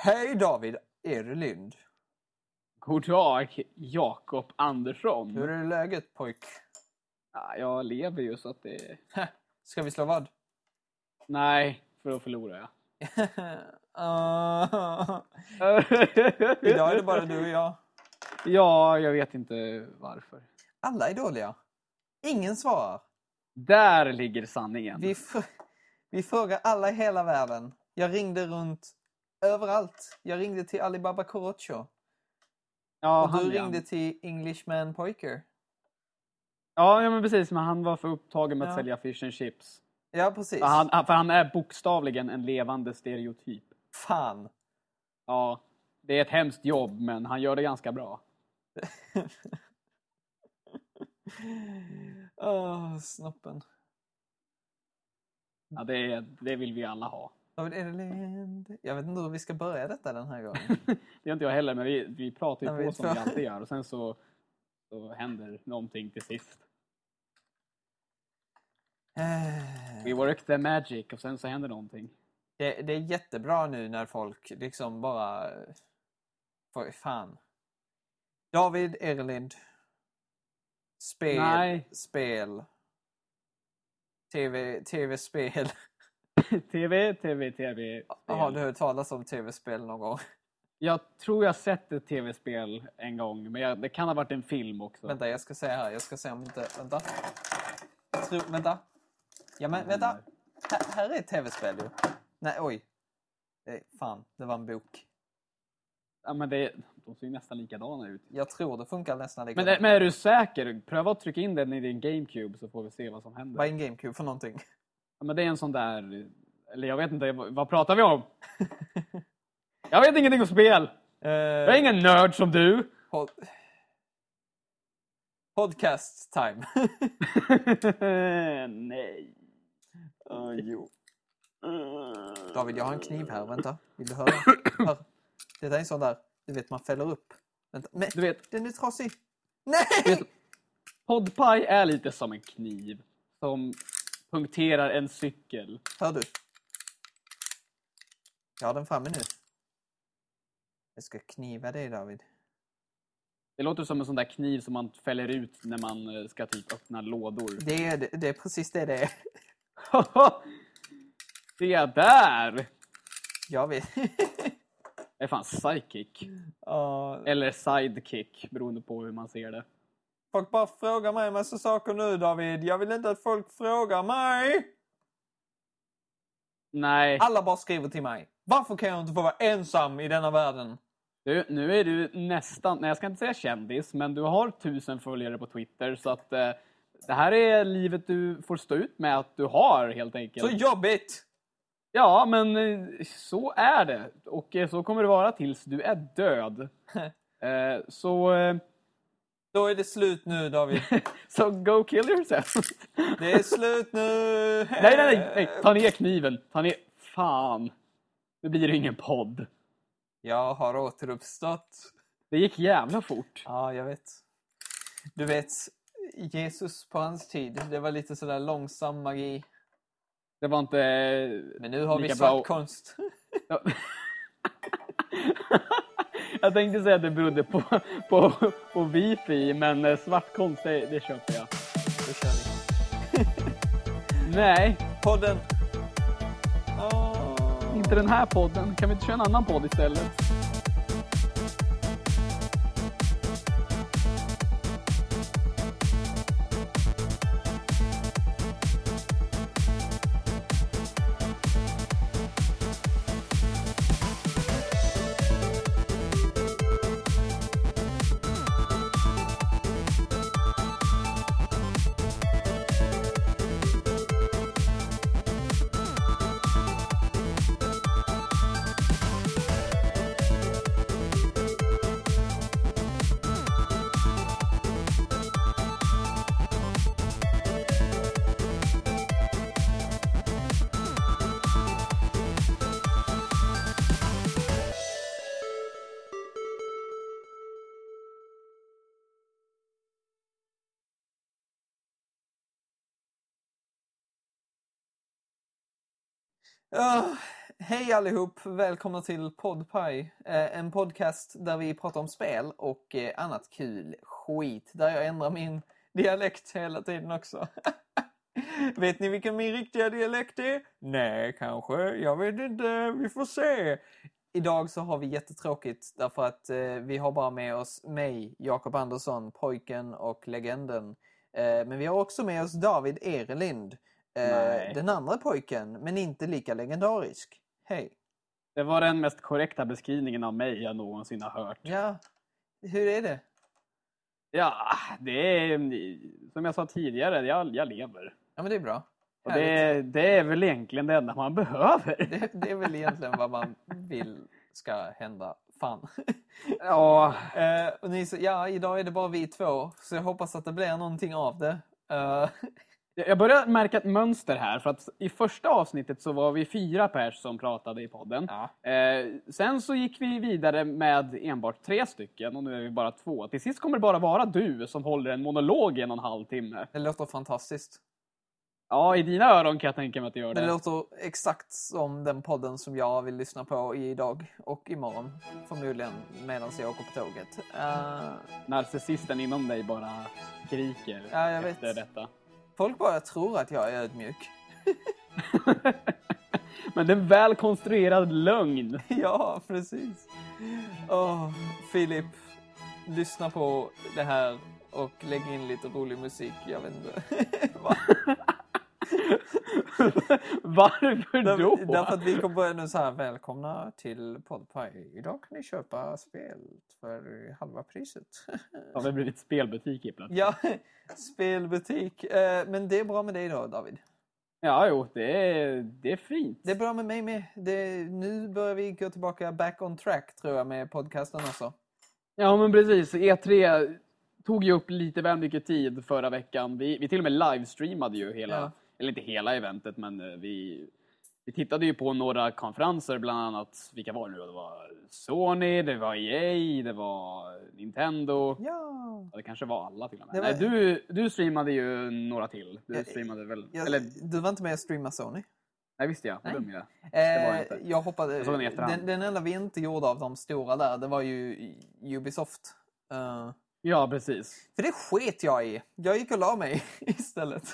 Hej David Erlind. God dag, Jakob Andersson. Hur är läget pojk? Ja, jag lever ju så att det... Ska vi slå vad? Nej, för då förlorar jag. Ah. Idag är det bara du och jag. ja, jag vet inte varför. Alla är dåliga. Ingen svarar. Där ligger sanningen. Vi, vi frågar alla i hela världen. Jag ringde runt överallt. Jag ringde till Alibaba Korocho. ja, och han, du ringde till Englishman Pojker. Ja, ja, men precis. Men han var för upptagen med att Ja. sälja fish and chips. Ja, precis. För han, för han är bokstavligen en levande stereotyp. Fan. Ja, det är ett hemskt jobb, men han gör det ganska bra. Åh, snoppen. Ja, det, det vill vi alla ha. Jag vet inte hur vi ska börja detta den här gången. Det gör inte jag heller, men vi, vi pratar ju Nej, på som vi alltid gör. Och sen så, så händer någonting till sist. Eh, We work the magic och sen så händer någonting. Det, det är jättebra nu när folk liksom bara... Fan. David Erlind. Spel. Nej. Spel. TV, tv-spel. TV, TV, TV. Har du hört talas om tv-spel någon gång? Jag tror jag sett ett tv-spel en gång, men jag, det kan ha varit en film också. Vänta, jag ska se här. Jag ska se om inte... Vänta. Jag tror, vänta. Ja, men vänta. Här, här är ett tv-spel ju. Nej, oj. Fan, det var en bok. Ja, men det, de ser ju nästan likadana ut. Jag tror det funkar nästan Men, likadant. men är du säker? Pröva att trycka in den i din GameCube så får vi se vad som händer. Vad är en GameCube för någonting? Ja, men det är en sån där... Eller jag vet inte, vad, pratar vi om? jag vet ingenting om spel! Eh, Jag är ingen nörd som du! pod- Podcast time. Nej. oh, jo. David, jag har en kniv här. Vänta. Vill du höra? Hör. Det är en sån där, du vet, man fäller upp. Vänta. Men, Du vet, den är trasig. Nej! vet, Podpaj är lite som en kniv som punkterar en cykel. Hör du? Jag har den framme nu. Jag ska kniva dig, David. Det låter som en sån där kniv som man fäller ut när man eh, ska typ öppna lådor. Det är, det, det är precis det det är. det där Jag vet. är fan psychic. Ja, Eller sidekick, beroende på hur man ser det. Folk bara frågar mig en massa saker nu, David. Jag vill inte att folk frågar mig. Nej, Alla bara skriver till mig. Varför kan jag inte få vara ensam i denna världen? du, nu är du nästan, nej jag ska inte säga kändis, men du har tusen följare på Twitter så att eh, det här är livet du får stå ut med att du har helt enkelt. Så jobbigt! Ja, men eh, så är det. Och eh, så kommer det vara tills du är död. Eh, så, Då är det slut nu, David. så go kill yourself. Det är slut nu! nej, nej, nej, nej, ta ner kniven. Ta ner... Fan. Nu blir det ingen podd. Jag har återuppstått. Det gick jävla fort. Ja, jag vet. Du vet, Jesus på hans tid, det var lite sådär långsam magi. Det var inte... Men nu har vi Lika bra- svart konst. Ja. jag tänkte säga att det berodde på, på, på wifi, men eh, svartkonst, det, det köper jag. Då kör vi. Nej, Podden. Åh. inte den här podden. Kan vi inte köra en annan podd istället? Hej allihop! Välkomna till Podpaj. Eh, en podcast där vi pratar om spel och eh, annat kul skit. Där jag ändrar min dialekt hela tiden också. vet ni vilken min riktiga dialekt är? Nej, kanske. Jag vet inte. Vi får se. Idag så har vi jättetråkigt därför att eh, vi har bara med oss mig, Jakob Andersson, pojken och legenden. Men vi har också med oss David Erelind. Nej. den andra pojken, men inte lika legendarisk. Hej! Det var den mest korrekta beskrivningen av mig jag någonsin har hört. Ja, hur är det? Ja, det är som jag sa tidigare, jag, jag lever. Ja, men det är bra. Och det, det är väl egentligen det enda man behöver. Det, det är väl egentligen vad man vill ska hända. Fan. Ja, Eh, och ni, ja, idag är det bara vi två, så jag hoppas att det blir någonting av det. Eh, jag börjar märka ett mönster här. För att i första avsnittet så var vi fyra pers som pratade i podden. ja. Eh, sen så gick vi vidare med enbart tre stycken och nu är vi bara två. Till sist kommer det bara vara du som håller en monolog i en och en halv timme. Det låter fantastiskt. Ja, i dina öron kan jag tänka mig att det gör Det det. låter exakt som den podden som jag vill lyssna på idag och imorgon. Förmodligen medan jag åker på tåget. Eh, Narcissisten inom dig bara skriker Ja, jag efter vet. detta. Folk bara tror att jag är ödmjuk. Men det är en väl konstruerad lögn. ja, precis. Åh, Filip, lyssna på det här och lägg in lite rolig musik. Jag vet inte. Va? Varför då? Där, därför att vi kommer börja nu så här. Välkomna till Podpaj. Idag kan ni köpa spel för halva priset. Har vi blivit spelbutik i plötsligt? ja, spelbutik. Eh, Men det är bra med dig då, David. Ja, jo, det är, det är fint. Det är bra med mig med. Det, nu börjar vi gå tillbaka back on track tror jag med podcasten också. Ja, men precis. E3 tog ju upp lite väl mycket tid förra veckan. Vi, vi till och med livestreamade ju hela, Ja. Eller inte hela eventet, men eh, vi, vi tittade ju på några konferenser, bland annat, vilka var det nu? Det var Sony, det var EA, det var Nintendo. Ja. Ja, det kanske var alla till och med. Var- Nej, du, du streamade ju några till. Du streamade väl... Jag, Eller, Du var inte med och streama Sony? nej visst ja, Nej. dum jag. Det var jag Eh, inte. jag hoppade, Jag såg den den, den enda vi inte gjorde av de stora där, det var ju Ubisoft. Eh, Ja, precis. för det sket jag i. Jag gick och la mig istället.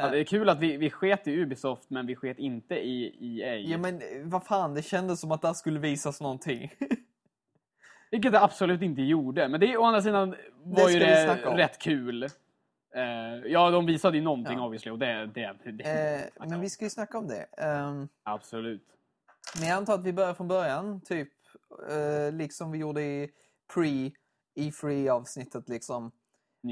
Ja, det är kul att vi, vi sket i Ubisoft, men vi sket inte i EA. Ja men eh, vad fan, det kändes som att där skulle visas någonting. Vilket det absolut inte gjorde. Men det å andra sidan var Det ju det rätt kul. Eh, ja, de visade ju någonting Ja. obviously och det... det, det Eh, men vi ska ju snacka om det. Ehm, Absolut. men jag antar att vi börjar från början, typ eh, liksom vi gjorde i pre-E3-avsnittet liksom.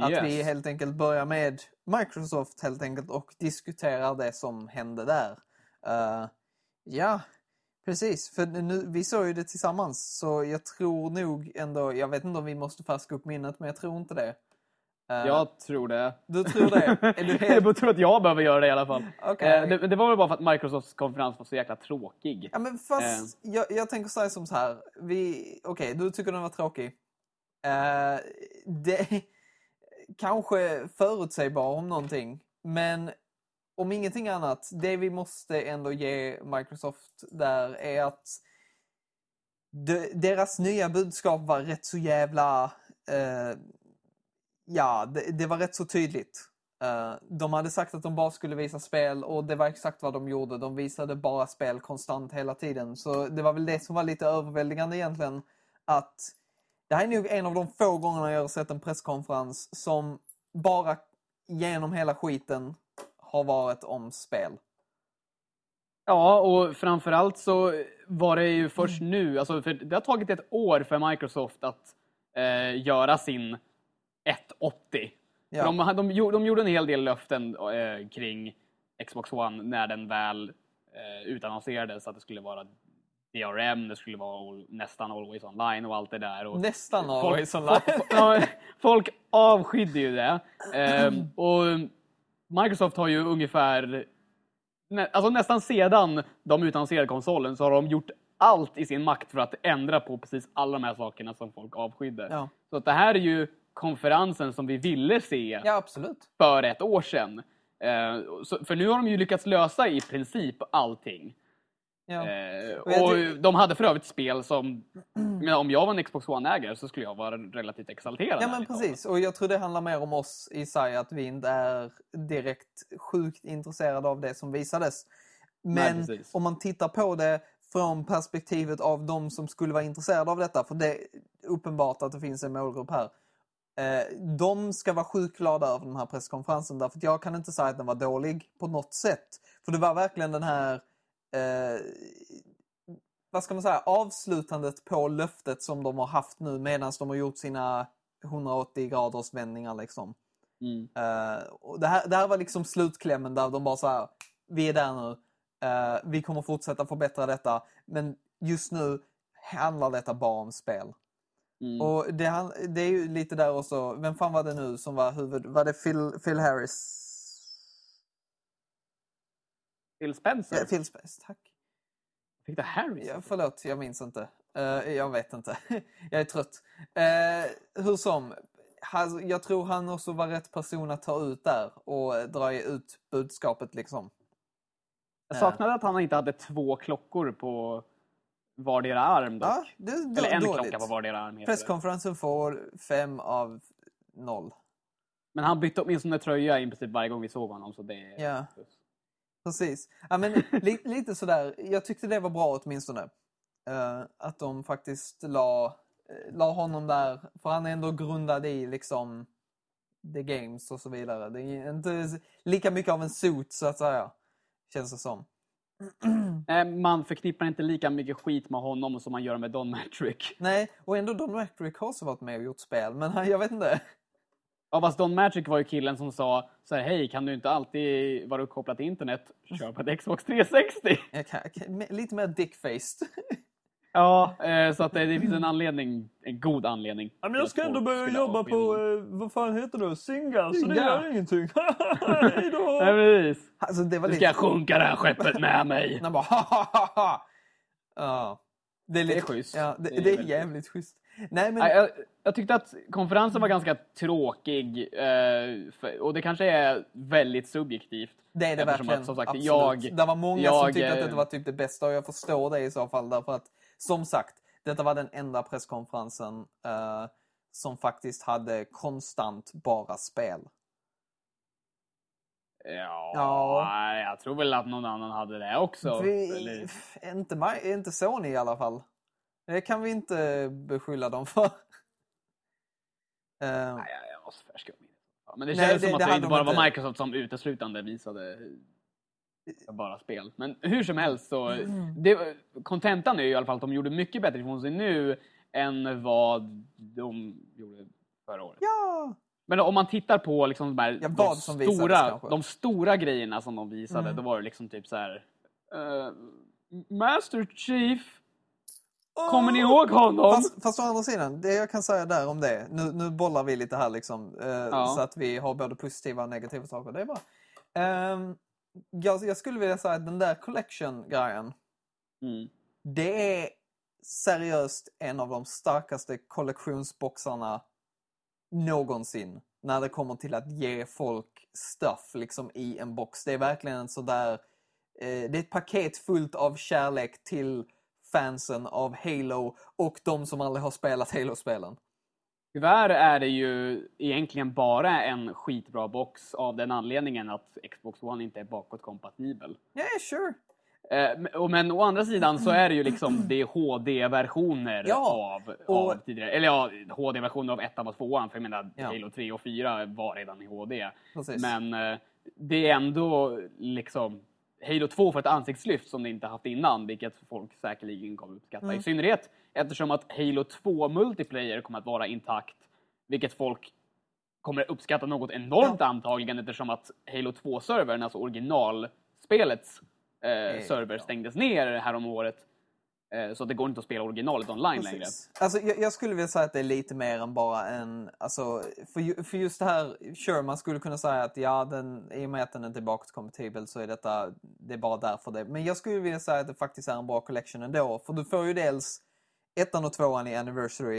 Att Yes. vi helt enkelt börjar med Microsoft helt enkelt och diskuterar det som hände där. Eh, ja, precis. För nu, vi såg ju det tillsammans så jag tror nog ändå, jag vet inte om vi måste färska upp minnet men jag tror inte det. Eh, Jag tror det. Du tror det? Är du helt... jag tror att jag behöver göra det i alla fall. Okej. Eh, det, det var väl bara för att Microsofts konferens var så jäkla tråkig. Ja, men fast jag, jag tänker säga som så här. Okej, du tycker den var tråkig. Det kanske förutsägbar om någonting. Men om ingenting annat, det vi måste ändå ge Microsoft där är att de, deras nya budskap var rätt så jävla... Eh, ja, det, det var rätt så tydligt. Eh, de hade sagt att de bara skulle visa spel och det var exakt vad de gjorde. De visade bara spel konstant hela tiden. Så det var väl det som var lite överväldigande egentligen. Att det här är nog en av de få gångerna jag har sett en presskonferens som bara genom hela skiten har varit om spel. Ja, och framförallt så var det ju först nu, alltså för det har tagit ett år för Microsoft att eh, göra sin 180. Ja. De, de, gjorde- de gjorde en hel del löften eh, kring Xbox One när den väl eh, utannonserades att det skulle vara DRM, det skulle vara all, nästan always online och allt det där. Och Nästan always folk, online. folk, folk avskydde ju det. Ehm, och Microsoft har ju ungefär, nä, alltså nästan sedan de utannonserade konsolen så har de gjort allt i sin makt för att ändra på precis alla de här sakerna som folk avskydde. Ja. Så att det här är ju konferensen som vi ville se Ja, för ett år sedan. Eh, så, för nu har de ju lyckats lösa i princip allting. Ja. Eh, Och de hade för övrigt spel som, men om jag var en Xbox One-ägare så skulle jag vara relativt exalterad. Ja men ärligt precis, och jag tror det handlar mer om oss i sig, att vi inte är direkt sjukt intresserade av det som visades. Nej, Men precis. om man tittar på det från perspektivet av de som skulle vara intresserade av detta, för det är uppenbart att det finns en målgrupp här. Eh, de ska vara sjukt glada över den här presskonferensen, därför att jag kan inte säga att den var dålig på något sätt. För det var verkligen den här eh, vad ska man säga, avslutandet på löftet som de har haft nu medan de har gjort sina 180 graders vändningar liksom. Mm. Eh, och det, här, det här var liksom slutklämmen där de bara så här, vi är där nu, Eh, vi kommer fortsätta förbättra detta, men just nu handlar detta bara om spel. Mm. Och det, det är ju lite där också, vem fan var det nu som var huvud, var det Phil, Phil Harris? Phil Spencer? Ja, Phil Space, tack. Fick det Harris? Ja, förlåt, jag minns inte. Eh, jag vet inte. jag är trött. Uh, hur som, han, jag tror han också var rätt person att ta ut där och dra ut budskapet liksom. Jag saknade att han inte hade två klockor på vardera arm dock. Ja, det är då- Eller en dåligt. klocka på vardera arm heter det. Presskonferensen får fem av noll. Men han bytte åtminstone tröja i princip varje gång vi såg honom. Så det är Ja. plus. Precis. Ja, men li, lite sådär, jag tyckte det var bra åtminstone. Eh, att de faktiskt la, eh, la honom där, för han är ändå grundad i liksom the games och så vidare. Det är inte lika mycket av en suit så att säga, känns det som. Nej, Man förknippar inte lika mycket skit med honom som man gör med Don Matrick. Nej, och ändå Don Matrick har också varit med och gjort spel, men han, jag vet inte. Ja, fast Don Matrick var ju killen som sa så här, hej, kan du inte alltid vara uppkopplad till internet? Kör på ett Xbox 360! Jag kan, kan, lite mer dickfaced. Ja, eh, så att det, det finns en anledning, en god anledning. Ja, men jag ska ändå börja jobba på, eh, vad fan heter det, Singa, så det gör ingenting. Hej då! Nej, precis. Alltså, det var Nu lite... ska jag sjunka det här skeppet med mig. Han bara ha ha ha ha. Ja. Det är, lite, schysst. Ja, det, Det är det är jävligt schysst. Nej, men... Jag, jag tyckte att konferensen var ganska tråkig. Eh, och det kanske är väldigt subjektivt. Det är det verkligen. Att, som sagt, absolut. jag, det var många som jag, tyckte att eh, det var typ det bästa och jag förstår det i så fall därför att som sagt, detta var den enda presskonferensen eh, som faktiskt hade konstant bara spel. Ja, Ja. jag tror väl att någon annan hade det också. Vi, inte, inte Sony i alla fall. Det kan vi inte beskylla dem för. Eh, nej, jag, måste färska. Ja, Men det Nej, kändes det- som att det det, inte bara var inte. Microsoft som uteslutande visade bara spel. Men hur som helst så, Mm. det- kontentan är ju i alla fall att de gjorde mycket bättre ifrån sig nu än vad de gjorde förra året. ja! Men om man tittar på liksom de, här, Ja, de, stora, de stora grejerna som de visade, Mm. då var det liksom typ så här. eh, Master Chief, kommer ni ihåg honom? Fast, fast å andra sidan, det jag kan säga där om det, nu, nu bollar vi lite här liksom, eh, Ja. så att vi har både positiva och negativa saker. Det är bra. Ehm, jag, jag skulle vilja säga att den där collection-grejen, Mm. det är seriöst en av de starkaste kollektionsboxarna någonsin. När det kommer till att ge folk stuff liksom i en box. Det är verkligen en sådär, eh, det är ett paket fullt av kärlek till fansen av Halo och de som aldrig har spelat Halo-spelen. Tyvärr är det ju egentligen bara en skitbra box av den anledningen att Xbox One inte är bakåtkompatibel. Yeah, sure. Eh, men- å andra sidan så är det ju liksom det HD-versioner Ja, av, och- av tidigare. Eller ja, HD-versioner av ettan och tvåan. För jag menar, Ja. Halo 3 och 4 var redan i HD. Precis. Men eh, det är ändå liksom Halo 2 får ett ansiktslyft som det inte haft innan, vilket folk säkerligen kommer uppskatta. Mm. I synnerhet eftersom att Halo 2 multiplayer kommer att vara intakt, vilket folk kommer uppskatta något enormt antagligen eftersom att Halo 2-servern, alltså originalspelets eh, server, ja. stängdes ner häromåret. Eh, så att det går inte att spela originalet online längre. Precis. Alltså, jag, jag skulle vilja säga att det är lite mer än bara en... Alltså, för, ju- för just det här, sure, man skulle kunna säga att ja, den, i och med att den inte är bakåtkompatibel så är detta, det är bara därför det. Men jag skulle vilja säga att det faktiskt är en bra collection ändå. För du får ju dels ettan och tvåan i Anniversary.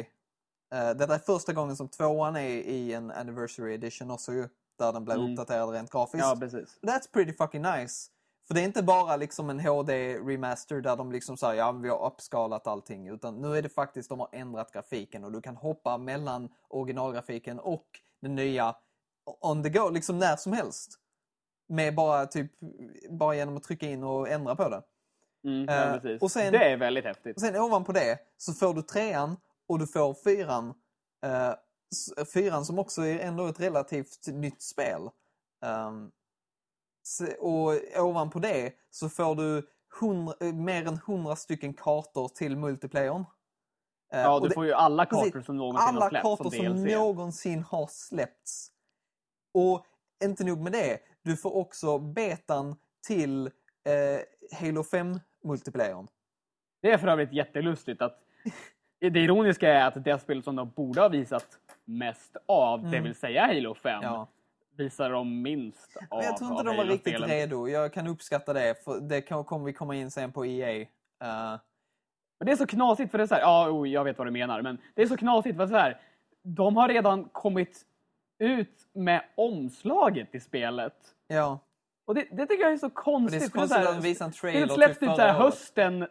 Uh, detta är första gången som tvåan är i en Anniversary edition också ju. Där den blir Mm. uppdaterad rent grafiskt. Ja, precis. That's pretty fucking nice. För det är inte bara liksom en HD-remaster där de liksom säger ja, vi har uppskalat allting. Utan nu är det faktiskt, de har ändrat grafiken och du kan hoppa mellan originalgrafiken och den nya on the go, liksom när som helst. Med bara typ, bara genom att trycka in och ändra på det. Mm, Eh, ja, precis. och sen- det är väldigt häftigt. Och sen ovanpå det så får du trean och du får fyran. Eh, s- fyran som också är ändå ett relativt nytt spel. S- och ovanpå det så får du hundra, eh, mer än hundra stycken kartor till multiplayern. Eh, Ja, du det- får ju alla kartor precis, som någonsin har alla släppts kartor som som någonsin har släppts. Och inte nog med det, du får också betan till eh, Halo 5 multiplayern. Det är för övrigt jättelustigt att det ironiska är att det spel som de borde ha visat mest av, det vill säga Halo 5, Mm. Ja. Visar de minst av jag tror inte de var riktigt Halo-spelen. redo. Jag kan uppskatta det, för det kommer vi komma in sen på EA. Eh, Men det är så knasigt för det är så här, ja, oh, jag vet vad du menar, men det är så knasigt för så här, de har redan kommit ut med omslaget i spelet. ja, Och det, det tycker jag är så konstigt. det är så för konstigt här, att de visar en trailer till typ så förra året. hösten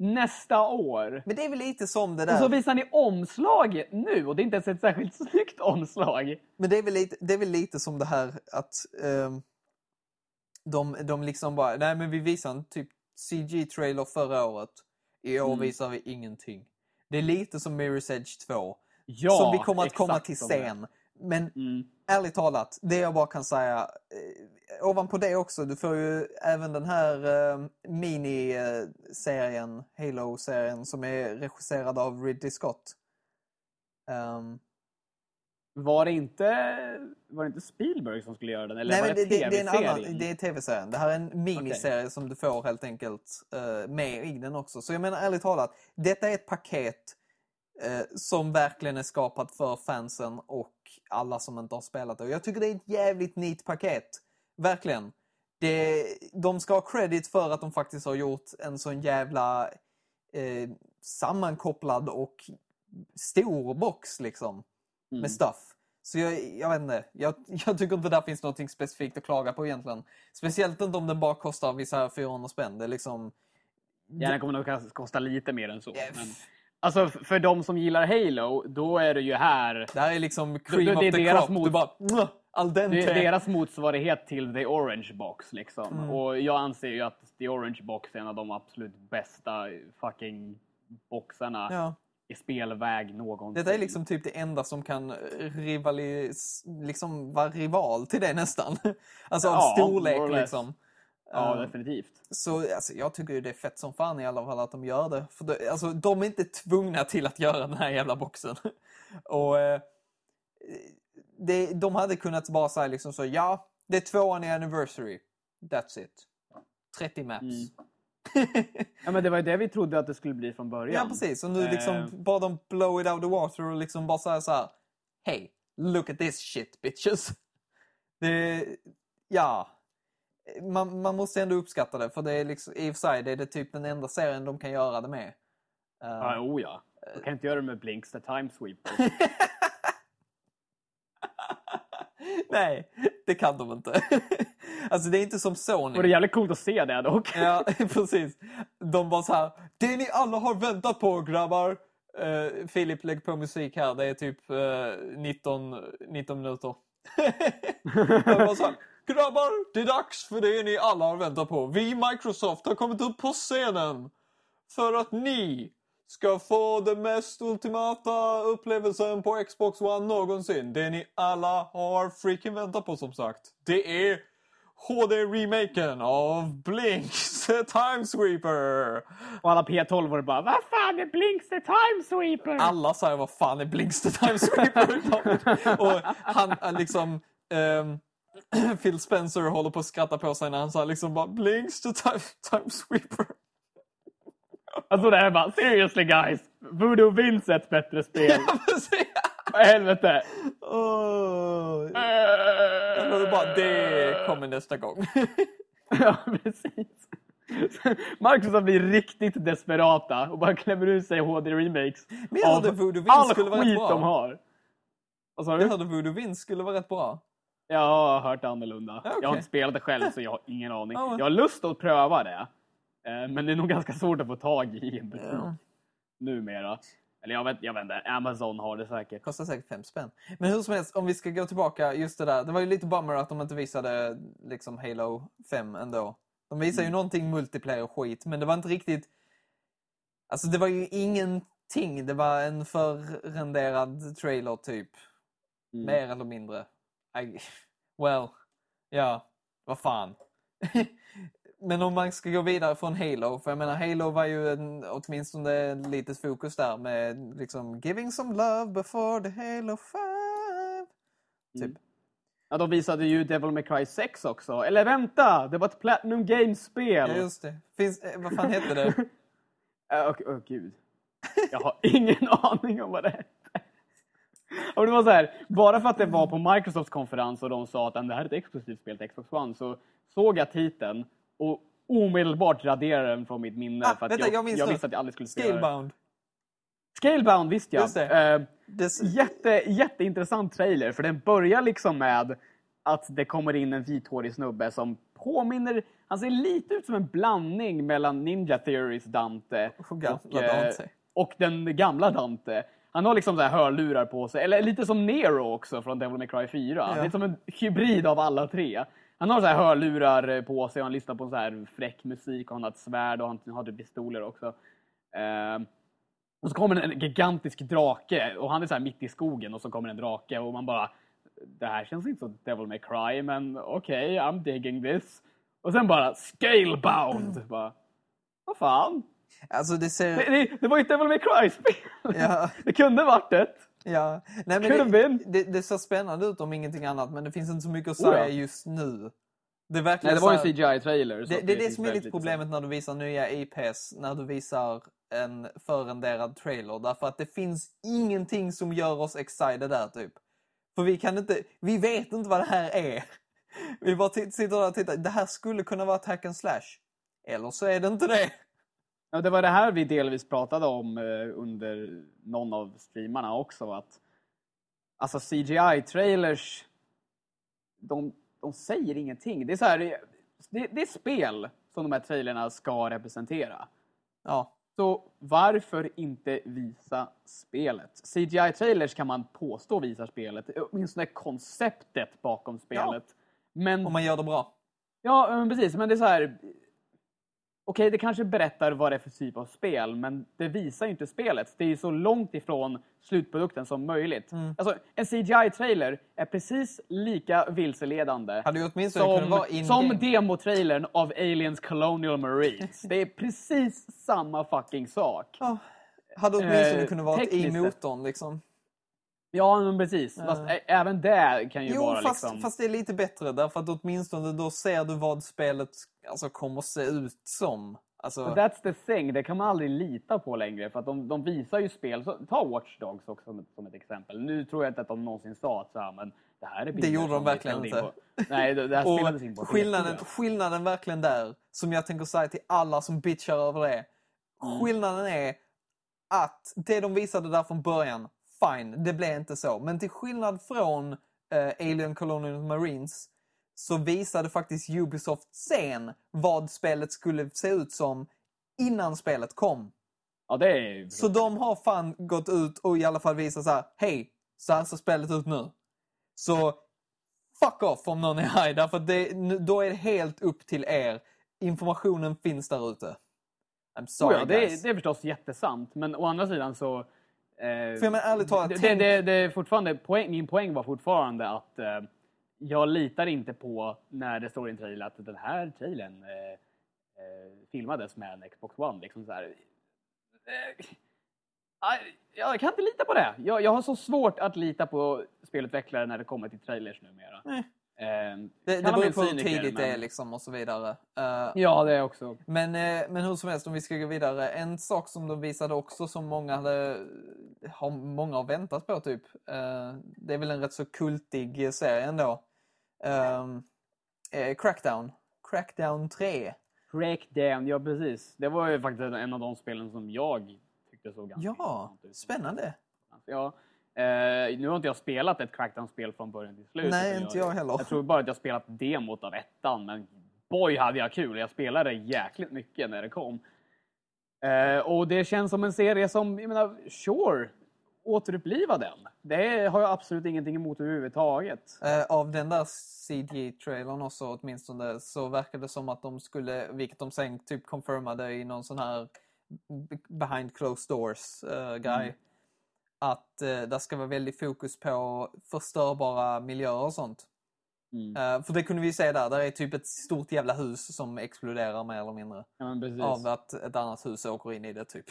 nästa år. Men det är väl lite som det Och så där. visar ni omslaget nu och det är inte ens ett särskilt snyggt omslag. Men det är väl lite, det är väl lite som det här att ehm, de, de liksom bara, nej men vi visar en typ CG-trailer förra året. I år Mm. visar vi ingenting. Det är lite som Mirror's Edge 2. Ja, som vi kommer att komma till sen. Men Mm. Ärligt talat, det jag bara kan säga, eh, ovanpå det också, du får ju även den här eh, miniserien, Halo-serien, som är regisserad av Ridley Scott. Ehm, Var det inte var det inte Spielberg som skulle göra den? Eller nej, var det, det, det, är en annan, det är tv-serien. Det här är en miniserie som du får helt enkelt eh, med i den också. Så jag menar ärligt talat, detta är ett paket eh, som verkligen är skapat för fansen och alla som inte har spelat det. Och jag tycker det är ett jävligt neat paket. Verkligen. Det, de ska ha credit för att de faktiskt har gjort en sån jävla eh, sammankopplad och stor box liksom. Mm. Med stuff. Så jag, jag vet inte. Jag, jag tycker inte där finns något specifikt att klaga på egentligen. Speciellt inte om den bara kostar vissa 400 spänn. Det är liksom... Ja, den kommer nog kosta- lite mer än så. Eh, Men, alltså för de som gillar Halo, då är det ju här Det här är liksom cream det- det är of the deras crop. mot- bara... "Mwah, Al dente. Det är deras motsvarighet till The Orange Box. Liksom. Mm. Och jag anser ju att The Orange Box är en av de absolut bästa fucking boxarna Ja. i spelväg någonsin. Detta är liksom typ det enda som kan rivalis, liksom vara rival till det nästan. Alltså av Ja, storlek or less. liksom. Ja, Eh, definitivt. Så alltså, jag tycker ju det är fett som fan i alla fall att de gör det. För det, alltså, de är inte tvungna till att göra den här jävla boxen. Och eh, det, De hade kunnat bara säga liksom så, ja, det är tvåan i anniversary. That's it. 30 maps. Mm. Ja, men det var ju det vi trodde att det skulle bli från början. Ja, precis. Och nu liksom Eh. bara de blow it out the water och liksom bara säga så här. Hey, look at this shit bitches. Det, ja. Man, man måste ändå uppskatta det för det är liksom, i och för sig det är det typ den enda serien de kan göra det med. Eh, Ja, oh ja. Du kan inte göra det med Blinks the Time Sweeper. Nej, det kan de inte. alltså det är inte som Sony. Och det är jävligt coolt att se det dock. Ja, precis. De bara så här. Det ni alla har väntat på grabbar. Uh, Filip, lägg på musik här. Det är typ eh, 19, 19 minuter. De bara så här, grabbar, det är dags för det ni alla har väntat på. Vi Microsoft har kommit upp på scenen. För att ni ska få den mest ultimata upplevelsen på Xbox One någonsin. Det ni alla har freaking väntat på som sagt. Det är HD-remaken av Blinks The Time Sweeper. Och alla P12 var bara Vad fan är Blinks the Time Sweeper? Alla säger vad fan är Blinks The Time Sweeper? och han liksom... ehm, Phil Spencer håller på att skratta på sig när han säger liksom bara Blinks The Time, time Sweeper. Alltså det här bara Seriously guys! Voodoo vinns ett bättre spel. Precis. Vad helvete! Och då bara, det kommer nästa gång. Ja, precis. Microsoft blir riktigt desperata och bara klämmer ur sig HD-remakes. Jag av Vince all skit de har. Vad sa Jag du? hörde Voodoo Vince skulle vara rätt bra. Jag har hört annorlunda. Ja, okej. Jag har inte spelat det själv så jag har ingen aning. Men- Jag har lust att pröva det. Eh, Men det är nog ganska svårt att få tag i en butik Ja. numera. Eller jag vet, jag vet inte, Amazon har det säkert. Kostar säkert fem spänn. Men hur som helst, om vi ska gå tillbaka, just det där. Det var ju lite bummer att de inte visade liksom Halo 5 ändå. De visade ju någonting multiplayer skit, men det var inte riktigt... Alltså det var ju ingenting. Det var en förrenderad trailer typ. Mm. Mer eller mindre. I... Well, ja, vad fan. Men om man ska gå vidare från Halo, för jag menar Halo var ju en, åtminstone ett litet fokus där med liksom giving some love before the Halo 5. Typ. Ja, de visade ju Devil May Cry 6 också. Eller vänta! Det var ett Platinum Games-spel! Ja, just det. Finns, eh, vad fan hette det? Åh åh, gud. Jag har ingen aning om vad det hette. Och det var så här, bara för att det var på Microsofts konferens och de sa att det här är ett exklusivt spel till Xbox One så såg jag titeln och omedelbart raderade den från mitt minne Ah, för att vänta, jag, jag minns jag visste att jag aldrig skulle spela. Scalebound. Scalebound, visst ja. Just det. Eh, Det, jätte, jätteintressant trailer för den börjar liksom med att det kommer in en vithårig snubbe som påminner, han ser lite ut som en blandning mellan Ninja Theories Dante Och och, eh, och den gamla Dante. Han har liksom så här hörlurar på sig, eller lite som Nero också från Devil May Cry 4. Ja. Det är som en hybrid av alla tre. Han har så här hörlurar eh, på sig och han lyssnar på så här fräck musik och han har ett svärd och han har typ pistoler också. Ehm, och så kommer en gigantisk drake och han är så här mitt i skogen och så kommer en drake och man bara det här känns inte som Devil May Cry men okej, I'm digging this. Och sen bara Scalebound! Bara, vad fan? Alltså det Det, ser... det, det var ju ett Devil May Cry-spel! Ja. Det kunde varit ett. Ja. Nej, men det, det, det ser spännande ut om ingenting annat, men det finns inte så mycket att Oh, ja. säga just nu. Det Nej, det var en CGI-trailer. Det, det är det som är lite problemet när du visar nya IPs, när du visar en förrenderad trailer. Därför att det finns ingenting som gör oss excited där typ. För vi kan inte, vi vet inte vad det här är. Vi bara sitter där och tittar, det här skulle kunna vara ett hack and slash. Eller så är det inte det. Ja, det var det här vi delvis pratade om eh, under någon av streamarna också. Att, alltså CGI-trailers, de, de säger ingenting. Det är, så här, det, det är spel som de här trailerna ska representera. Ja, Så varför inte visa spelet? CGI-trailers kan man påstå visar spelet, åtminstone konceptet bakom spelet. Men om man gör det bra. Ja, men precis. Men det är så här... Okej, det kanske berättar vad det är för typ av spel, men det visar ju inte spelet. Det är ju så långt ifrån slutprodukten som möjligt. Mm. Alltså, en CGI-trailer är precis lika vilseledande som, som demotrailern av Aliens Colonial Marines. Det är precis samma fucking sak. Ja, hade åtminstone Eh, kunnat vara i motorn liksom. Ja, men precis. Fast ä- även det kan ju Jo, vara fast, liksom... fast det är lite bättre därför att åtminstone då ser du vad spelet alltså, kommer se ut som. Alltså, But that's the thing, det kan man aldrig lita på längre för att de, de visar ju spel, så, ta Watch Dogs också som ett, som ett exempel. Nu tror jag inte att de någonsin sa att så här, men det här är bilder gjorde de verkligen inte. På. Nej, det, det här spelades in på skillnaden, PS4. skillnaden verkligen där, som jag tänker säga till alla som bitchar över det. Mm. Skillnaden är att det de visade där från början, fine, det blev inte så. Men till skillnad från eh, Alien Colonial Marines så visade faktiskt Ubisoft sen vad spelet skulle se ut som innan spelet kom. Ja, det är Så de har fan gått ut och i alla fall visat så här, hej, så här ser spelet ut nu. Så fuck off om någon är arg, därför det, då är det helt upp till er. Informationen finns där ute. I'm sorry oh, ja, det, är, det är förstås jättesant, men å andra sidan så... Eh, För jag menar ärligt talat, det, tänk- det, det, det är fortfarande, poäng, min poäng var fortfarande att eh, jag litar inte på när det står i en trailer att den här trailern eh, eh, filmades med en Xbox One. Liksom så här. Eh, aj, jag kan inte lita på det. Jag, jag har så svårt att lita på spelutvecklare när det kommer till trailers numera. Nej. Eh, det, det beror på hur tidigt det är liksom och så vidare. Eh, Ja, det är också. Men, eh, men hur som helst, om vi ska gå vidare. En sak som de visade också som många hade, har många har väntat på typ. eh, det är väl en rätt så kultig serie ändå. Um, eh, Crackdown. Crackdown 3. Crackdown, ja precis. Det var ju faktiskt en av de spelen som jag tyckte såg ganska Ja, spännande. Ja. Eh, nu har inte jag spelat ett Crackdown-spel från början till slut. Nej, inte jag heller. Jag tror bara att jag spelat demot av ettan, men boy hade jag kul. Jag spelade jäkligt mycket när det kom. Eh, och det känns som en serie som, jag menar, sure, återuppliva den. Det har jag absolut ingenting emot överhuvudtaget. Eh, av den där CG-trailern också åtminstone så verkar det som att de skulle, vilket de sen typ confirmade i någon sån här behind closed doors uh, grej. Mm. Att uh, det ska vara väldigt fokus på förstörbara miljöer och sånt. Mm. Eh, för det kunde vi se där, där är typ ett stort jävla hus som exploderar mer eller mindre. Ja. Av att ett annat hus åker in i det typ.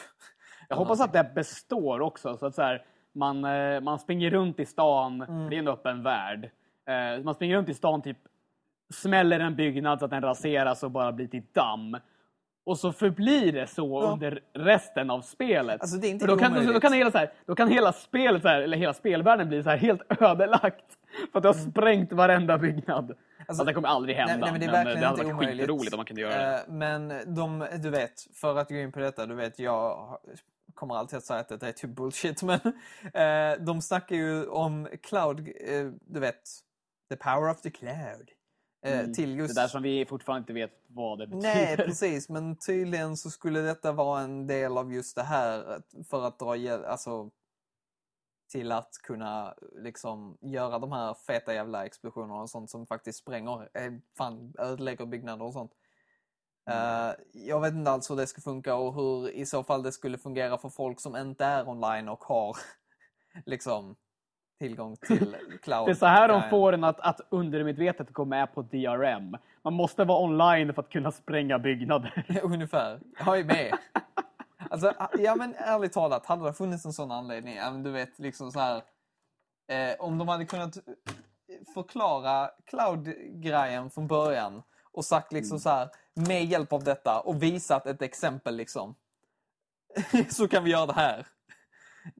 Jag hoppas att det består också. Så att så här, man, eh, man springer runt i stan, Mm. det är en öppen värld. Eh, Man springer runt i stan, typ smäller en byggnad så att den raseras och bara blir till damm. Och så förblir det så Ja. under resten av spelet. Alltså, det då, kan, då, omöjligt. kan hela, så här, då kan hela spelet, så här, eller hela spelvärlden bli så här helt ödelagt. För att du har sprängt varenda byggnad. Alltså, det kommer aldrig hända. Nej, men det är men, verkligen det hade varit omöjligt. skitroligt om man kunde göra det. Eh, Men de, du vet, för att gå in på detta, du vet, jag kommer alltid att säga att det är typ bullshit, men eh, de snackar ju om cloud, eh, du vet, the power of the cloud. Eh, Mm. Till just... Det där som vi fortfarande inte vet vad det betyder. Nej, precis, men tydligen så skulle detta vara en del av just det här för att dra alltså till att kunna liksom göra de här feta jävla explosionerna och sånt som faktiskt spränger, eh, fan, ödelägger byggnader och sånt. Eh, jag vet inte alls hur det ska funka och hur i så fall det skulle fungera för folk som inte är online och har liksom tillgång till cloud. Det är så här de får en att, att undermedvetet gå med på DRM. Man måste vara online för att kunna spränga byggnader. Ungefär. Jag är med. Alltså, ja men ärligt talat, hade det funnits en sån anledning, ja, men du vet liksom så här. Eh, om de hade kunnat förklara cloud-grejen från början och sagt liksom Mm. så här, med hjälp av detta och visat ett exempel liksom. så kan vi göra det här.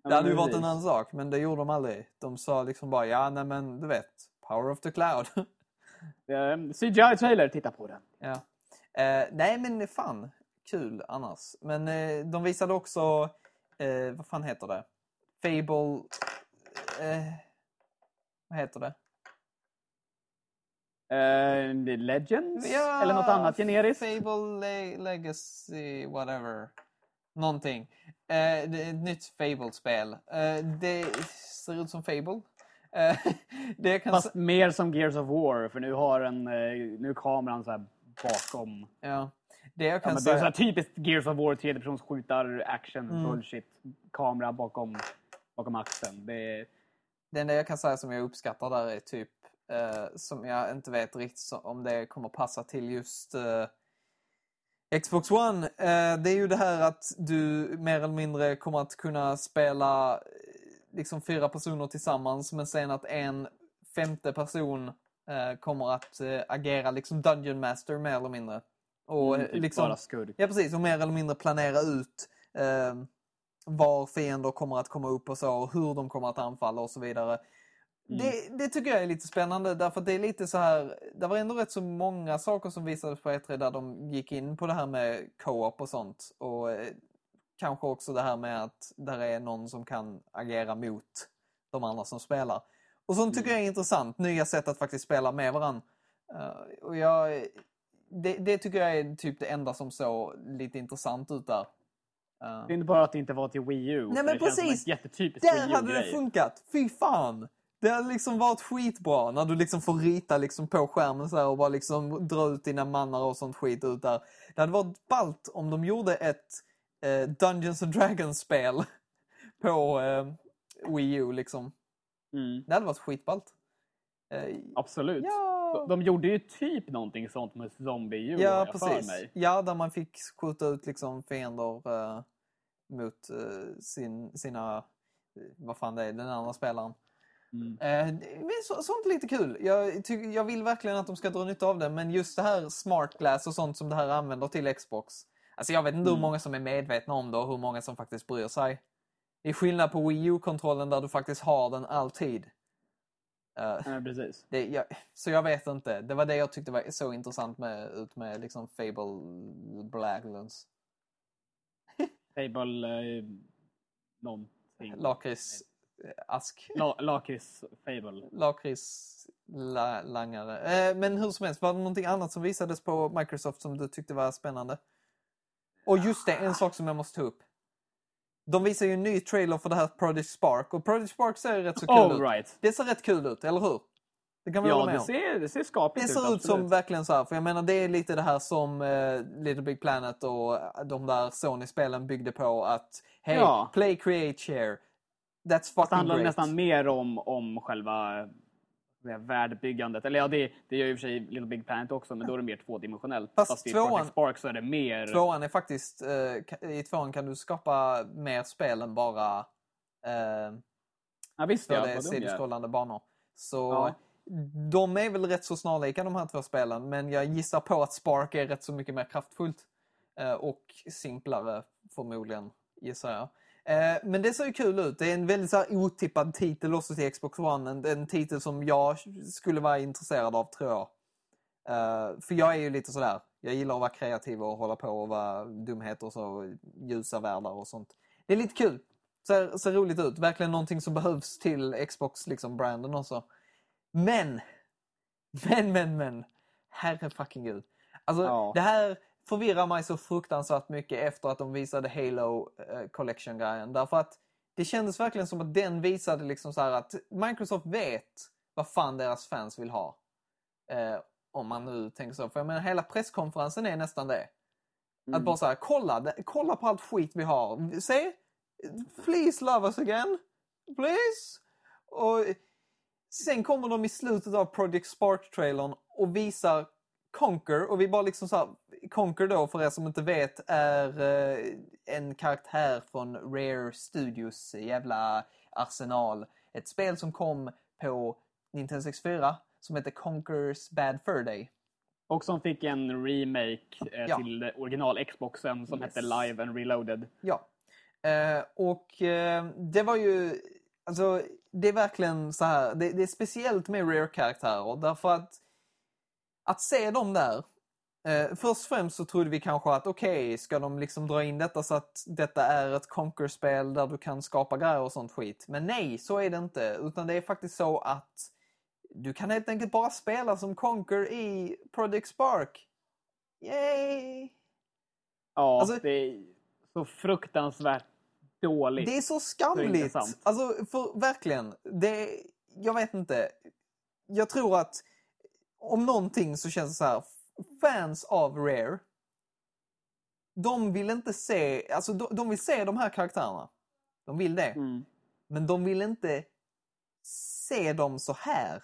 Det hade ju varit en annan sak, men det gjorde de aldrig. De sa liksom bara, ja nej men du vet, power of the cloud. CGI-trailer, titta på den. Ja. Eh, nej men fan, kul annars. Men eh, de visade också, eh, vad fan heter det? Fable... Vad heter det? Legends? Ja, Eller något annat generiskt? Fable Le- Legacy, whatever. Någonting. Eh, det är ett nytt Fable-spel. Eh, det ser ut som Fable. Eh, det kan Fast mer som Gears of War, för nu har en, eh, nu är kameran så här bakom. ja. Det jag Ja, kan men det är så säga... typiskt Gears of War, tredjepersonsskjutar, action, Mm. bullshit. Kamera bakom, bakom axeln. Det är, Det enda jag kan säga som jag uppskattar där är typ, eh, som jag inte vet riktigt om det kommer passa till just eh, Xbox One. Eh, det är ju det här att du mer eller mindre kommer att kunna spela eh, liksom fyra personer tillsammans men sen att en femte person eh, kommer att eh, agera liksom Dungeon Master mer eller mindre. Och mm, eh, typ liksom, bara skurk. Ja, precis. Och mer eller mindre planera ut eh, var fiender kommer att komma upp och så, och hur de kommer att anfalla och så vidare. Mm. Det, det tycker jag är lite spännande därför att det är lite så här, det var ändå rätt så många saker som visades på E3 där de gick in på det här med co-op och sånt. Och eh, kanske också det här med att där är någon som kan agera mot de andra som spelar. Och sånt tycker jag är intressant, nya sätt att faktiskt spela med varandra. Eh, och jag, det, det tycker jag är typ det enda som såg lite intressant ut där. Eh, Det är inte bara att det inte var till Wii U. Nej, men det precis. Där hade det funkat! Fy fan! Det hade liksom varit skitbra när du liksom får rita liksom på skärmen så och bara liksom dra ut dina mannar och sånt skit ut där. Det hade varit ballt om de gjorde ett eh, Dungeons and Dragons-spel på eh, Wii U liksom. Mm, Det hade varit skitballt. Eh, absolut. ja, De, de gjorde ju typ någonting sånt med Zombie U, ja jag för precis. mig. Ja, där man fick skjuta ut liksom fiender eh, mot eh, sin, sina, eh, vad fan det är, den andra spelaren. Mm. Eh, men så, sånt är lite kul. Jag, ty, jag vill verkligen att de ska dra nytta av det, men just det här smart glass och sånt som det här använder till Xbox. Alltså jag vet inte hur Mm. många som är medvetna om det och hur många som faktiskt bryr sig. Det är skillnad på Wii U-kontrollen där du faktiskt har den alltid. Eh, Ja, precis. det, jag, så jag vet inte. Det var det jag tyckte var så intressant med, ut med liksom Fable Blacklands. Fable... Eh, någonting. Lakrits ask. La, Lakrits Fable. Lakritslangare. Eh, men hur som helst, var det någonting annat som visades på Microsoft som du tyckte var spännande? Och just det, en sak som jag måste ta upp. De visar ju en ny trailer för det här Project Spark och Project Spark ser rätt så kul All ut. right. Det ser rätt kul ut, eller hur? Det kan vi Ja, hålla med det om. ser, det ser Det skapligt ut. ser ut som absolut. verkligen så här, för jag menar det är lite det här som eh, Little Big Planet och de där Sony-spelen byggde på att Hey, Ja. play, create, share. That's Fast det fucking handlar great. nästan mer om, om själva det världbyggandet. Eller ja, det, det gör ju i och för sig Little Big Planet också, men då är det mer tvådimensionellt. Fast Fast, i tvåan- Project Spark så är det mer... Tvåan är faktiskt, eh, i tvåan kan du skapa mer spel än bara eh, Ja, visst ja. det är. sidoskrollande banor. Så Ja. de är väl rätt så snarlika de här två spelen, men jag gissar på att Spark är rätt så mycket mer kraftfullt. Eh, och simplare förmodligen, gissar jag. Eh, men det ser ju kul ut. Det är en väldigt så här, otippad titel också till Xbox One. En, en titel som jag skulle vara intresserad av, tror jag. Eh, för jag är ju lite sådär. Jag gillar att vara kreativ och hålla på och vara dumheter och så, ljusa världar och sånt. Det är lite kul. Ser, ser roligt ut. Verkligen någonting som behövs till Xbox, liksom branden också. Men! Men, men, men! Herre fucking gud. Alltså, Ja. det här förvirrar mig så fruktansvärt mycket efter att de visade Halo eh, Collection-grejen. Därför att det kändes verkligen som att den visade liksom så här att Microsoft vet vad fan deras fans vill ha. Eh, om man nu tänker så. För jag menar, hela presskonferensen är nästan det. Att Mm. bara så här, kolla, kolla på allt skit vi har. Se! Please love us again! Please! Och sen kommer de i slutet av Project Spark-trailern och visar Conquer och vi bara liksom så här, Conquer då för er som inte vet är eh, en karaktär från Rare Studios jävla arsenal. Ett spel som kom på Nintendo 64 som heter Conquer's Bad Fur Day. Och som fick en remake eh, Ja. till original Xboxen som Yes. hette Live and Reloaded. Ja. Eh, och eh, det var ju, alltså det är verkligen så här, det, det är speciellt med Rare-karaktärer därför att att se dem där, eh, först och främst så trodde vi kanske att okej, ska de liksom dra in detta så att detta är ett Conquer-spel där du kan skapa grejer och sånt skit. Men nej, så är det inte. Utan det är faktiskt så att du kan helt enkelt bara spela som Conquer i Project Spark. Yay! Ja, Alltså- det är så fruktansvärt dåligt. Det är så skamligt. intressant. Alltså, för verkligen. Det, jag vet inte. Jag tror att om någonting så känns det så här. Fans av Rare. De vill inte se, alltså de, de vill se de här karaktärerna. De vill det. Mm. Men de vill inte se dem så här.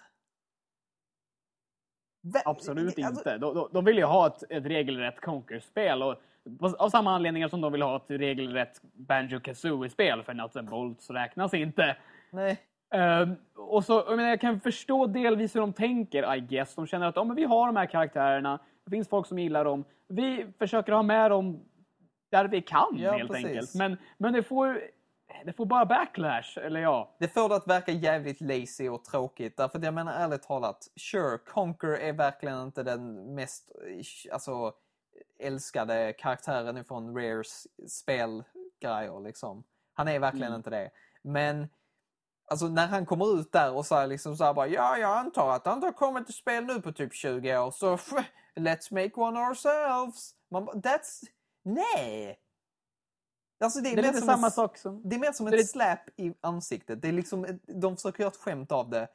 Ver- Absolut alltså, inte. De, de, vill ju ha ett, ett regelrätt Conquer-spel. Och av samma anledningar som de vill ha ett regelrätt Banjo-Kazooie-spel. För Nuts and Bolts räknas inte. Nej. Ehm, och så, jag, menar, jag kan förstå delvis hur de tänker, I guess. De känner att ja, men vi har de här karaktärerna. Det finns folk som gillar dem. Vi försöker ha med dem där vi kan, Ja, helt precis. enkelt. Men, men det får det får bara backlash. Eller ja. Det får det att verka jävligt lazy och tråkigt. Därför att jag menar ärligt talat, sure, Conquer är verkligen inte den mest eh, alltså, älskade karaktären från Rares spelgrejer liksom. Han är verkligen Mm. inte det. Men alltså när han kommer ut där och säger liksom så här bara ja, jag antar att det inte har kommit ett spel nu på typ 20 år så let's make one ourselves. Man bara, that's... Nej! Alltså det är, Det är mer lite som samma en- sak som... det är mer som Det ett lite- släp i ansiktet. Det är liksom, ett- de försöker göra ett skämt av det,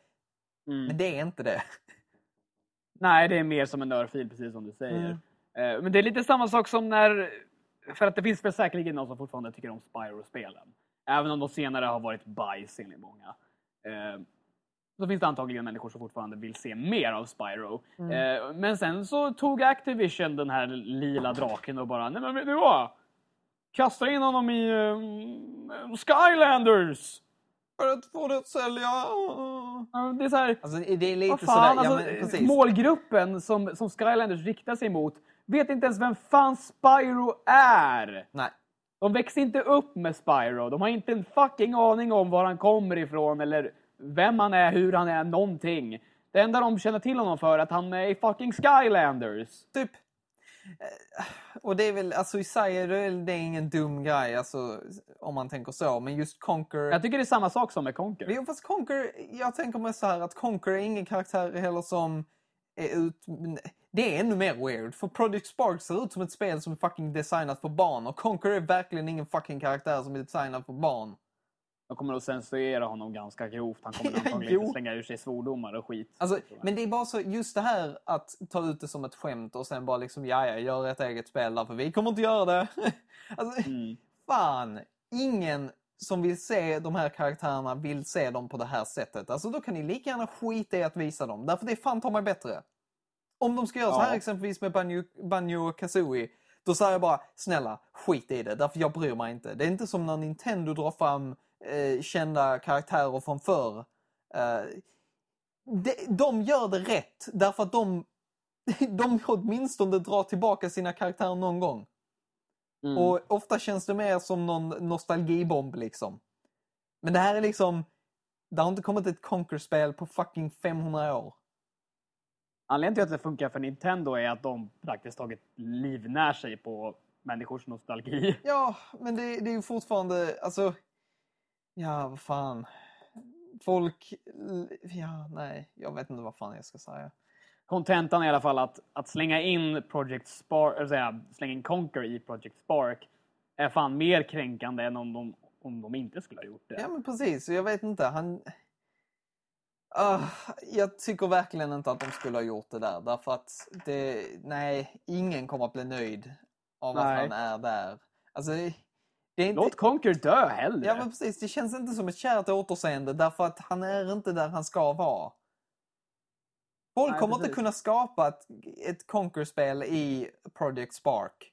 Mm. men det är inte det. Nej, det är mer som en örfil, precis som du säger. Mm. Eh, Men det är lite samma sak som när... För att det finns väl säkerligen någon som fortfarande tycker om Spyro-spelen. Även om de senare har varit bajs enligt många. Eh, Så finns det antagligen människor som fortfarande vill se mer av Spyro. Mm. Eh, Men sen så tog Activision den här lila draken och bara, nej men vet du vad? Kasta in honom i eh, Skylanders! För att få det att sälja. Ja, Det är så här, Alltså det är lite vad fan, sådär, ja alltså, men målgruppen som, som Skylanders riktar sig mot vet inte ens vem fan Spyro är. Nej. De växer inte upp med Spyro. De har inte en fucking aning om var han kommer ifrån eller vem han är, hur han är, någonting. Det enda de känner till honom för är att han är i fucking Skylanders. Typ. eh, och det är väl, alltså i är det, är ingen dum grej, alltså, om man tänker så. Men just Conquer... Jag tycker det är samma sak som med Conquer. Jo, fast Conquer, jag tänker mig så här att Conquer är ingen karaktär heller som är ut... Det är ännu mer weird, för Project Spark ser ut som ett spel som är fucking designat för barn och Conquer är verkligen ingen fucking karaktär som är designad för barn. De kommer att censurera honom ganska grovt. Han kommer antagligen inte slänga ur sig svordomar och skit. Alltså, men det är bara så, just det här att ta ut det som ett skämt och sen bara liksom, ja, ja, gör ett eget spel där, för vi kommer inte göra det. alltså, Mm. fan, ingen som vill se de här karaktärerna vill se dem på det här sättet. Alltså då kan ni lika gärna skita i att visa dem, därför det är fan ta mig bättre. Om de ska göra så här Ja. exempelvis med Banjo, Banjo och Kazooie, då säger jag bara snälla, skit i det, därför jag bryr mig inte. Det är inte som när Nintendo drar fram eh, kända karaktärer från förr. Eh, de, de gör det rätt, därför att de, de åtminstone drar tillbaka sina karaktärer någon gång. Mm. Och ofta känns det mer som någon nostalgibomb liksom. Men det här är liksom... Det har inte kommit ett Conquer-spel på fucking 500 år. Anledningen till att det funkar för Nintendo är att de praktiskt taget livnär sig på människors nostalgi. Ja, men det, det är ju fortfarande... Alltså... Ja, vad fan. Folk... Ja, nej. Jag vet inte vad fan jag ska säga. Kontentan är i alla fall att, att slänga in Project Spark, eller säga, slänga in Conquer i Project Spark är fan mer kränkande än om de, om de inte skulle ha gjort det. Ja, men precis. Jag vet inte. Han... Ah, jag tycker verkligen inte att de skulle ha gjort det där. Därför att det... Nej, ingen kommer att bli nöjd av att Nej. han är där. Alltså, det är inte... Låt Conquer dö hellre! Ja men precis, det känns inte som ett kärt återseende därför att han är inte där han ska vara. Folk Nej, kommer inte precis. kunna skapa ett, ett Conquer-spel i Project Spark.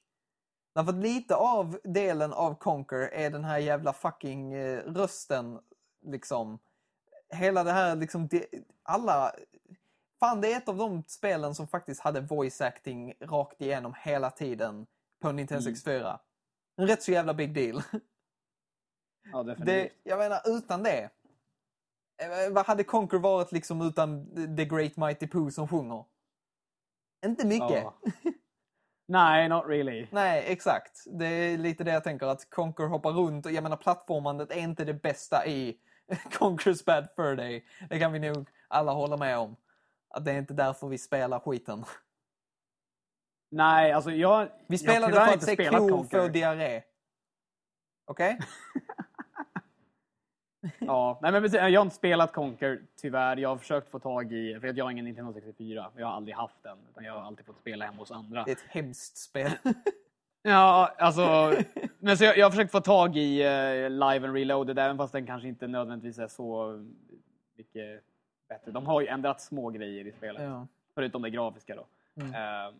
Därför att lite av delen av Conquer är den här jävla fucking eh, rösten, liksom. Hela det här, liksom, det, alla... Fan, det är ett av de spelen som faktiskt hade voice acting rakt igenom hela tiden på Nintendo Mm. 64. En rätt så jävla big deal. Ja, definitivt. Det, jag menar, utan det. eh, Vad hade Conquer varit liksom utan The Great Mighty Pooh som sjunger? Inte mycket. Ja. Nej, not really. Nej, exakt. Det är lite det jag tänker, att Conquer hoppar runt. Och jag menar, plattformandet är inte det bästa i Conquer's Bad Fur Day. Det kan vi nog alla hålla med om. Att det är inte därför vi spelar skiten. Nej, alltså jag... Vi jag spelade tyvärr för att se Conquer. få diarré. Okej? Ja, nej men precis, jag har inte spelat Conquer, tyvärr. Jag har försökt få tag i, för jag har ingen Nintendo 64. Jag har aldrig haft den, utan jag har alltid fått spela hemma hos andra. Det är ett hemskt spel. Ja, alltså... men så jag, jag har försökt få tag i eh, Live and Reloaded, även fast den kanske inte nödvändigtvis är så mycket bättre. De har ju ändrat små grejer i spelet, ja. förutom det grafiska då. Mm. Eh,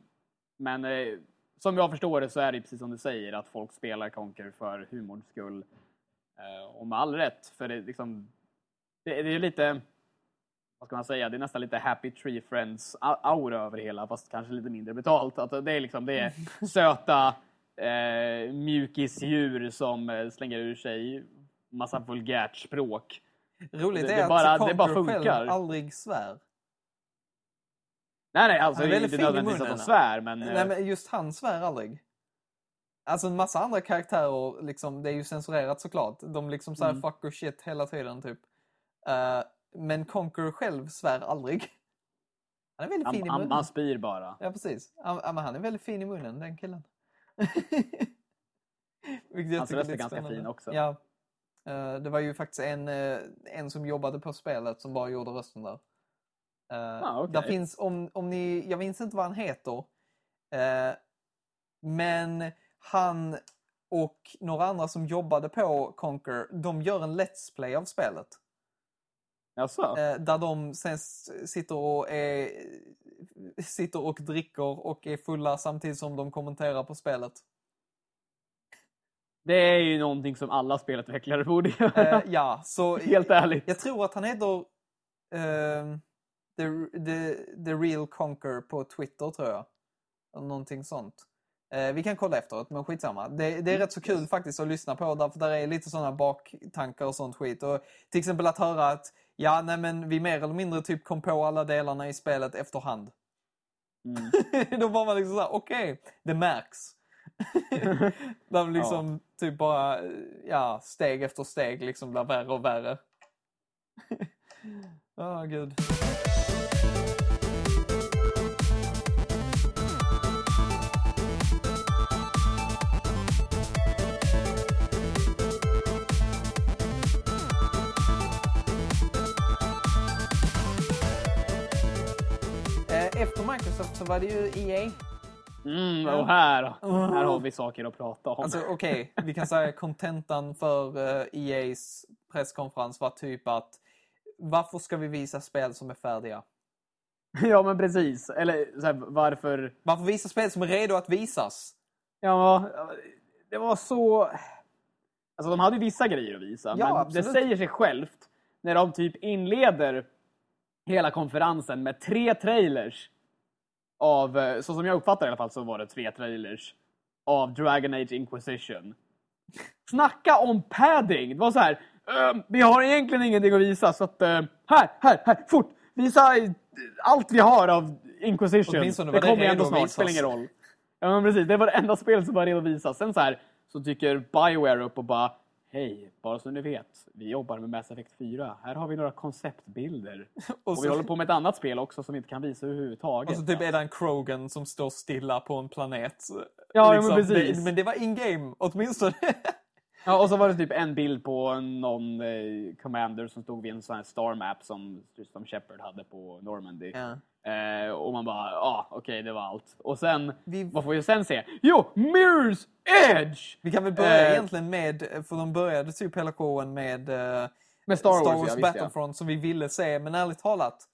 men eh, som jag förstår det så är det precis som du säger, att folk spelar Conquer för humorns skull. Eh, och med all rätt, för det, är liksom, det, det är ju lite, vad ska man säga, det är nästan lite Happy Tree Friends au- aura över hela, fast kanske lite mindre betalt. Att det är liksom, det är söta eh, mjukisdjur som eh, slänger ur sig massa vulgärt språk. Roligt Det- är det att bara- det bara funkar. aldrig svär. Nej, nej, alltså det är inte nödvändigtvis att de svär, men... eh, Nej, men just han svär aldrig. Alltså en massa andra karaktärer, liksom, det är ju censurerat såklart. De liksom säger Mm. fuck och shit hela tiden typ. Eh, men Conquer själv svär aldrig. Han är väldigt fin i munnen. han spyr bara. Ja, precis. Men han är väldigt fin i munnen, den killen. Hans röst är lite ganska fin också. Ja. Eh, det var ju faktiskt en, eh, en som jobbade på spelet som bara gjorde rösten där. Uh, Ah, okej. Där finns, om, om ni, jag minns inte vad han heter. eh, men han och några andra som jobbade på Conquer, de gör en Let's Play av spelet. Jaså? Eh, där de sen sitter och, är, sitter och dricker och är fulla samtidigt som de kommenterar på spelet. Det är ju någonting som alla spelutvecklare borde göra. Eh, ja, så Helt ärligt. jag tror att han heter ehm, the, the, the Real Conquer på Twitter tror jag. Någonting sånt. Eh, vi kan kolla efteråt, men skitsamma. Det, det är rätt så kul faktiskt att lyssna på därför där är lite sådana baktankar och sånt skit. Och till exempel att höra att ja, nej men vi mer eller mindre typ kom på alla delarna i spelet efterhand. Mm. Då var man liksom såhär, okej, det märks. Det liksom typ bara, ja, steg efter steg liksom blir värre och värre. Åh gud. Efter Microsoft så var det ju E EA. Mm, och här, här har vi saker att prata om. Alltså okej, vi kan säga kontentan för eh, EAs presskonferens var typ att varför ska vi visa spel som är färdiga? ja, men precis. Eller så här, varför... Varför visa spel som är redo att visas? Ja, det var så... Alltså de hade vissa grejer att visa, Ja, men absolut. det säger sig självt när de typ inleder hela konferensen med tre trailers av, eh, så som jag uppfattar i alla fall så var det tre trailers av Dragon Age Inquisition. Snacka om padding! Det var så här, "Ehm, vi har egentligen ingenting att visa så att, eh, här, här, här, fort! Visa eh, allt vi har av Inquisition. Åtminstone Det det kommer ändå snart, spelar ingen roll. Ja men precis, det var det enda spel som var redo att visas. Sen så här så dyker Bioware upp och bara Hej, bara så ni vet, vi jobbar med Mass Effect 4. Här har vi några konceptbilder. Och Och vi håller på med ett annat spel också som vi inte kan visa överhuvudtaget. och så typ är det en Krogan som står stilla på en planet. Liksom. Ja, ja, men precis. Det, men det var in-game, åtminstone. Ja, och så var det typ en bild på någon eh, commander som stod vid en sån här star map som, som Shepard hade på Normandy. ja. Eh, och man bara, ja ah, okej det var allt. Och sen, Vi- vad får vi sen se? Jo, Mirror's Edge! Vi kan väl börja Eh. egentligen med, för de började typ hela showen med eh, Med Star Wars, Star ja, Wars ja. Battlefront som vi ville se, men ärligt talat.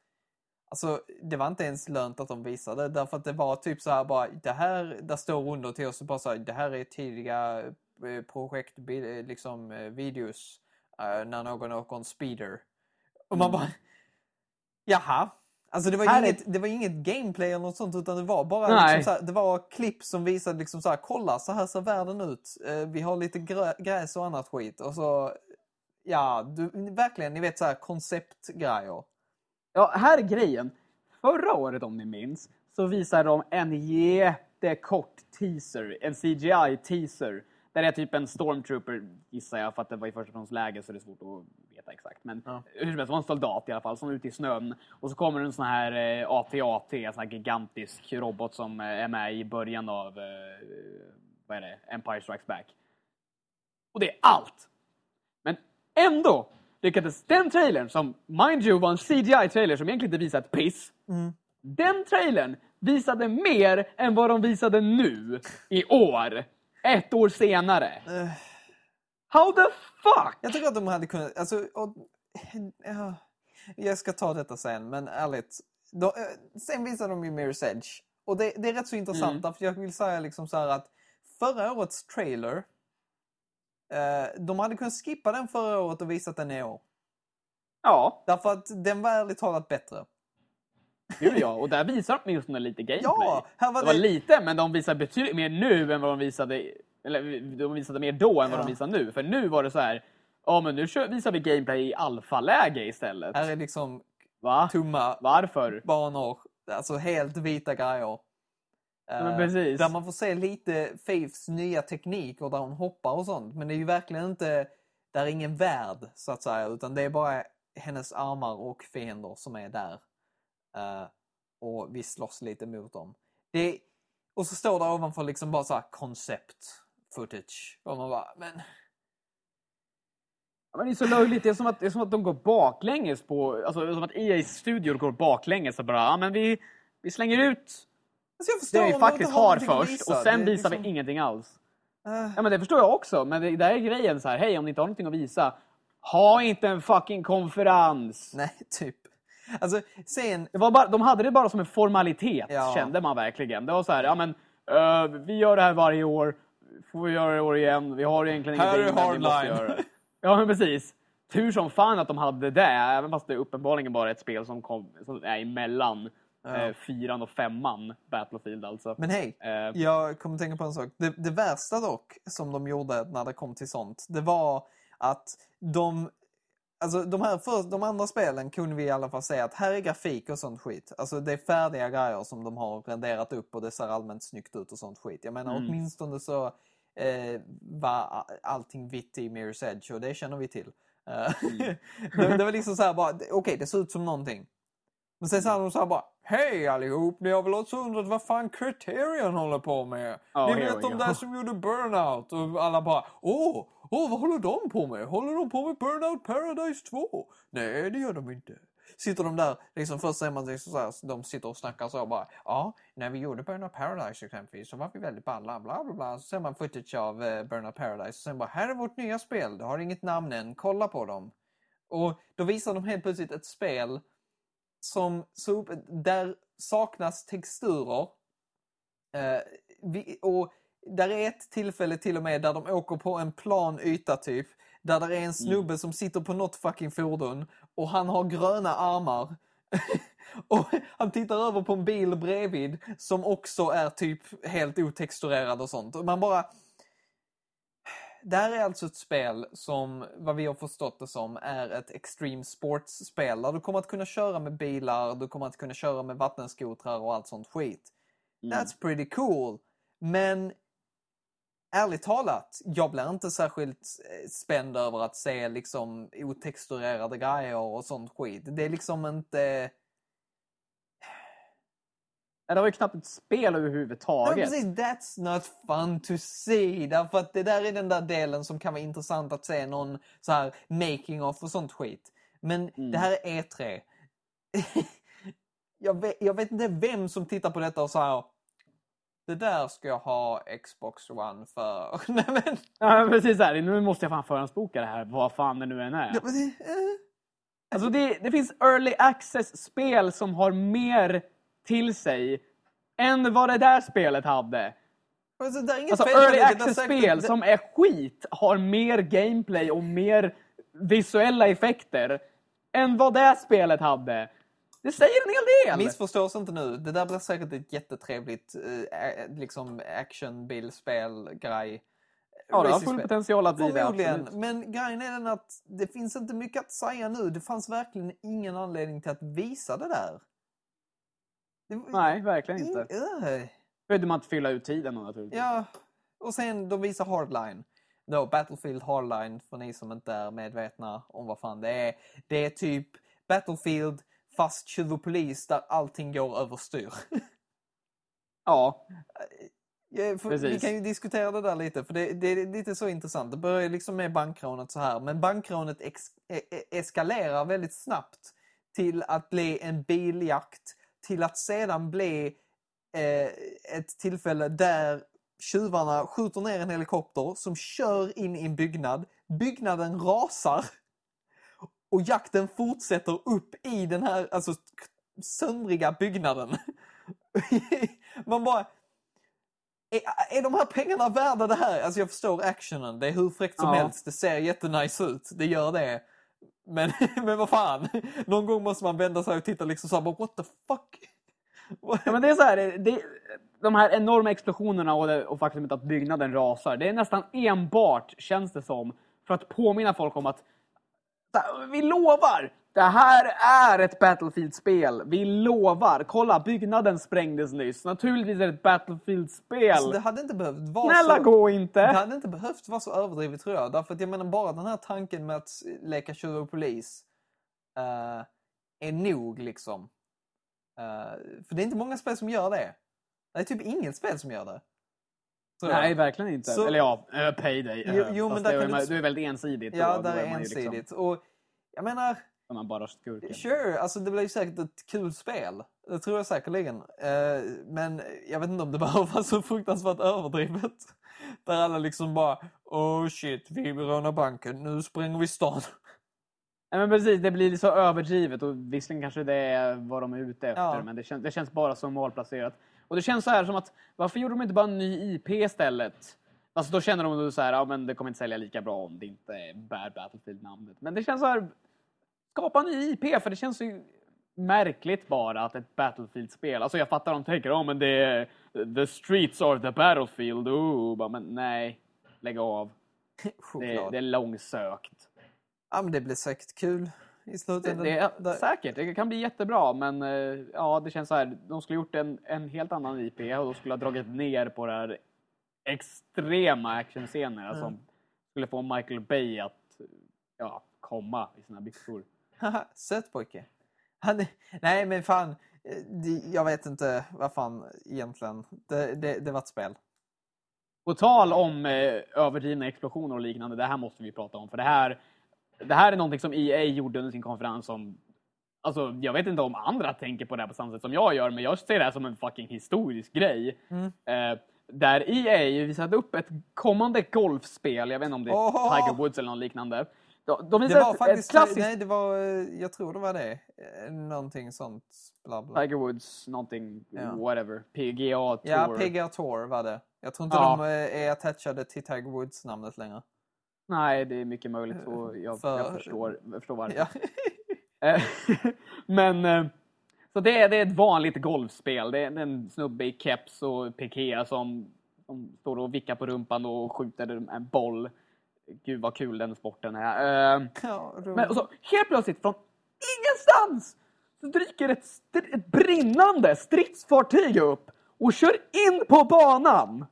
Alltså, det var inte ens lönt att de visade, därför att det var typ så här bara, det här, där står under till oss och bara så här, det här är tidiga eh, projekt, eh, liksom eh, videos, när någon åker en speeder. Och man bara, jaha. Alltså det var, Här är- inget, det var inget gameplay eller något sånt utan det var bara liksom här, det var klipp som visade liksom så här, kolla så här ser världen ut. Eh, vi har lite grö- gräs och annat skit. Och så, ja, du, verkligen, ni vet så här konceptgrejer. Ja, här är grejen. Förra året om ni minns så visade de en jättekort teaser, en CGI-teaser. Där är typ en stormtrooper, gissar jag, för att det var i förstaplatonsläge så det är svårt att veta exakt. Men Ja. hur som helst, det var en soldat i alla fall som är ute i snön. Och så kommer en sån här eh, AT-AT, en sån här gigantisk robot som eh, är med i början av, eh, vad är det, Empire Strikes Back. Och det är allt! Men ändå lyckades den trailern, som mind you var en CGI-trailer som egentligen inte visade ett piss. Den trailern visade mer än vad de visade nu i år. Ett år senare. Eh, How the fuck? jag tycker att de hade kunnat, alltså, och, ja, jag ska ta detta sen, men ärligt. De, eh, sen visade de ju Mirror's Edge. Och det, det är rätt så intressant, Mm. därför jag vill säga liksom så här att förra årets trailer, eh, de hade kunnat skippa den förra året och visat den i år. Ja, Därför att den var ärligt talat bättre. Gud ja. Och där visar de åtminstone lite gameplay. Ja, här var det var det... lite, men de visar betydligt mer nu än vad de visade... Eller de visade mer då än vad Ja. de visar nu. För nu var det så här... Ja, men nu visar vi gameplay i alfaläge istället. Här är liksom Va? tomma Varför? banor, alltså helt vita grejer. men Eh, precis. Där man får se lite Faiths nya tekniker där hon hoppar och sånt. Men det är ju verkligen inte, där är ingen värld så att säga. Utan det är bara hennes armar och fiender som är där. Eh, och vi slåss lite mot dem. Det, och så står det ovanför liksom bara så här concept footage. Och man bara, men... Ja, men det är så löjligt. Det är som att, det är som att de går baklänges på... Alltså som att EA Studio går baklänges och bara, ja men vi, vi slänger ut Alltså jag förstår det vi faktiskt har först och sen Det visar liksom- vi ingenting alls. eh, Ja men det förstår jag också, men det, där är grejen så här. hej om ni inte har någonting att visa, ha inte en fucking konferens! Nej, typ. Alltså, sen... Det var bara, de hade det bara som en formalitet, Ja. kände man verkligen. Det var så här, ja men eh, vi gör det här varje år, får vi göra det i år igen, vi har egentligen Här är ingenting vi måste hardline. Ja men precis. Tur som fan att de hade det, även fast det är uppenbarligen bara ett spel som, kom, som är emellan Ja. eh, fyran och femman, Battlefield alltså. Men hej, Eh, jag kommer tänka på en sak. Det, det värsta dock som de gjorde när det kom till sånt, det var att de Alltså de, här för, de andra spelen kunde vi i alla fall säga att här är grafik och sånt skit. Alltså det är färdiga grejer som de har renderat upp och det ser allmänt snyggt ut och sånt skit. Jag menar Mm. åtminstone så eh, var allting vitt i Mirror's Edge och det känner vi till. Eh, det, det var liksom så här bara, okej det ser ut som någonting. Men sen sa de så här bara, hej allihop, ni har väl också undrat vad fan Criterion håller på med? Ja, ni vet de där som gjorde Burnout och alla bara, åh, åh vad håller de på med? Håller de på med Burnout Paradise 2? Nej det gör de inte. Sitter de där, liksom först ser man så här, de sitter och snackar så bara, ja, när vi gjorde Burnout Paradise exempelvis så var vi väldigt balla, bla bla bla. Så ser man footage av eh, Burnout Paradise och sen bara, här är vårt nya spel, det har inget namn än, kolla på dem. Och då visar de helt plötsligt ett spel som så där saknas texturer. Eh, vi, och där är ett tillfälle till och med där de åker på en plan yta typ. Där det är en snubbe som sitter på något fucking fordon och han har gröna armar. och han tittar över på en bil bredvid som också är typ helt otexturerad och sånt. Och man bara... Det här är alltså ett spel som, vad vi har förstått det som, är ett extreme sports-spel. Där du kommer att kunna köra med bilar, du kommer att kunna köra med vattenskotrar och allt sånt skit. Mm. That's pretty cool. Men ärligt talat, jag blir inte särskilt eh, spänd över att se liksom otexturerade grejer och sånt skit. Det är liksom inte... Det var ju knappt ett spel överhuvudtaget. precis, that's not fun to see. Därför att det där är den där delen som kan vara intressant att se någon så här making of och sånt skit. Men Mm. det här är E3. jag, vet, jag vet inte vem som tittar på detta och säger det där ska jag ha Xbox One för. Nej men... Ja, precis. Här. Nu måste jag fan förhandsboka det här, vad fan det nu än är. Ja, men det, eh. Alltså det, det finns early access-spel som har mer till sig än vad det där spelet hade. Alltså, det är inget Alltså fel early access-spel som är skit har mer gameplay och mer visuella effekter än vad det spelet hade. Det säger en hel del! Missförstå oss inte nu. Det där blir säkert ett jättetrevligt eh, liksom actionbilspel-grej. ja, det har full potential att bli det. Absolut. men grejen är den att det finns inte mycket att säga nu. Det fanns verkligen ingen anledning till att visa det där. Det, Nej, verkligen in- inte. Öh. Behövde man inte fylla ut tiden då naturligtvis. Ja, och sen de visar Hardline. Då, Battlefield Hardline, för ni som inte är medvetna om vad fan det är. Det är typ Battlefield fast tjuv och polis där allting går överstyr. Ja, Ja, vi kan ju diskutera det där lite, för det, det är lite så intressant. Det börjar liksom med bankrånet så här, men bankrånet ex, e, e, eskalerar väldigt snabbt till att bli en biljakt, till att sedan bli eh, ett tillfälle där tjuvarna skjuter ner en helikopter som kör in i en byggnad. Byggnaden rasar och jakten fortsätter upp i den här alltså, söndriga byggnaden. Man bara... Är, är de här pengarna värda det här? Alltså jag förstår actionen, det är hur fräckt som Ja. helst, det ser jättenice ut, det gör det. Men, men vad fan, någon gång måste man vända sig och titta liksom såhär, bara, what the fuck? Ja, men det är så här, det, de här enorma explosionerna och, det, och faktumet att byggnaden rasar, det är nästan enbart, känns det som, för att påminna folk om att här, vi lovar! Det här är ett Battlefield-spel. Vi lovar! Kolla, byggnaden sprängdes nyss. Naturligtvis är det ett Battlefield-spel. Alltså, det hade inte behövt vara Snälla så... gå Det inte! hade inte behövt vara så överdrivet tror jag. Därför att jag menar bara den här tanken med att leka tjuv och polis eh, är nog liksom. Eh, för det är inte många spel som gör det. Det är typ inget spel som gör det. Jag. Nej, verkligen inte. Så- Eller ja, äh, Payday. Jo, jo, men där det, kan är, du- det är väldigt ensidigt. Ja, då. Då där är man ju ensidigt. Liksom, Och jag menar, är man bara skurken. sure, alltså det blir ju säkert ett kul spel. Det tror jag säkerligen. Eh, men jag vet inte om det behöver vara så fruktansvärt överdrivet. Där alla liksom bara, oh shit, vi rånar banken, nu spränger vi stan. Nej, men precis, det blir så överdrivet och visserligen kanske det är vad de är ute efter, Ja. men det känns, det känns bara så målplacerat. Och det känns så här som att, varför gjorde de inte bara en ny IP istället? Alltså då känner de så här, ja men det kommer inte sälja lika bra om det inte bär Battlefield-namnet. Men det känns så här, skapa en ny IP, för det känns ju märkligt bara att ett Battlefield-spel, alltså jag fattar de tänker, ja men det är the streets are the battlefield, oh, bara, men nej, lägg av. Det, det är långsökt. Ja, men det blir säkert kul i Det, slutändan. det är Där- säkert, det kan bli jättebra men eh, ja, det känns så här. De skulle gjort en, en helt annan IP och de skulle ha dragit ner på det här extrema actionscenerna Mm. som skulle få Michael Bay att ja, komma i sina byxor. Haha, Söt pojke. Han, nej, men fan. eh, Jag vet inte vad fan egentligen. Det, det, det var ett spel. På tal om eh, överdrivna explosioner och liknande, det här måste vi prata om för det här, det här är någonting som EA gjorde under sin konferens som Alltså, jag vet inte om andra tänker på det här på samma sätt som jag gör, men jag ser det här som en fucking historisk grej. Mm. Eh, där EA visade upp ett kommande golfspel, jag vet inte om det är! Tiger Woods eller något liknande. De, de Det var ett, faktiskt... ett klassiskt Nej, det var... eh, Jag tror det var det. Eh, Någonting sånt. Bla, bla. Tiger Woods, någonting, Ja. whatever, PGA Tour. Ja, PGA Tour var det. Jag tror inte Ja. de eh, är attachade till Tiger Woods-namnet längre. Nej, det är mycket möjligt och jag, För- jag, förstår, jag förstår varför. Ja. Eh, Men eh, så det är, det är ett vanligt golfspel. Det är en snubbe i keps och piké som, som står och vickar på rumpan och skjuter en boll. Gud vad kul den sporten är. Eh, ja. Men och så helt plötsligt från ingenstans så dyker ett, str- ett brinnande stridsfartyg upp och kör in på banan.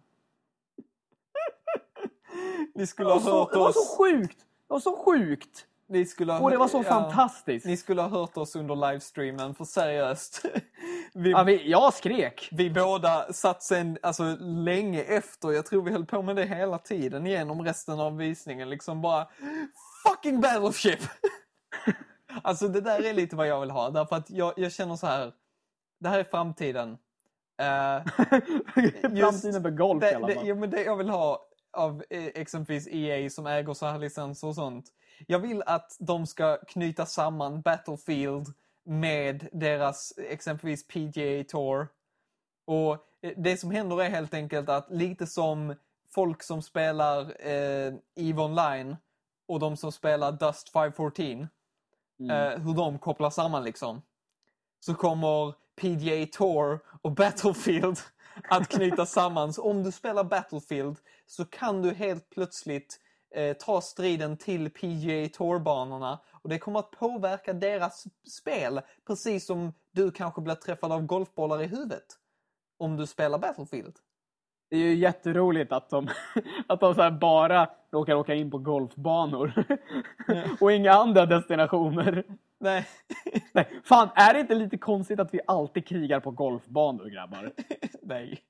Ni skulle ha hört det var oss... så sjukt. Det var så sjukt. Ni skulle ha, Och det var så ja, fantastiskt. Ni skulle ha hört oss under livestreamen, för seriöst. Vi, Ja, vi, jag skrek. vi båda satt sen, alltså länge efter, jag tror vi höll på med det hela tiden genom resten av visningen, liksom bara fucking battleship! alltså det där är lite vad jag vill ha, därför att jag, jag känner så här. det här är framtiden. Eh, Framtiden för golf i det, alla det, fall. ja, men det jag vill ha av eh, exempelvis EA som äger så här licenser och sånt. Jag vill att de ska knyta samman Battlefield med deras exempelvis PGA Tour. Och eh, det som händer är helt enkelt att lite som folk som spelar eh, EVE Online och de som spelar Dust 514 Mm. eh, hur de kopplar samman liksom. Så kommer PGA Tour och Battlefield att knyta samman. Så om du spelar Battlefield så kan du helt plötsligt eh, ta striden till PGA Tour-banorna och det kommer att påverka deras spel precis som du kanske blir träffad av golfbollar i huvudet om du spelar Battlefield. Det är ju jätteroligt att de, att de bara råkar åka in på golfbanor. och inga andra destinationer. Nej, Nej, fan, är det inte lite konstigt att vi alltid krigar på golfbanor, grabbar? nej.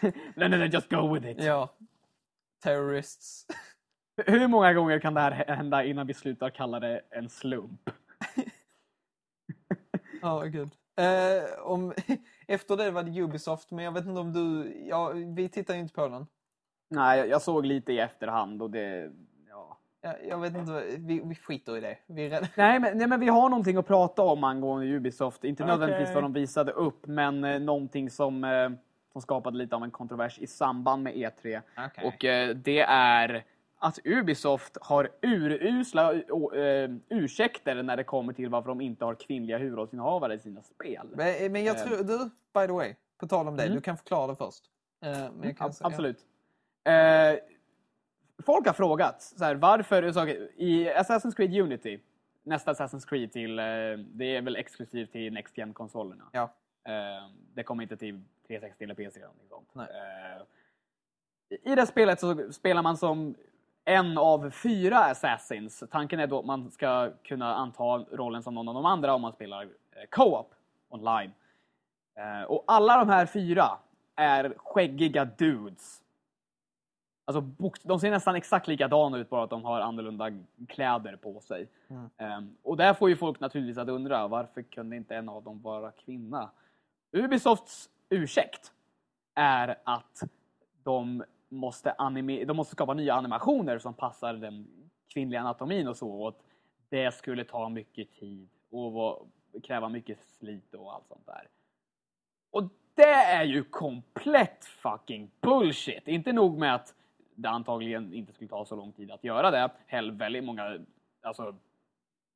nej, nej, nej, just go with it. Ja. Terrorists. Hur många gånger kan det här hända innan vi slutar kalla det en slump? Ja, gud. Eh, om, efter det var det Ubisoft, men jag vet inte om du... Ja, vi tittar ju inte på den. Nej, jag- jag såg lite i efterhand och det... Ja. Jag, jag vet inte, vi, vi skiter i det. Vi. Nej, men, nej, men vi har någonting att prata om angående Ubisoft. Inte nödvändigtvis Okej. vad de visade upp, men eh, någonting som, eh, som skapade lite av en kontrovers i samband med E3. Okej. Och eh, det är att Ubisoft har urusla uh, ursäkter när det kommer till varför de inte har kvinnliga huvudrollsinnehavare i sina spel. Men, men jag Eh. tror, du, by the way, på tal om det, Mm. du kan förklara det först. Eh, men jag kan Ab- säga- Absolut. Eh, folk har frågat så här, varför så, i Assassin's Creed Unity, nästa Assassin's Creed till, eh, det är väl exklusivt till Next gen konsolerna Ja. Eh, det kommer inte till 360 eller PC eller någonting sånt. Eh, I det spelet så spelar man som en av fyra Assassins. Tanken är då att man ska kunna anta rollen som någon av de andra om man spelar eh, co-op online. Och alla de här fyra är skäggiga dudes. Alltså, de ser nästan exakt likadana ut, bara att de har annorlunda kläder på sig. Mm. Ehm, och där får ju folk naturligtvis att undra, varför kunde inte en av dem vara kvinna? Ubisofts ursäkt är att de måste, anime- de måste skapa nya animationer som passar den kvinnliga anatomin och så. Och att det skulle ta mycket tid och kräva mycket slit och allt sånt där. Och det är ju komplett fucking bullshit. Inte nog med att det antagligen inte skulle ta så lång tid att göra det. Hell, väldigt många alltså,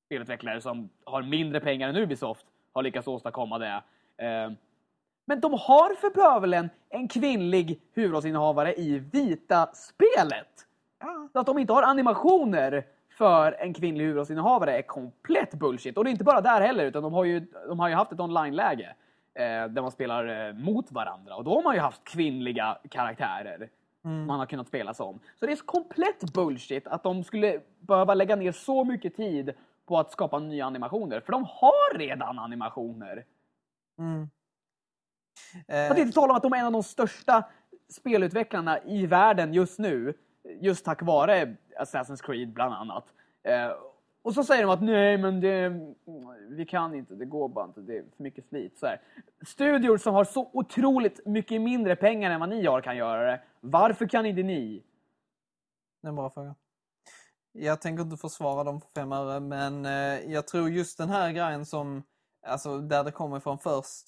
spelutvecklare som har mindre pengar än Ubisoft har lyckats åstadkomma det. Eh, men de har för bövelen en kvinnlig huvudrollsinnehavare i vita spelet. Ja. Så att de inte har animationer för en kvinnlig huvudrollsinnehavare är komplett bullshit. Och det är inte bara där heller, utan de har ju, de har ju haft ett online-läge eh, där man spelar eh, mot varandra. Och då har man ju haft kvinnliga karaktärer man har kunnat spela som. Så det är komplett bullshit att de skulle behöva lägga ner så mycket tid på att skapa nya animationer. För de har redan animationer. Mm. För att inte tala om att de är en av de största spelutvecklarna i världen just nu. Just tack vare Assassin's Creed bland annat. Eh, och så säger de att nej men det, vi kan inte, det går bara inte, det är för mycket slit. Så här. Studior som har så otroligt mycket mindre pengar än vad ni har kan göra det. Varför kan inte ni? Det är en bra fråga. Jag tänker inte försvara dem för fem öre, men eh, jag tror just den här grejen som, alltså där det kommer ifrån först.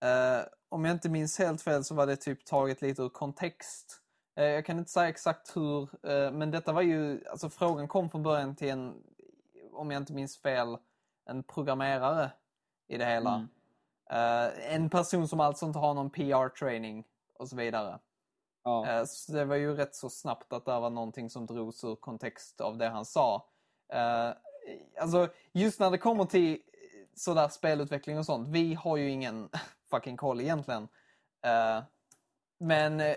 Eh, om jag inte minns helt fel så var det typ taget lite ur kontext. Eh, jag kan inte säga exakt hur, eh, men detta var ju, alltså frågan kom från början till en, om jag inte minns fel, en programmerare i det hela. Mm. Eh, en person som alltså inte har någon PR-training och så vidare. Ja. Eh, Så det var ju rätt så snabbt att det var någonting som drogs ur kontext av det han sa. Eh, Alltså, just när det kommer till sådär spelutveckling och sånt, vi har ju ingen fucking koll egentligen. Eh, Men eh,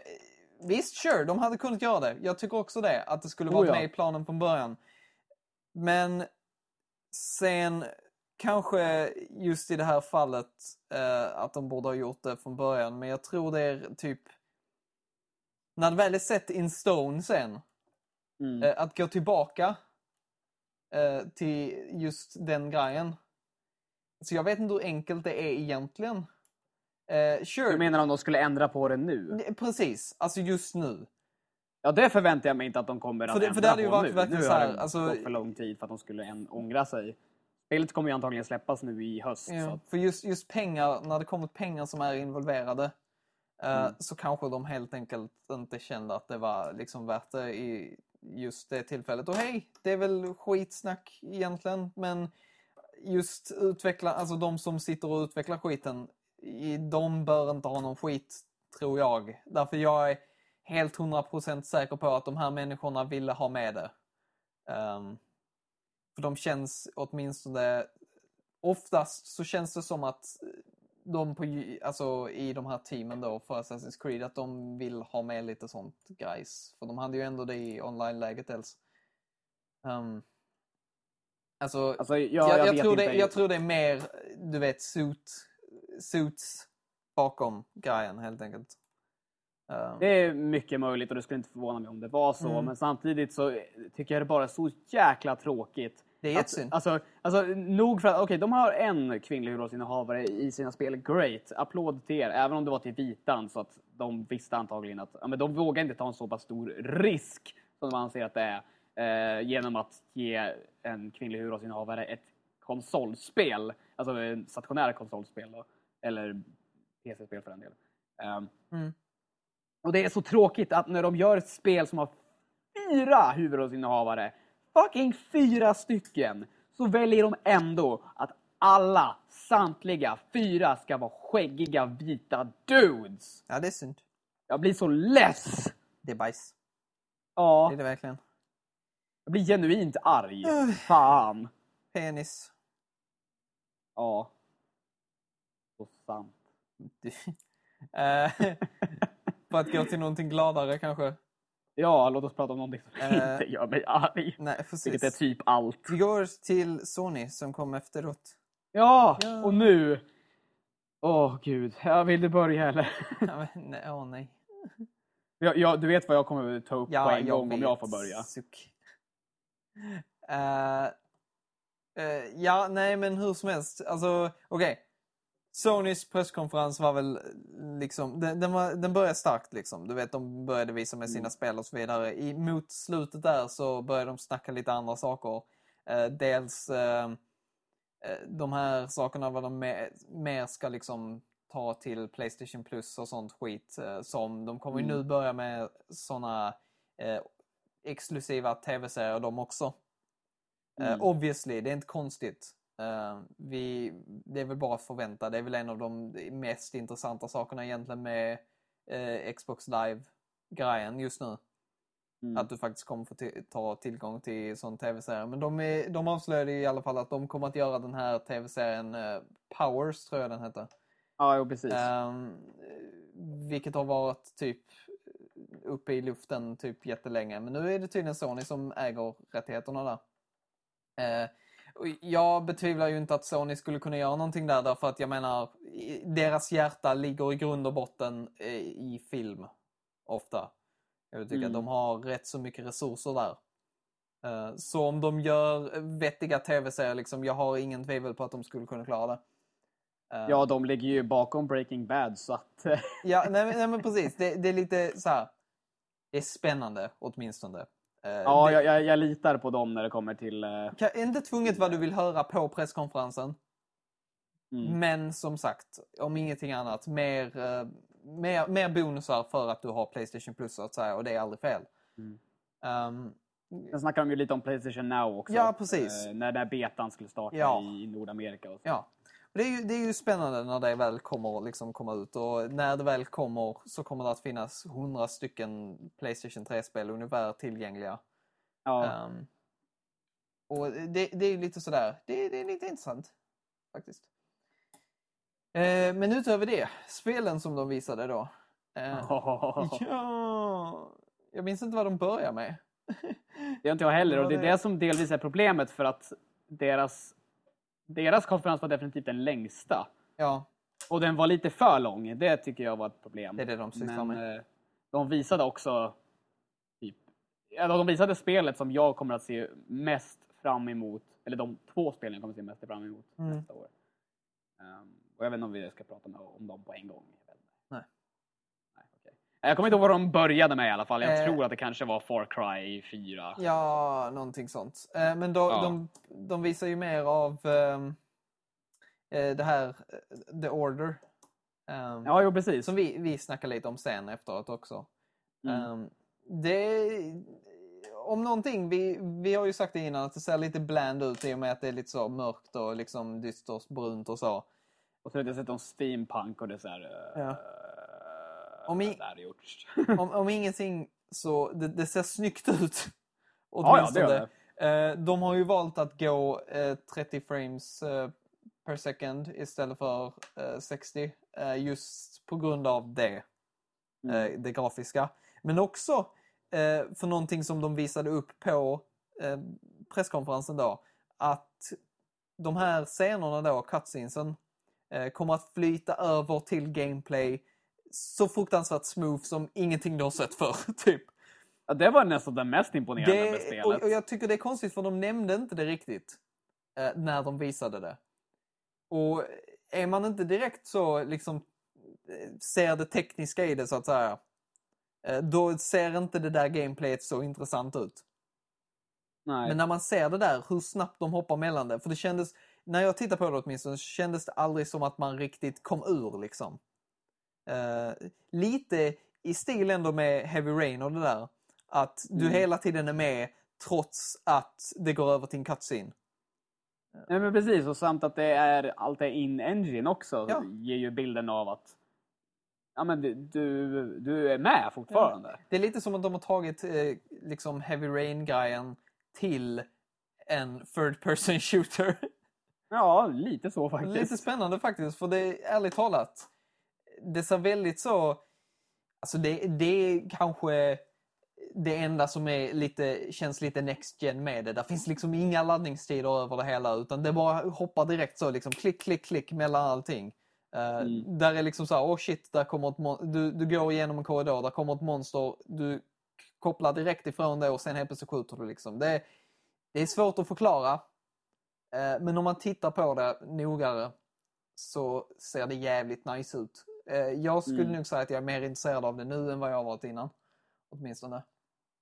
visst, sure, de hade kunnat göra det. Jag tycker också det, att det skulle Oh varit ja. med i planen från början. Men sen kanske just i det här fallet eh, att de borde ha gjort det från början. Men jag tror det är typ när det väl är sett in stone sen, Mm. att gå tillbaka till just den grejen. Så jag vet inte hur enkelt det är egentligen. Eh, sure, Du menar om de skulle ändra på det nu? Precis. Alltså just nu. Ja, det förväntar jag mig inte att de kommer att För det- ändra för det hade ju på varit nu. verkligen nu så har det alltså- gått för lång tid för att de skulle ångra sig. Spelet kommer ju antagligen släppas nu i höst. Så Ja, att, för just, just pengar, när det kommer pengar som är involverade eh, Mm. så kanske de helt enkelt inte kände att det var liksom värt det i just det tillfället. Och hej, det är väl skitsnack egentligen, men just utveckla, alltså de som sitter och utvecklar skiten, de bör inte ha någon skit, tror jag. Därför jag är helt 100% säker på att de här människorna ville ha med det. Ehm, för de känns åtminstone oftast så känns det som att de på, alltså, i de här teamen då för Assassin's Creed att de vill ha med lite sånt guys. För de hade ju ändå det i online-läget dels. Um, alltså, alltså, ja, jag, jag, jag, tror det, jag tror det är mer, du vet, suit, suits bakom grejen helt enkelt. Um, Det är mycket möjligt och det skulle inte förvåna mig om det var så. Mm. Men samtidigt så tycker jag det bara är så jäkla tråkigt. det är jättesynd. alltså, alltså, nog för att, okej, de har en kvinnlig huvudrollsinnehavare i sina spel. Great! Applåd till er. Även om det var till vitan så att de visste antagligen att ja, men de vågar inte ta en så pass stor risk som de anser att det är. Eh, genom att ge en kvinnlig huvudrollsinnehavare ett konsolspel. Alltså en stationär konsolspel då. Eller PC-spel för den delen. Ehm, Mm. och det är så tråkigt att när de gör ett spel som har fyra huvudrollsinnehavare, fucking fyra stycken, så väljer de ändå att alla, samtliga fyra ska vara skäggiga vita dudes. Ja, det är synd. Jag blir så less! Det är bajs. Ja, Det är det verkligen. jag blir genuint arg. Fan. Penis. Ja. Du. Eh, för att gå till någonting gladare kanske. Ja, låt oss prata om någonting som Eh, inte gör mig arg. Nej, Vilket är typ allt. Vi går till Sony som kom efteråt. Ja, Ja. och nu. Åh gud, ja, vill du börja eller? Ja, men, nej, åh nej. Ja, ja, du vet vad jag kommer ta upp Ja, på en jag gång om vet. jag får börja. Suck. Eh, eh, ja, nej men hur som helst. Alltså, okej. Sonys presskonferens var väl liksom, den, den, var, den började starkt liksom. Du vet, de började visa med sina Mm. spel och så vidare. I, mot slutet där så började de snacka lite andra saker. Eh, dels eh, eh, de här sakerna vad de mer, mer ska liksom ta till Playstation Plus och sånt skit. Eh, som de kommer ju Mm. nu börja med såna eh, exklusiva tv-serier de också. Eh, Mm. obviously, det är inte konstigt. Eh, vi, det är väl bara att förvänta. Det är väl en av de mest intressanta sakerna egentligen med eh, Xbox Live-grejen just nu. Mm. Att du faktiskt kommer få ta tillgång till sån tv-serie. Men de, är, de avslöjade i alla fall att de kommer att göra den här tv-serien eh, Powers, tror jag den heter. Ja, jo, precis. Ehm, vilket har varit typ uppe i luften typ jättelänge. Men nu är det tydligen Sony som äger rättigheterna där. Och jag betvivlar ju inte att Sony skulle kunna göra någonting där därför att jag menar deras hjärta ligger i grund och botten eh, i film. Ofta. Jag tycker Mm. att de har rätt så mycket resurser där. Eh, Så om de gör vettiga tv-serier, liksom, jag har ingen tvivel på att de skulle kunna klara det. Eh, Ja, de ligger ju bakom Breaking Bad så att... Ja, nej, nej men precis. Det, det är lite så här. Det är spännande åtminstone. Eh, ja, det, jag, jag, jag litar på dem när det kommer till... eh, kan, inte tvunget vad du vill höra på presskonferensen. Mm. Men som sagt, om ingenting annat, mer, eh, mer, mer bonusar för att du har Playstation Plus så att säga. Och det är aldrig fel. Mm. Ehm, Sen snackar de ju lite om Playstation Now också. Ja, precis. När den här betan skulle starta Ja. i Nordamerika. Och så. ja. Det är, ju, det är ju spännande när det väl kommer liksom komma ut och när det väl kommer så kommer det att finnas hundra stycken Playstation 3-spel ungefär tillgängliga. Ja. Ehm, och det, det är ju lite sådär, det, det är lite intressant faktiskt. Eh, men utöver det, spelen som de visade då. Eh, ja, jag minns inte vad de börjar med. Det gör inte jag heller och det är det som delvis är problemet för att deras, deras konferens var definitivt den längsta. Ja, Och den var lite för lång. Det tycker jag var ett problem. det är det de sysslar med. eh, de visade också typ, de visade spelet som jag kommer att se mest fram emot. Eller de två spelen jag kommer att se mest fram emot Mm. nästa år. Ehm, och jag vet inte om vi ska prata om, om dem på en gång. Nej. Jag kommer inte ihåg vad de började med i alla fall. Jag Eh. tror att det kanske var Far Cry 4. Ja, någonting sånt. Eh, men då, Ja. de, de visar ju mer av ehm, eh, det här, eh, The Order. Ehm, Ja, jo precis. Som vi, vi snackar lite om sen efteråt också. Mm. Ehm, det, om någonting, vi, vi har ju sagt det innan att det ser lite bland ut i och med att det är lite så mörkt och liksom dystert brunt och så. Och så har jag dessutom steampunk och det är så här... eh, Ja. Om i- det här är gjort. Om, om ingenting så, det, det ser snyggt ut. ja, ja, det gör det. Eh, de har ju valt att gå eh, 30 frames eh, per second istället för eh, 60. eh, just på grund av det. Mm. eh, det grafiska. Men också eh, för någonting som de visade upp på eh, presskonferensen då. Att de här scenerna då, cutscenesen, eh, kommer att flyta över till gameplay så fruktansvärt smooth som ingenting du har sett förr. Typ. Ja, det var nästan det mest imponerande med Det, spelet. och, och jag tycker det är konstigt för de nämnde inte det riktigt eh, när de visade det. Och är man inte direkt så liksom eh, ser det tekniska i det så att säga. eh, Då ser inte det där gameplayet så intressant ut. Nej. Men när man ser det där, hur snabbt de hoppar mellan det. För det kändes, när jag tittar på det åtminstone, så kändes det aldrig som att man riktigt kom ur liksom. Eh, lite i stil ändå med Heavy Rain och det där. Att du Mm. hela tiden är med trots att det går över till en cutscene. Nej, men precis, och samt att det är allt är in-engine också Ja. ger ju bilden av att ja, men du, du, du är med fortfarande. Det är lite som att de har tagit eh, liksom Heavy Rain-grejen till en third person shooter. Ja, lite så faktiskt. Lite spännande faktiskt, för det är ärligt talat. Det ser väldigt så... Alltså det, det är kanske det enda som är lite, känns lite next gen med det. Där finns liksom inga laddningstider över det hela utan det bara hoppar direkt så liksom klick, klick, klick mellan allting. Eh, Mm. Där är liksom så här, oh shit, där kommer ett mon- du, du går igenom en korridor, där kommer ett monster, du kopplar direkt ifrån det och sen helt plötsligt skjuter du liksom. Det, det är svårt att förklara. Eh, Men om man tittar på det noggrannare så ser det jävligt nice ut. Eh, Jag skulle Mm. nog säga att jag är mer intresserad av det nu än vad jag har varit innan. Åtminstone.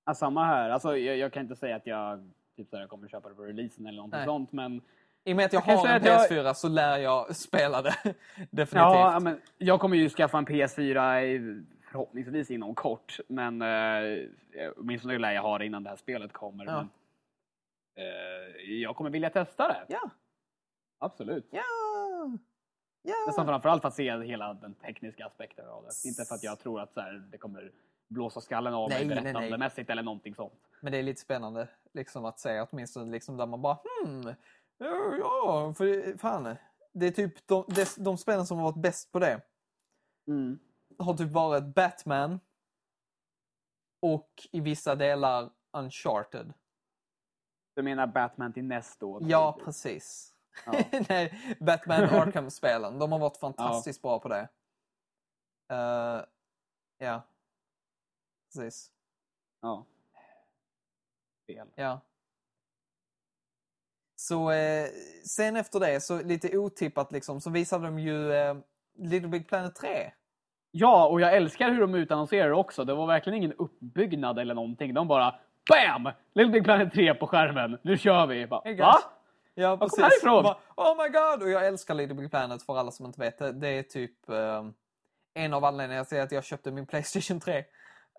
Ja, samma här. Alltså, jag, jag kan inte säga att jag typ, så här, kommer köpa det på releasen eller någonting Nej. sånt, men I och med att jag, Jag har en att jag- PS4 så lär jag spela det. Definitivt. Ja, ja, men jag kommer ju skaffa en PS4 i, förhoppningsvis inom kort. Men eh, åtminstone lär jag ha det innan det här spelet kommer. Ja. Men, eh, jag kommer vilja testa det. Ja. Absolut. Ja! Ja! Nästan framförallt för att se hela den tekniska aspekten av det. Inte för att jag tror att så här, det kommer blåsa skallen av mig berättandemässigt eller någonting sånt. Men det är lite spännande liksom, att se åtminstone liksom, där man bara hmm, ja, ja, för fan. Det är typ de, de, de spelen som har varit bäst på det Mm. har typ varit Batman och i vissa delar Uncharted. Du menar Batman till nästa år? Ja, precis. Ja. Nej, Batman Arkham-spelen. De har varit fantastiskt bra på det. Eh, ja. Precis. ja. Fel. Ja. Så eh, sen efter det, så lite otippat liksom, så visade de ju eh, Little Big Planet 3. Ja, och jag älskar hur de utannonserar också. Det var verkligen ingen uppbyggnad eller någonting. De bara BAM! Little Big Planet 3 på skärmen. Nu kör vi! Bara, Hey, Va? Ja, kom precis. härifrån? Och Bara, oh my god! Och jag älskar Little Big Planet för alla som inte vet det. Det är typ eh, en av anledningarna till att jag köpte min Playstation 3.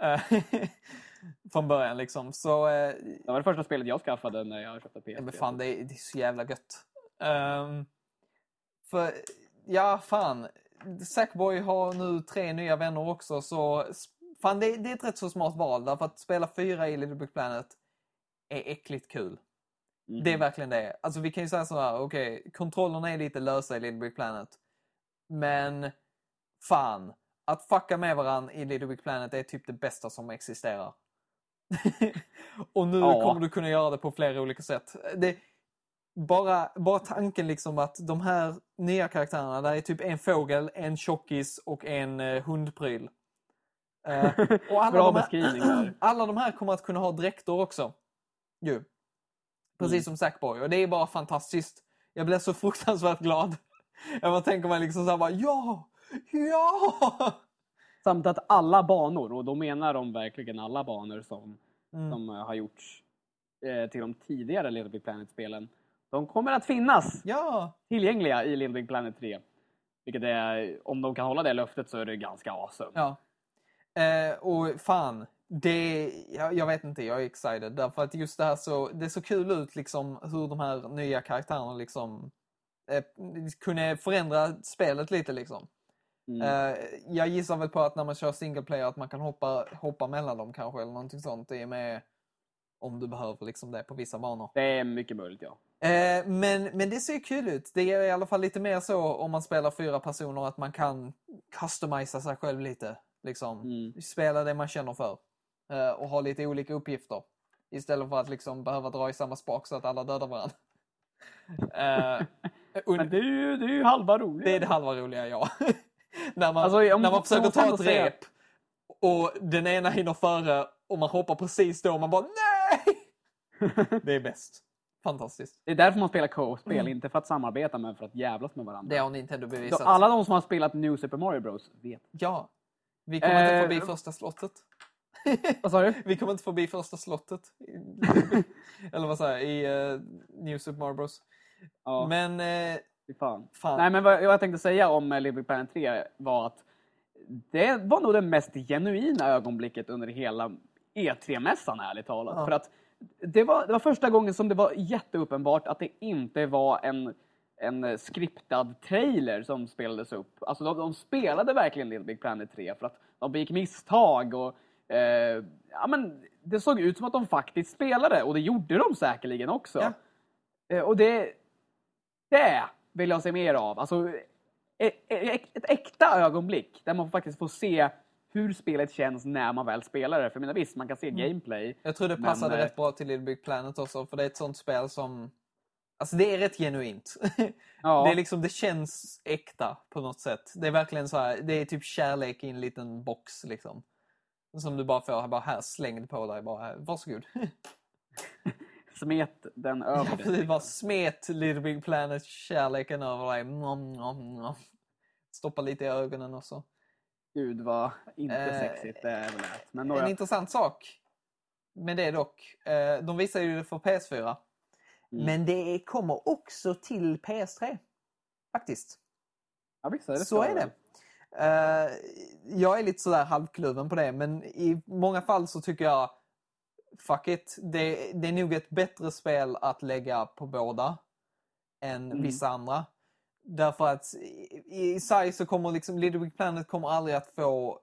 Eh, Från början liksom. Så eh, Det var det första spelet jag skaffade när jag köpte PS3. Ja, men fan, det är, det är så jävla gött. Ehm, för, ja, fan. Sackboy har nu tre nya vänner också, så fan, det, det är ett rätt så smart val. Därför att spela fyra i Little Big Planet är äckligt kul. Mhm. Det är verkligen det. Alltså vi kan ju säga så här, okej, kontrollerna är lite lösa i Little Big Planet. Men fan, att fucka med varandra i Little Big Planet är typ det bästa som existerar. och nu Ja. kommer du kunna göra det på flera olika sätt. Det, bara, bara tanken liksom att de här nya karaktärerna, där är typ en fågel, en tjockis och en eh, hundpryl. Eh, och alla Bra de här, beskrivning. Alla de här kommer att kunna ha dräkter också. Ju. Precis Mm. som Sackboy. Och det är bara fantastiskt. Jag blir så fruktansvärt glad. Jag bara tänker mig liksom såhär bara ja! Ja! Samt att alla banor, och då menar de verkligen alla banor som, Mm. som eh, har gjorts eh, till de tidigare Little Big Planet-spelen, de kommer att finnas Ja! tillgängliga i Little Big Planet 3. Vilket är, om de kan hålla det löftet så är det ganska awesome. Ja. Eh, och fan, det, jag, jag vet inte, jag är excited. Därför att just det här så, det ser kul ut liksom hur de här nya karaktärerna liksom eh, kunde förändra spelet lite liksom. Mm. Eh, jag gissar väl på att när man kör single player att man kan hoppa, hoppa mellan dem kanske eller någonting sånt. Det är med om du behöver liksom det på vissa banor. Det är mycket möjligt, ja. Eh, men, men det ser kul ut. Det är i alla fall lite mer så om man spelar fyra personer att man kan customisa sig själv lite. Liksom. Mm. Spela det man känner för. Eh, och ha lite olika uppgifter. Istället för att liksom behöva dra i samma spak så att alla dödar varandra. Och Men det är ju, det är ju halva roligt. det är det halva roliga, ja. när man, Alltså, när man försöker ta ett rep och den ena hinner före och man hoppar precis då och man bara nej! det är bäst. Fantastiskt. Det är därför man spelar co-spel, inte för att samarbeta men för att jävlas med varandra. Det har Nintendo Så bevisat. alla de som har spelat New Super Mario Bros vet. Ja. Vi kommer inte Eh, förbi första slottet. Vad sa du? Vi kommer inte förbi första slottet. Eller vad säger jag? I uh, New Super Mario Bros. Ja, Men, fy fan. fan. Nej, men vad jag tänkte säga om eh, Little Planet 3 var att det var nog det mest genuina ögonblicket under hela E3-mässan, ärligt talat. Ja. För att det var, det var första gången som det var jätteuppenbart att det inte var en, en skriptad trailer som spelades upp. Alltså de, de spelade verkligen Little Big Planet 3 för att de begick misstag och eh, ja, men det såg ut som att de faktiskt spelade och det gjorde de säkerligen också. Ja. Eh, och det, det vill jag se mer av. Alltså, e- e- ett äkta ögonblick där man faktiskt får se hur spelet känns när man väl spelar det. För menar, visst, man kan se Mm. gameplay. Jag tror det Men, passade eh, rätt bra till Little Big Planet också, för det är ett sånt spel som... Alltså det är rätt genuint. Ja. Det, är liksom, det känns äkta på något sätt. Det är verkligen så här, det är typ kärlek i en liten box liksom. Som du bara får bara här slängd på dig. Bara, varsågod. Smet den över dig. bara smet Little Big Planet kärleken över dig. Nom, nom, nom. Stoppa lite i ögonen också. Gud vad inte Eh, sexigt det är. Men En några... intressant sak med det dock. Eh, de visar ju det för PS4. Mm. Men det kommer också till PS3. Faktiskt. ja, visst, det Så ska är det. Eh, jag är lite sådär halvkluven på det, men i många fall så tycker jag fuck it. Det, det är nog ett bättre spel att lägga på båda än Mm. vissa andra. Därför att i, i sig så kommer liksom Little Big Planet kommer aldrig att få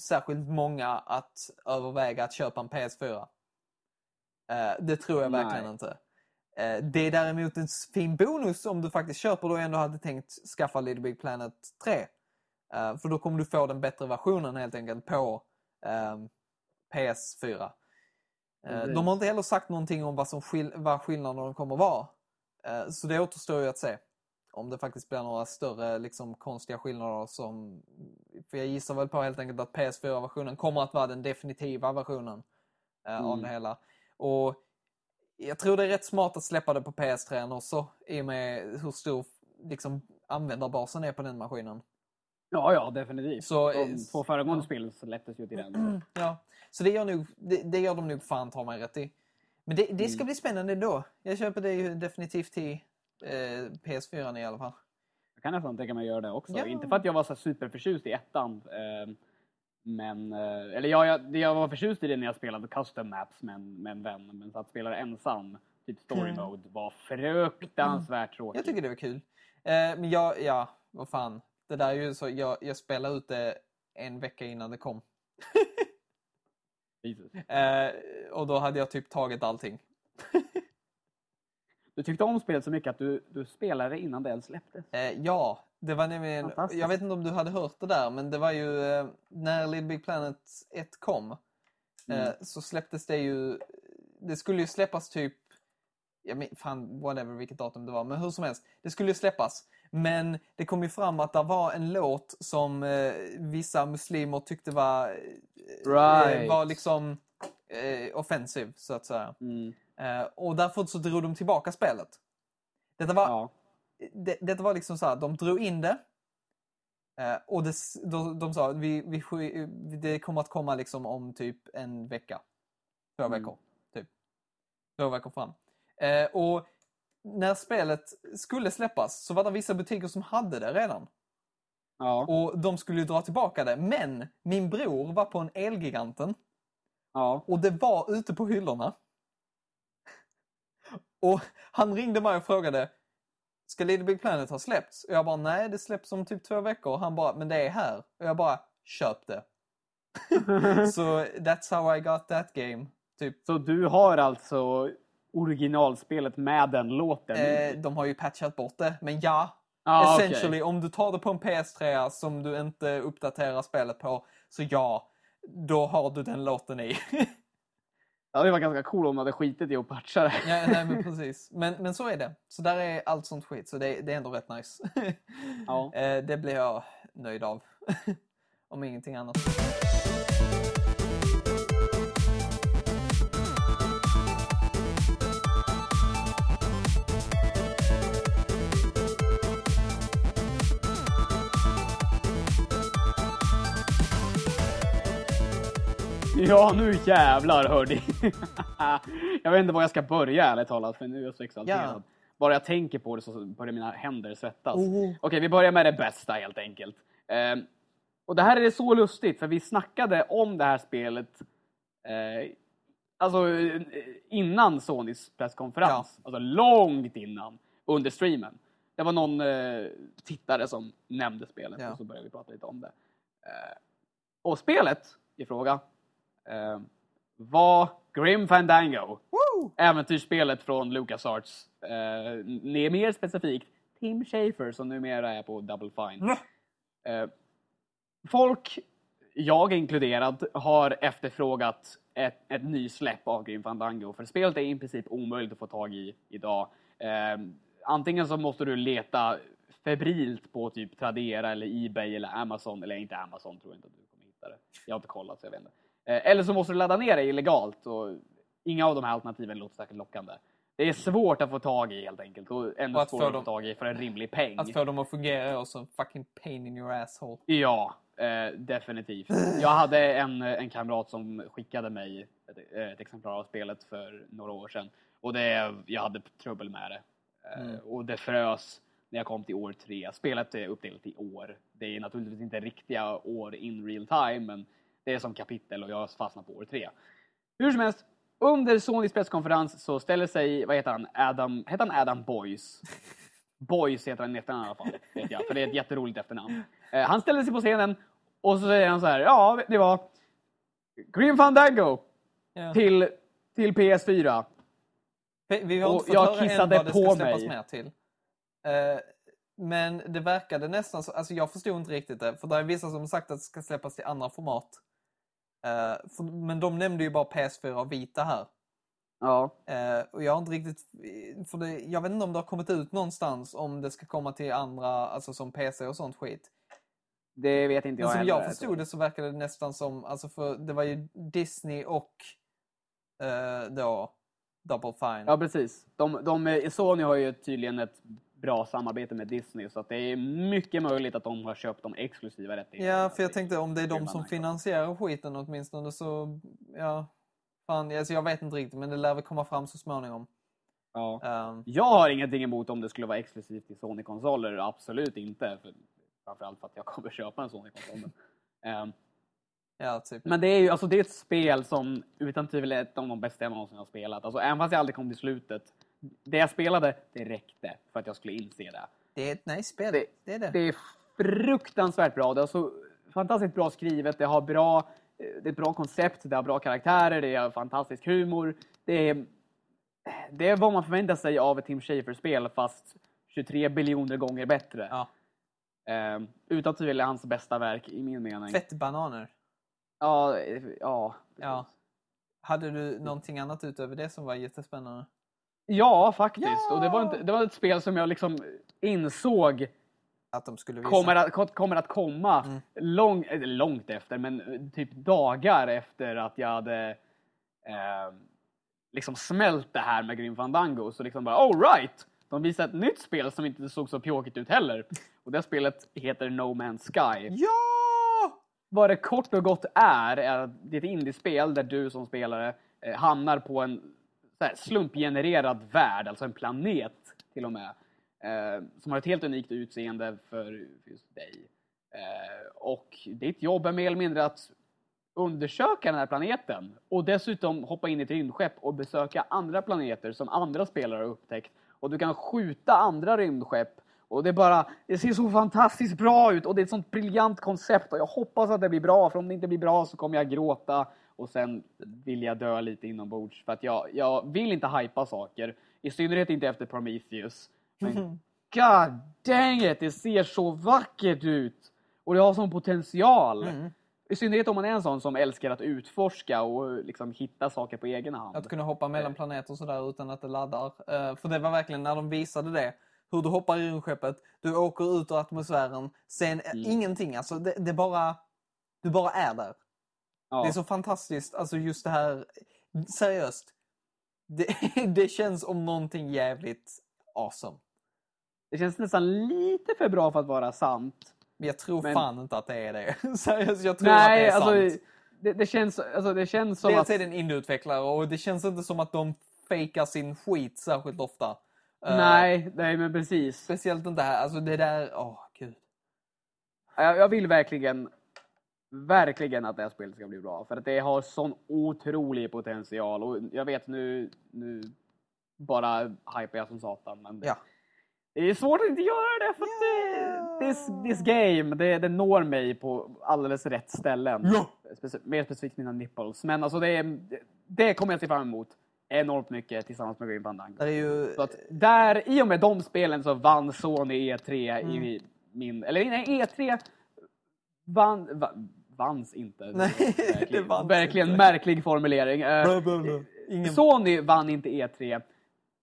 särskilt många att överväga att köpa en PS4. Eh, det tror jag verkligen Nej. inte. Eh, det är däremot en fin bonus om du faktiskt köper då och ändå hade tänkt skaffa Little Big Planet 3. Eh, för då kommer du få den bättre versionen helt enkelt på ehm, PS4. Eh, Precis. de har inte heller sagt någonting om vad, som skil- vad skillnaderna kommer vara. Eh, så det återstår ju att se. Om det faktiskt blir några större liksom, konstiga skillnader som... För jag gissar väl på helt enkelt att PS4-versionen kommer att vara den definitiva versionen eh, av Mm. det hela. Och jag tror det är rätt smart att släppa det på PS3 också i och med hur stor liksom, användarbasen är på den maskinen. Ja, ja, definitivt. Så, eh, De två föregående ja. spelen släpptes ju till den. Ja, så det gör, nog, det, det gör de nog fan ta mig rätt i. Men det, det ska Mm. bli spännande då. Jag köper det ju definitivt till eh, PS4 i alla fall. Jag kan nästan tänka mig att göra det också. Ja. Inte för att jag var så superförtjust i ettan. Eh, men, eh, eller ja, jag, jag var förtjust i det när jag spelade custom maps med en, med en vän. Men så att spela det ensam, typ story Mm. mode, var fruktansvärt tråkigt. Jag tycker det var kul. Eh, men jag, ja, vad fan. Det där är ju så, jag, jag spelade ut det en vecka innan det kom. Eh, och då hade jag typ tagit allting. Du tyckte om spelet så mycket att du, du spelade innan det ens släpptes. Eh, ja, det var nämligen... Jag vet inte om du hade hört det där, men det var ju eh, när Little Big Planet 1 kom. Eh, Mm. så släpptes det ju... Det skulle ju släppas typ... Jag men, fan, whatever vilket datum det var, men hur som helst. Det skulle ju släppas. Men det kom ju fram att det var en låt som eh, vissa muslimer tyckte var... eh, Right. var liksom eh, offensiv, så att säga. Mm. Eh, och därför så drog de tillbaka spelet. Detta var Ja. det, det var liksom så här, de drog in det. Eh, och det, de, de sa att vi, vi, det kommer att komma liksom om typ en vecka. Två Mm. veckor. Typ. Två veckor fram. Och när spelet skulle släppas så var det vissa butiker som hade det redan. Ja. Och de skulle ju dra tillbaka det. Men min bror var på en Elgiganten ja. och det var ute på hyllorna. Och han ringde mig och frågade Ska Little Big Planet ha släppts? Och jag bara nej, det släpps om typ två veckor. Och han bara, men det är här. Och jag bara, köp det. Så that's how I got that game. Typ. Så du har alltså originalspelet med den låten? Eh, de har ju patchat bort det, men ja. ah, essentially, om du tar det på en PS3 som du inte uppdaterar spelet på, så ja, då har du den låten i. Det hade varit ganska cool om de hade skitit i att patcha det. Ja, nej, men precis. Men, men så är det. Så där är allt sånt skit, så det, det är ändå rätt nice. Ja. Eh, det blir jag nöjd av. Om ingenting annat. Ja, nu jävlar hörni. jag vet inte var jag ska börja ärligt talat, för nu är jag så exalterad. Ja. Bara jag tänker på det så börjar mina händer svettas. Oh. Okej, vi börjar med det bästa helt enkelt. Ehm, och det här är så lustigt, för vi snackade om det här spelet eh, alltså eh, innan Sonys presskonferens. Alltså långt innan, under streamen. Det var någon eh, tittare som nämnde spelet Ja. och så började vi prata lite om det. Eh, och spelet i fråga eh, var Grim Fandango. Woo! Äventyrsspelet från LucasArts. Eh, mer specifikt Tim Schafer som numera är på Double Fine. Va? Eh, folk, jag inkluderad, har efterfrågat ett, ett nysläpp av Grim Fandango. För spelet är i princip omöjligt att få tag i idag. Eh, antingen så måste du leta febrilt på typ Tradera eller Ebay eller Amazon. Eller inte Amazon tror jag inte att du kommer hitta det. Jag har inte kollat så jag vet inte. Eh, eller så måste du ladda ner det illegalt. Och inga av de här alternativen låter särskilt lockande. Det är svårt att få tag i helt enkelt. Och ännu Och att svårare att få tag i för en rimlig peng. Att få dem att fungera är också en fucking pain in your asshole. Ja, eh, definitivt. Jag hade en, en kamrat som skickade mig ett, ett exemplar av spelet för några år sedan. Och det, jag hade trubbel med det. Eh, Mm. Och det frös när jag kom till år tre. Spelet är uppdelat i år. Det är naturligtvis inte riktiga år in real time, men det är som kapitel och jag fastnade på år tre. Hur som helst, under Sonys presskonferens så ställer sig, vad heter han, Adam, heter han Adam Boys? Boys heter han i efternamn i alla fall, vet jag, för det är ett jätteroligt efternamn. Eh, han ställer sig på scenen Och så säger han så här, ja, ni vad? Grim Fandango Ja. till, till PS4. Vi, vi Och jag kissade det på mig. Eh, men det verkade nästan så, alltså jag förstod inte riktigt det, för det är vissa som sagt att det ska släppas till andra format. Eh, för, men de nämnde ju bara PS4 och Vita här. Ja. Eh, och jag har inte riktigt, för det, jag vet inte om det har kommit ut någonstans om det ska komma till andra, alltså som PC och sånt skit. Det vet inte Men jag som heller. jag förstod det så verkade det nästan som, alltså för det var ju Disney och eh, då Double Fine. Ja, precis. De, de, Sony har ju tydligen ett bra samarbete med Disney så att det är mycket möjligt att de har köpt de exklusiva rättigheterna. Ja, för jag tänkte om det är de som finansierar skiten åtminstone så, ja. Fan, alltså jag vet inte riktigt men det lär väl komma fram så småningom. Ja. Ehm, Jag har ingenting emot om det skulle vara exklusivt till Sony-konsoler, absolut inte. För, framförallt för att jag kommer köpa en Sony-konsol. ehm, ja, typ. Men det är ju alltså, det är ett spel som utan tvivel är ett av de bästa jag någonsin har spelat. Alltså, även fast jag aldrig kom till slutet. Det jag spelade, det räckte för att jag skulle inse det. Det är ett nice spel. Det- Det, är det. Det är fruktansvärt bra. Det är så fantastiskt bra skrivet. Det har bra, det är ett bra koncept, det har bra karaktärer, det är fantastisk humor. Det är, det är vad man förväntar sig av ett Tim Schafer-spel fast 23 biljoner gånger bättre. Ja. Eh, utan tvivel är hans bästa verk i min mening. Fettbananer. Ja, eh, ja. Ja. Hade du någonting annat utöver det som var jättespännande? Ja, faktiskt. Ja! Och det var, inte, det var ett spel som jag liksom insåg Att de skulle visa? kommer att, kommer att komma Mm. lång, långt efter, men typ dagar efter att jag hade eh, liksom smält det här med Grim Fandango. Så liksom bara, all right! De visar ett nytt spel som inte såg så pjåkigt ut heller. Och det spelet heter No Man's Sky. Ja! Vad det kort och gott är, är det är ett indiespel där du som spelare eh, hamnar på en här, slumpgenererad värld, alltså en planet till och med. Eh, som har ett helt unikt utseende för just dig. Eh, och ditt jobb är mer eller mindre att undersöka den här planeten och dessutom hoppa in i ett rymdskepp och besöka andra planeter som andra spelare har upptäckt. Och du kan skjuta andra rymdskepp och det är bara, det ser så fantastiskt bra ut och det är ett sånt briljant koncept och jag hoppas att det blir bra för om det inte blir bra så kommer jag gråta och sen vill jag dö lite inombords för att jag, jag vill inte hypa saker. I synnerhet inte efter Prometheus. Men god dang it, det ser så vackert ut! Och det har sån potential. Mm. I synnerhet om man är en sån som älskar att utforska och liksom hitta saker på egen hand. Att kunna hoppa mellan planeter och sådär utan att det laddar. Eh, för det var verkligen när de visade det. Hur du hoppar i rymdskeppet, du åker ut ur atmosfären, sen eh, Mm. ingenting. Alltså det, det bara... Du bara är där. Ja. Det är så fantastiskt. Alltså just det här... Seriöst. Det, det känns om någonting jävligt awesome. Det känns nästan lite för bra för att vara sant. Men jag tror Men- fan inte att det är det. Seriöst, jag tror Nej, att det är alltså sant. det, det, känns, alltså det känns som Dels att... är det en indieutvecklare och det känns inte som att de fejkar sin skit särskilt ofta. Eh, Nej, nej men precis. Speciellt inte här. Alltså det där... Åh, gud. Jag, jag vill verkligen, verkligen att det här spelet ska bli bra. För att det har sån otrolig potential. Och jag vet nu, nu bara hypar jag som satan. Men Ja. det är svårt att inte göra det för att det, this, this game, det, det når mig på alldeles rätt ställen. Ja. Speci- mer specifikt mina nipples. Men alltså det, det, det kommer jag se fram emot enormt mycket tillsammans med Grim Fandango. Det ju... Så att där, i och med de spelen så vann Sony E3 Mm. i min... Eller nej, E3 vann... Va, vanns inte. Nej, det verkligen, vanns verkligen inte. märklig formulering. Eh, Bla, bla, bla. Ingen... Sony vann inte E3.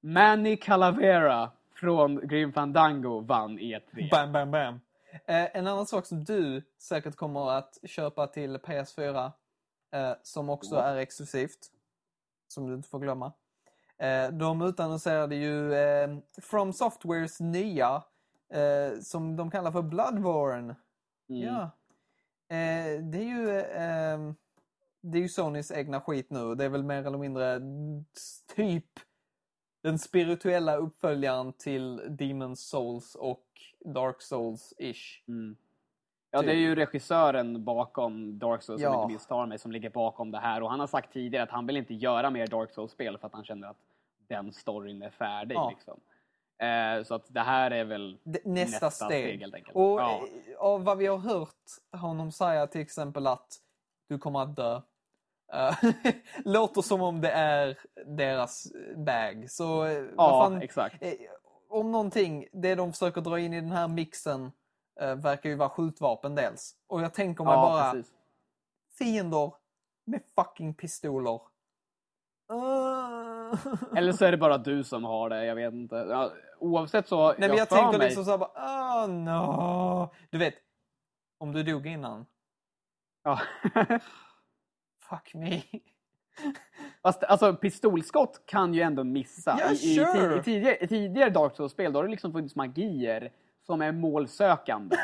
Manny Calavera från Grim Fandango vann E E3. Bam, bam, bam. Eh, en annan sak som du säkert kommer att köpa till PS4, eh, som också Ja. är exklusivt, som du inte får glömma. Eh, de utannonserade ju eh, From Softwares nya, eh, som de kallar för Bloodborne. Mm. Ja. Eh, det är ju eh, det är ju Sonys egna skit nu. Det är väl mer eller mindre typ den spirituella uppföljaren till Demon's Souls och Dark Souls-ish. Mm. Ja, det är ju regissören bakom Dark Souls, Ja. som inte misstar mig, som ligger bakom det här. Och han har sagt tidigare att han vill inte göra mer Dark Souls-spel för att han känner att den storyn är färdig. Ja. Liksom. Eh, så att det här är väl Nästa, nästa steg. steg helt enkelt. Och Ja. eh, av vad vi har hört honom säga till exempel att du kommer att dö. Eh, låter som om det är deras bag. Så ja, fan, exakt. om någonting, det de försöker dra in i den här mixen verkar ju vara skjutvapen dels. Och jag tänker mig Ja, bara precis. fiender med fucking pistoler. Uh. Eller så är det bara du som har det, jag vet inte. Ja, oavsett så, Nej men jag jag för tänker mig... liksom såhär bara, oh no. Du vet, om du dog innan, Ja. fuck me. Fast alltså pistolskott kan ju ändå missa. Ja, I, i, sure. i, i, tidigare, I tidigare Dark Souls-spel då har det liksom funnits magier som är målsökande.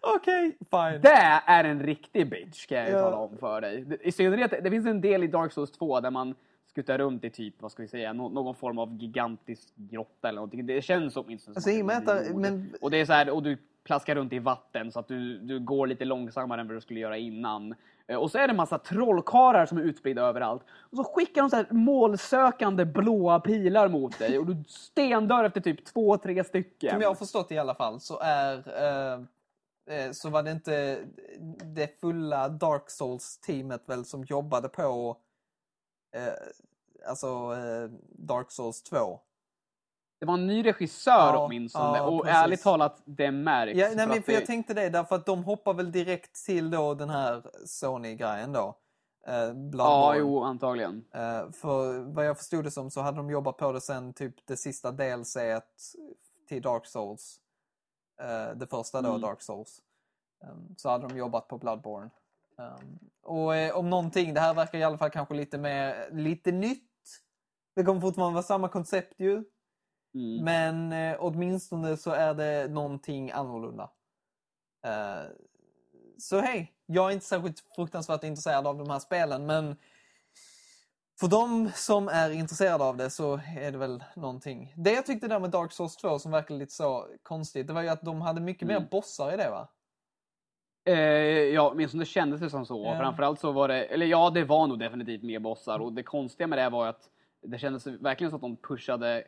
Okej, fine. det är en riktig bitch kan jag ju Ja. tala om för dig. I synnerhet, det finns en del i Dark Souls 2 där man skuttar runt i typ, vad ska vi säga, nå- någon form av gigantisk grotta eller någonting. Det känns åtminstone Alltså, det- är men- Och det är så här, och du plaskar runt i vatten så att du, du går lite långsammare än vad du skulle göra innan. Eh, Och så är det en massa trollkarlar som är utspridda överallt. Och så skickar de så här målsökande blåa pilar mot dig och du stendör efter typ två, tre stycken. Som jag har förstått i alla fall så är eh, så var det inte det fulla Dark Souls-teamet väl som jobbade på eh, alltså eh, Dark Souls 2. Det var en ny regissör Ja, åtminstone ja, och precis. ärligt talat, det märks. Ja, nej, för men för det- jag tänkte det därför att de hoppar väl direkt till då den här Sony-grejen då. Eh, Ja, jo, antagligen. Eh, för vad jag förstod det som så hade de jobbat på det sen typ det sista DLC till Dark Souls. Eh, det första då, Mm. Dark Souls. Um, så hade de jobbat på Bloodborne. Um, och eh, om någonting, det här verkar i alla fall kanske lite mer, lite nytt. Det kommer fortfarande vara samma koncept ju. Mm. Men eh, åtminstone så är det någonting annorlunda. Så hej, jag är inte särskilt fruktansvärt intresserad av de här spelen men för de som är intresserade av det så är det väl någonting. Det jag tyckte där med Dark Souls 2 som verkar lite så konstigt, det var ju att de hade mycket Mm. mer bossar i det va? Eh, ja, åtminstone kändes det som så. Ja. Framförallt så var det, eller ja, det var nog definitivt mer bossar och det konstiga med det var att det kändes verkligen som att de pushade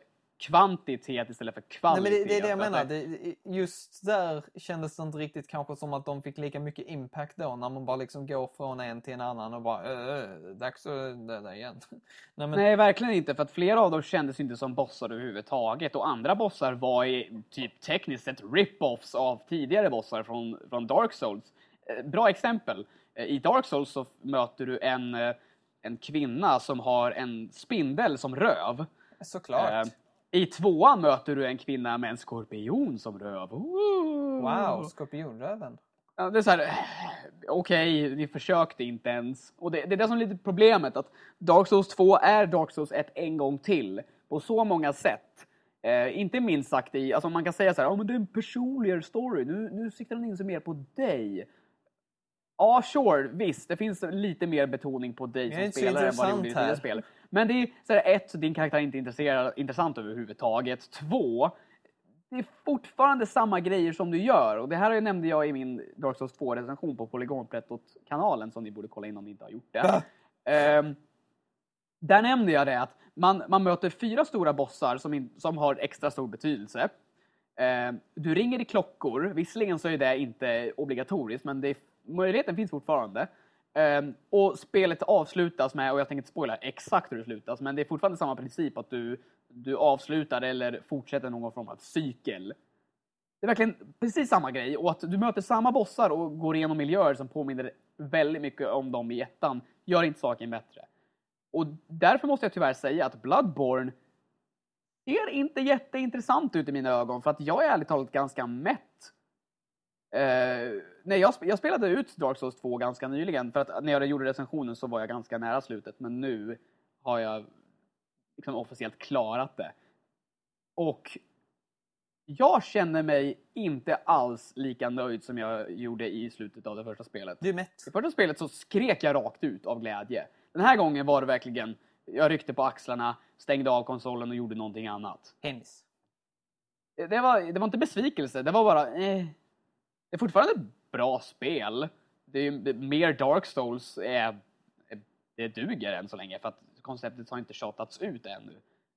kvantitet istället för Nej, kvalitet. men det, det är det jag menar. Det, just där kändes det inte riktigt kanske som att de fick lika mycket impact då när man bara liksom går från en till en annan och bara äh, äh, dags att döda igen. Nej, men, Nej, verkligen inte. För att flera av dem kändes inte som bossar överhuvudtaget. Och andra bossar var i, typ tekniskt sett rip-offs av tidigare bossar från, från Dark Souls. Eh, Bra exempel. Eh, I Dark Souls så möter du en, eh, en kvinna som har en spindel som röv. Såklart. Eh, I tvåan möter du en kvinna med en skorpion som röv. Ooh. Wow, skorpionröven. Ja, det är så här, eh, okej, ni försökte inte ens. Och det, det är det som är lite problemet, att Dark Souls 2 är Dark Souls 1 en gång till. På så många sätt. Eh, inte minst sagt i, alltså man kan säga så här, oh, men det är en personligare story, nu, nu siktar den in sig mer på dig. Ja, sure, visst, det finns lite mer betoning på dig som spelare än vad det gjorde i tidigare spel. Men det är så här, ett, din karaktär är inte intresserad, intressant överhuvudtaget. Två, det är fortfarande samma grejer som du gör. Och det här nämnde jag i min Dark Souls 2-recension på Polygonprettot-kanalen som ni borde kolla in om ni inte har gjort det. Ehm, där nämnde jag det att man, man möter fyra stora bossar som, in, som har extra stor betydelse. Ehm, du ringer i klockor, visserligen så är det inte obligatoriskt men det är, möjligheten finns fortfarande. Um, och spelet avslutas med, och jag tänker inte spoila exakt hur det slutas, men det är fortfarande samma princip att du, du avslutar eller fortsätter någon form av cykel. Det är verkligen precis samma grej och att du möter samma bossar och går igenom miljöer som påminner väldigt mycket om dem i ettan gör inte saken bättre. Och därför måste jag tyvärr säga att Bloodborne ser inte jätteintressant ut i mina ögon för att jag är ärligt talat ganska mätt. Eh, nej, jag, sp- jag spelade ut Dark Souls 2 ganska nyligen för att när jag gjorde recensionen så var jag ganska nära slutet men nu har jag liksom officiellt klarat det. Och jag känner mig inte alls lika nöjd som jag gjorde i slutet av det första spelet. Du är mätt. I första spelet så skrek jag rakt ut av glädje. Den här gången var det verkligen, jag ryckte på axlarna, stängde av konsolen och gjorde någonting annat. Penis. Det var, det var inte besvikelse, det var bara, eh. Det är fortfarande ett bra spel. Det är ju mer Dark Souls är, det duger än så länge för att konceptet har inte tjatats ut ännu.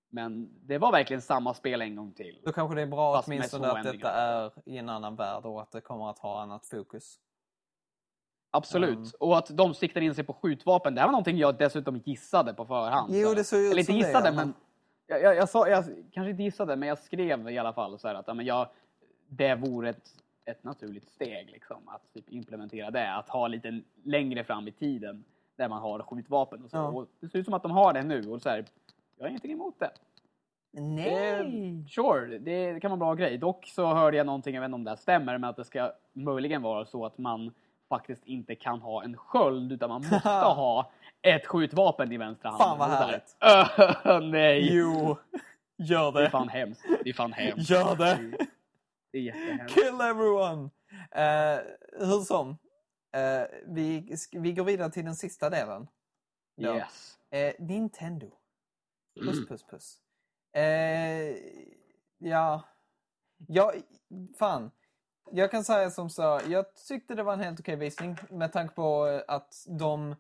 Men det var verkligen samma spel en gång till. Då kanske det är bra åtminstone att detta är i en annan värld och att det kommer att ha annat fokus. Absolut. Mm. Och att de siktar in sig på skjutvapen, det här var någonting jag dessutom gissade på förhand. Jo, det såg ut Eller inte det, gissade, men... men- Jag, jag, jag, sa, jag kanske inte gissade, men jag skrev i alla fall så här att ja, men jag, det vore ett, ett naturligt steg liksom, att typ implementera det. Att ha lite längre fram i tiden där man har skjutvapen och så. Ja. Och det ser ut som att de har det nu. Och så här, jag har ingenting emot det. Nej! Eh, Sure, det kan vara en bra grej. Dock så hörde jag någonting, jag vet inte om det här stämmer, men att det ska möjligen vara så att man faktiskt inte kan ha en sköld utan man måste ha ett skjutvapen i vänstra handen. Fan, vad härligt. "Öh, nej! Jo, gör Det är det. fan hemskt. Det är fan hemskt. Gör det. Det är jättehemskt. Kill everyone! Uh, hur som, eh, vi, vi går vidare till den sista delen. Ja. Yes. Eh, Nintendo. Puss, puss, puss. Eh, ja. ja, fan. Jag kan säga som så, jag tyckte det var en helt okej visning med tanke på eh, att de,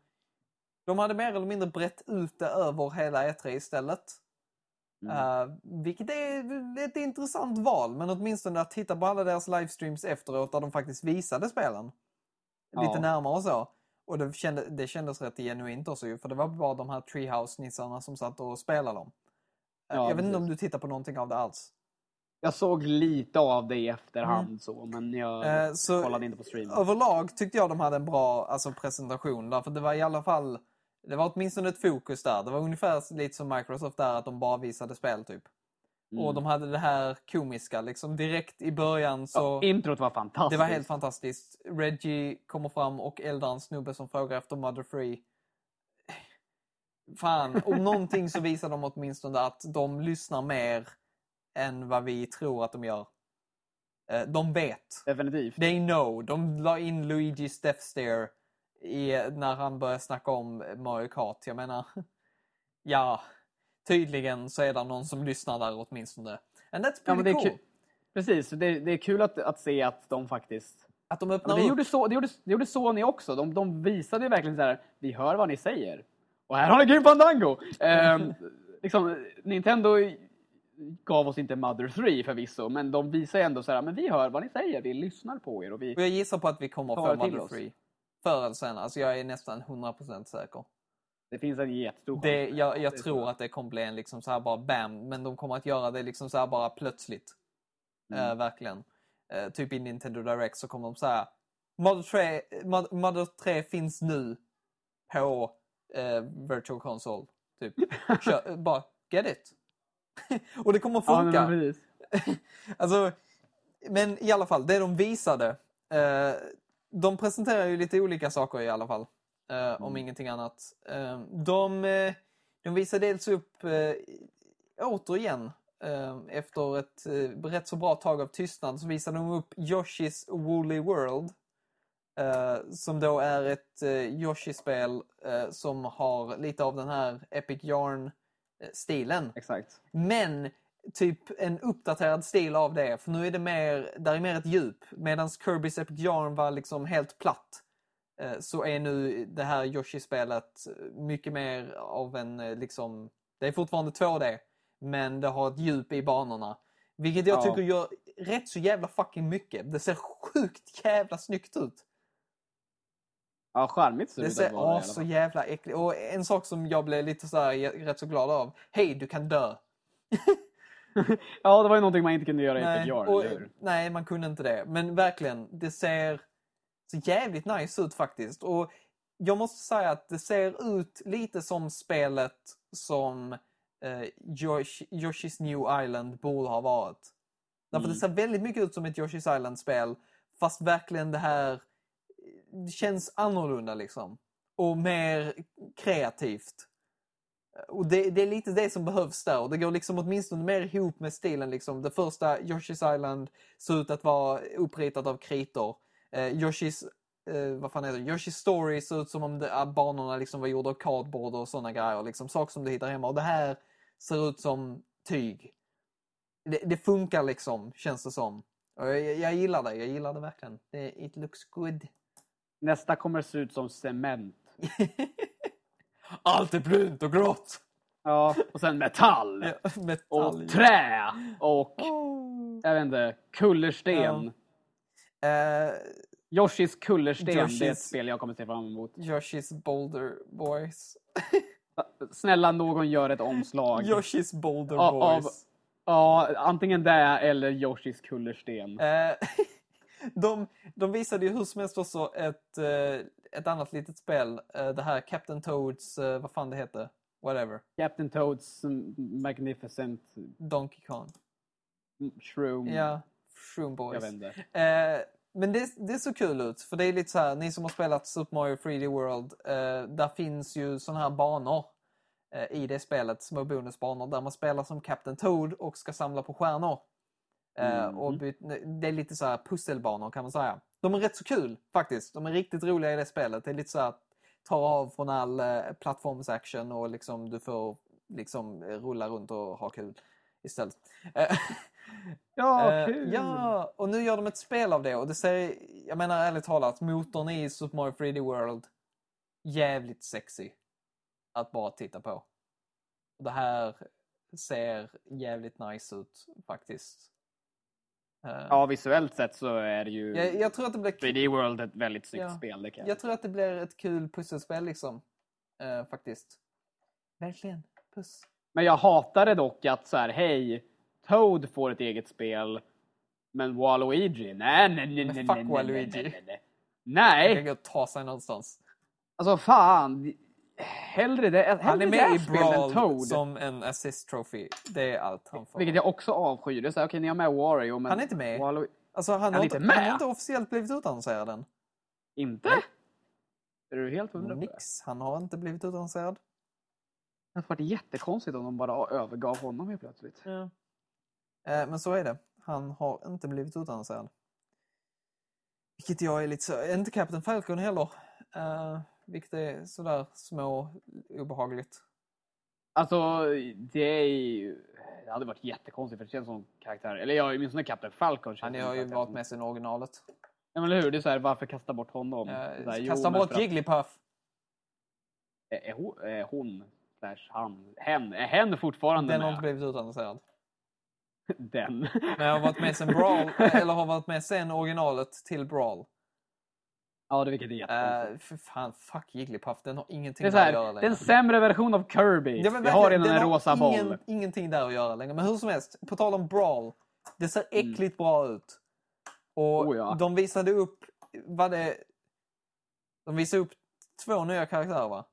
de hade mer eller mindre brett ut det över hela E3 istället. Mm. Eh, vilket är ett intressant val, men åtminstone att titta på alla deras livestreams efteråt där de faktiskt visade spelen. Lite Ja. närmare och så. Och det, kände, det kändes rätt genuint också ju, för det var bara de här Treehouse-nissarna som satt och spelade dem. Eh, Ja, jag vet inte precis. om du tittar på någonting av det alls. Jag såg lite av det i efterhand så, men jag Mm. Eh, så kollade inte på streamen. Överlag tyckte jag de hade en bra alltså, presentation. Därför det var i alla fall, det var åtminstone ett fokus där. Det var ungefär lite som Microsoft där, att de bara visade spel typ. Mm. Och de hade det här komiska, liksom direkt i början så... Ja, introt var fantastiskt. Det var helt fantastiskt. Reggie kommer fram och eldar en snubbe som frågar efter Mother Free. Fan, om någonting så visar de åtminstone att de lyssnar mer än vad vi tror att de gör. Eh, De vet. Definitivt. They know. De la in Luigi's Death Stare i, när han börjar snacka om Mario Kart. Jag menar, ja, tydligen så är det någon som lyssnar där åtminstone. And that's pretty ja, det cool. Precis, det är, det är kul att, att se att de faktiskt... Att de öppnar ja, det, gjorde så, det, gjorde, det gjorde Sony också. De, de visade ju verkligen så här, vi hör vad ni säger. Och här har ni Grim Fandango! eh, liksom, Nintendo gav oss inte Mother 3 förvisso, men de visar ju ändå så här, men vi hör vad ni säger, vi lyssnar på er. Och, vi och jag gissar på att vi kommer att få Mother 3. Förr eller senare. Alltså jag är nästan 100% säker. Det finns en jättestor. Det, jag, jag Det tror att det kommer bli en liksom så här bara bam, men de kommer att göra det liksom så här bara plötsligt. Mm. Eh, verkligen. Eh, typ i Nintendo Direct så kommer de säga Mother 3, Mod- Mother 3 finns nu på eh, Virtual Console. Typ. Kör, eh, bara get it. Och det kommer att Ja, funka. men precis. alltså, men i alla fall, det de visade. De presenterar ju lite olika saker i alla fall. Eh, Om ingenting annat. Eh, de, de visar dels upp, eh, återigen, eh, efter ett eh, rätt så bra tag av tystnad, så visar de upp Yoshi's Woolly World. Eh, som då är ett eh, Yoshi-spel som har lite av den här Epic Yarn-stilen. Exakt. Men typ en uppdaterad stil av det. För nu är det mer, där är mer ett djup. Medan Kirby's Epic Yarn var liksom helt platt. eh, Så är nu det här Yoshi-spelet mycket mer av en eh, liksom... Det är fortfarande 2D. Men det har ett djup i banorna. Vilket jag Ja. tycker gör rätt så jävla fucking mycket. Det ser sjukt jävla snyggt ut. Ja, charmigt ser Det ut att ser vara åh, så jävla äckligt. Och en sak som jag blev lite så här, rätt så glad av. Hej, du kan dö. Ja, det var ju någonting man inte kunde göra i Nej, Epic Yarn, och, eller hur? nej, man kunde inte det. Men verkligen, det ser så jävligt nice ut faktiskt. Och jag måste säga att det ser ut lite som spelet som eh, Yosh, Yoshi's New Island borde ha varit. Därför Mm. det ser väldigt mycket ut som ett Yoshi's Island-spel. Fast verkligen det här det känns annorlunda liksom. Och mer kreativt. Och det, det är lite det som behövs där. Och det går liksom åtminstone mer ihop med stilen. Liksom. Det första Yoshi's Island såg ut att vara uppritat av kritor. Eh, Yoshi's, eh, vad fan heter det? Yoshi's Story såg ut som om det, att banorna liksom var gjorda av cardboard och sådana grejer. Liksom, saker som du hittar hemma. Och det här ser ut som tyg. Det, det funkar liksom, känns det som. Och jag, jag gillar det, jag gillar det verkligen. Det, it looks good. Nästa kommer se ut som cement. Allt är brunt och grått! Ja, och sen metall. Ja, Och metall. trä. Och Oh. jag vet inte, kullersten. Eh, Yoshis kullersten, det är ett Yoshis- spel jag kommer se fram emot. Yoshi's Boulder Boys. Snälla någon gör ett omslag. Yoshi's Boulder Ja, av- Boys. Ja, antingen det eller Yoshis kullersten. Eh, de, de visade ju hur som helst också ett, eh, ett annat litet spel. Eh, det här Captain Toads, eh, vad fan det heter. Whatever. Captain Toads Magnificent Donkey Kong. Shroom. Ja, Shroom Jag Boys. vet inte. Eh, men det, det ser kul ut, för det är lite så här, ni som har spelat Super Mario 3D World, där finns ju såna här banor i det spelet, små bonusbanor, där man spelar som Captain Toad och ska samla på stjärnor. Mhm. och det är lite så här pusselbanor kan man säga. De är rätt så kul faktiskt. De är riktigt roliga i det spelet. Det är lite så här, tar av från all eh, plattformsaction och liksom du får liksom eh, rulla runt och ha kul istället. Ja, Eh, kul! Ja, och nu gör de ett spel av det och det ser, jag menar ärligt talat, motorn i Super Mario 3D World jävligt sexy att bara titta på. Det här ser jävligt nice ut faktiskt. Eh, Ja, visuellt sett så är det ju jag, jag tror att det blir 3D World ett väldigt snyggt Ja. spel. Det kan jag tror att det blir ett kul pusselspel liksom. Eh, faktiskt. Verkligen. Puss. Men jag hatade dock att så här, hej, Toad får ett eget spel, men Waluigi, nej, nej, nej, Men nej, fuck nej, Waluigi. nej, nej, nej. Han kan Nej, gå och ta sig någonstans. alltså fan. Hellre det, Han är med i Brawl som en assist trophy. Det är allt han får. Vilket jag också avskyr. Det är såhär, okej ni har med Wario, men... Han är inte med. Walu... Alltså han, Han har är inte, han har inte officiellt blivit utannonserad än. Inte? Är du helt hundra? Nix, han har inte blivit utannonserad. Det hade varit jättekonstigt om de bara övergav honom helt plötsligt. Eh, men så är det. Han har inte blivit utannonserad. Vilket jag är lite så... Inte Captain Falcon heller. Eh, vilket är sådär små obehagligt. Alltså, det är ju... Det hade varit jättekonstigt för det känns som karaktär. Eller jag åtminstone Captain Falcon. Han har ju varit med sen originalet. Ja, men eller hur? Det är så här, varför kasta bort honom? Så här, jo, Kasta men bort att- Jigglypuff. Är, är hon, är hon slash han, hen, är hen fortfarande Den har med? inte blivit utannonserad. Den. Men har varit med sen Brawl, eller har varit med sen originalet till Brawl. Ja, det vilket är jättekonstigt. Uh, för fan, fuck Jigglypuff. Den har ingenting det är så där att göra här, det är längre. en sämre version av Kirby. Ja, men Vi har redan en rosa ingen, boll. ingenting där att göra längre. Men hur som helst, på tal om Brawl. Det ser Mm. äckligt bra ut. Och Oh, ja. de visade upp, vad det... De visade upp två nya karaktärer va?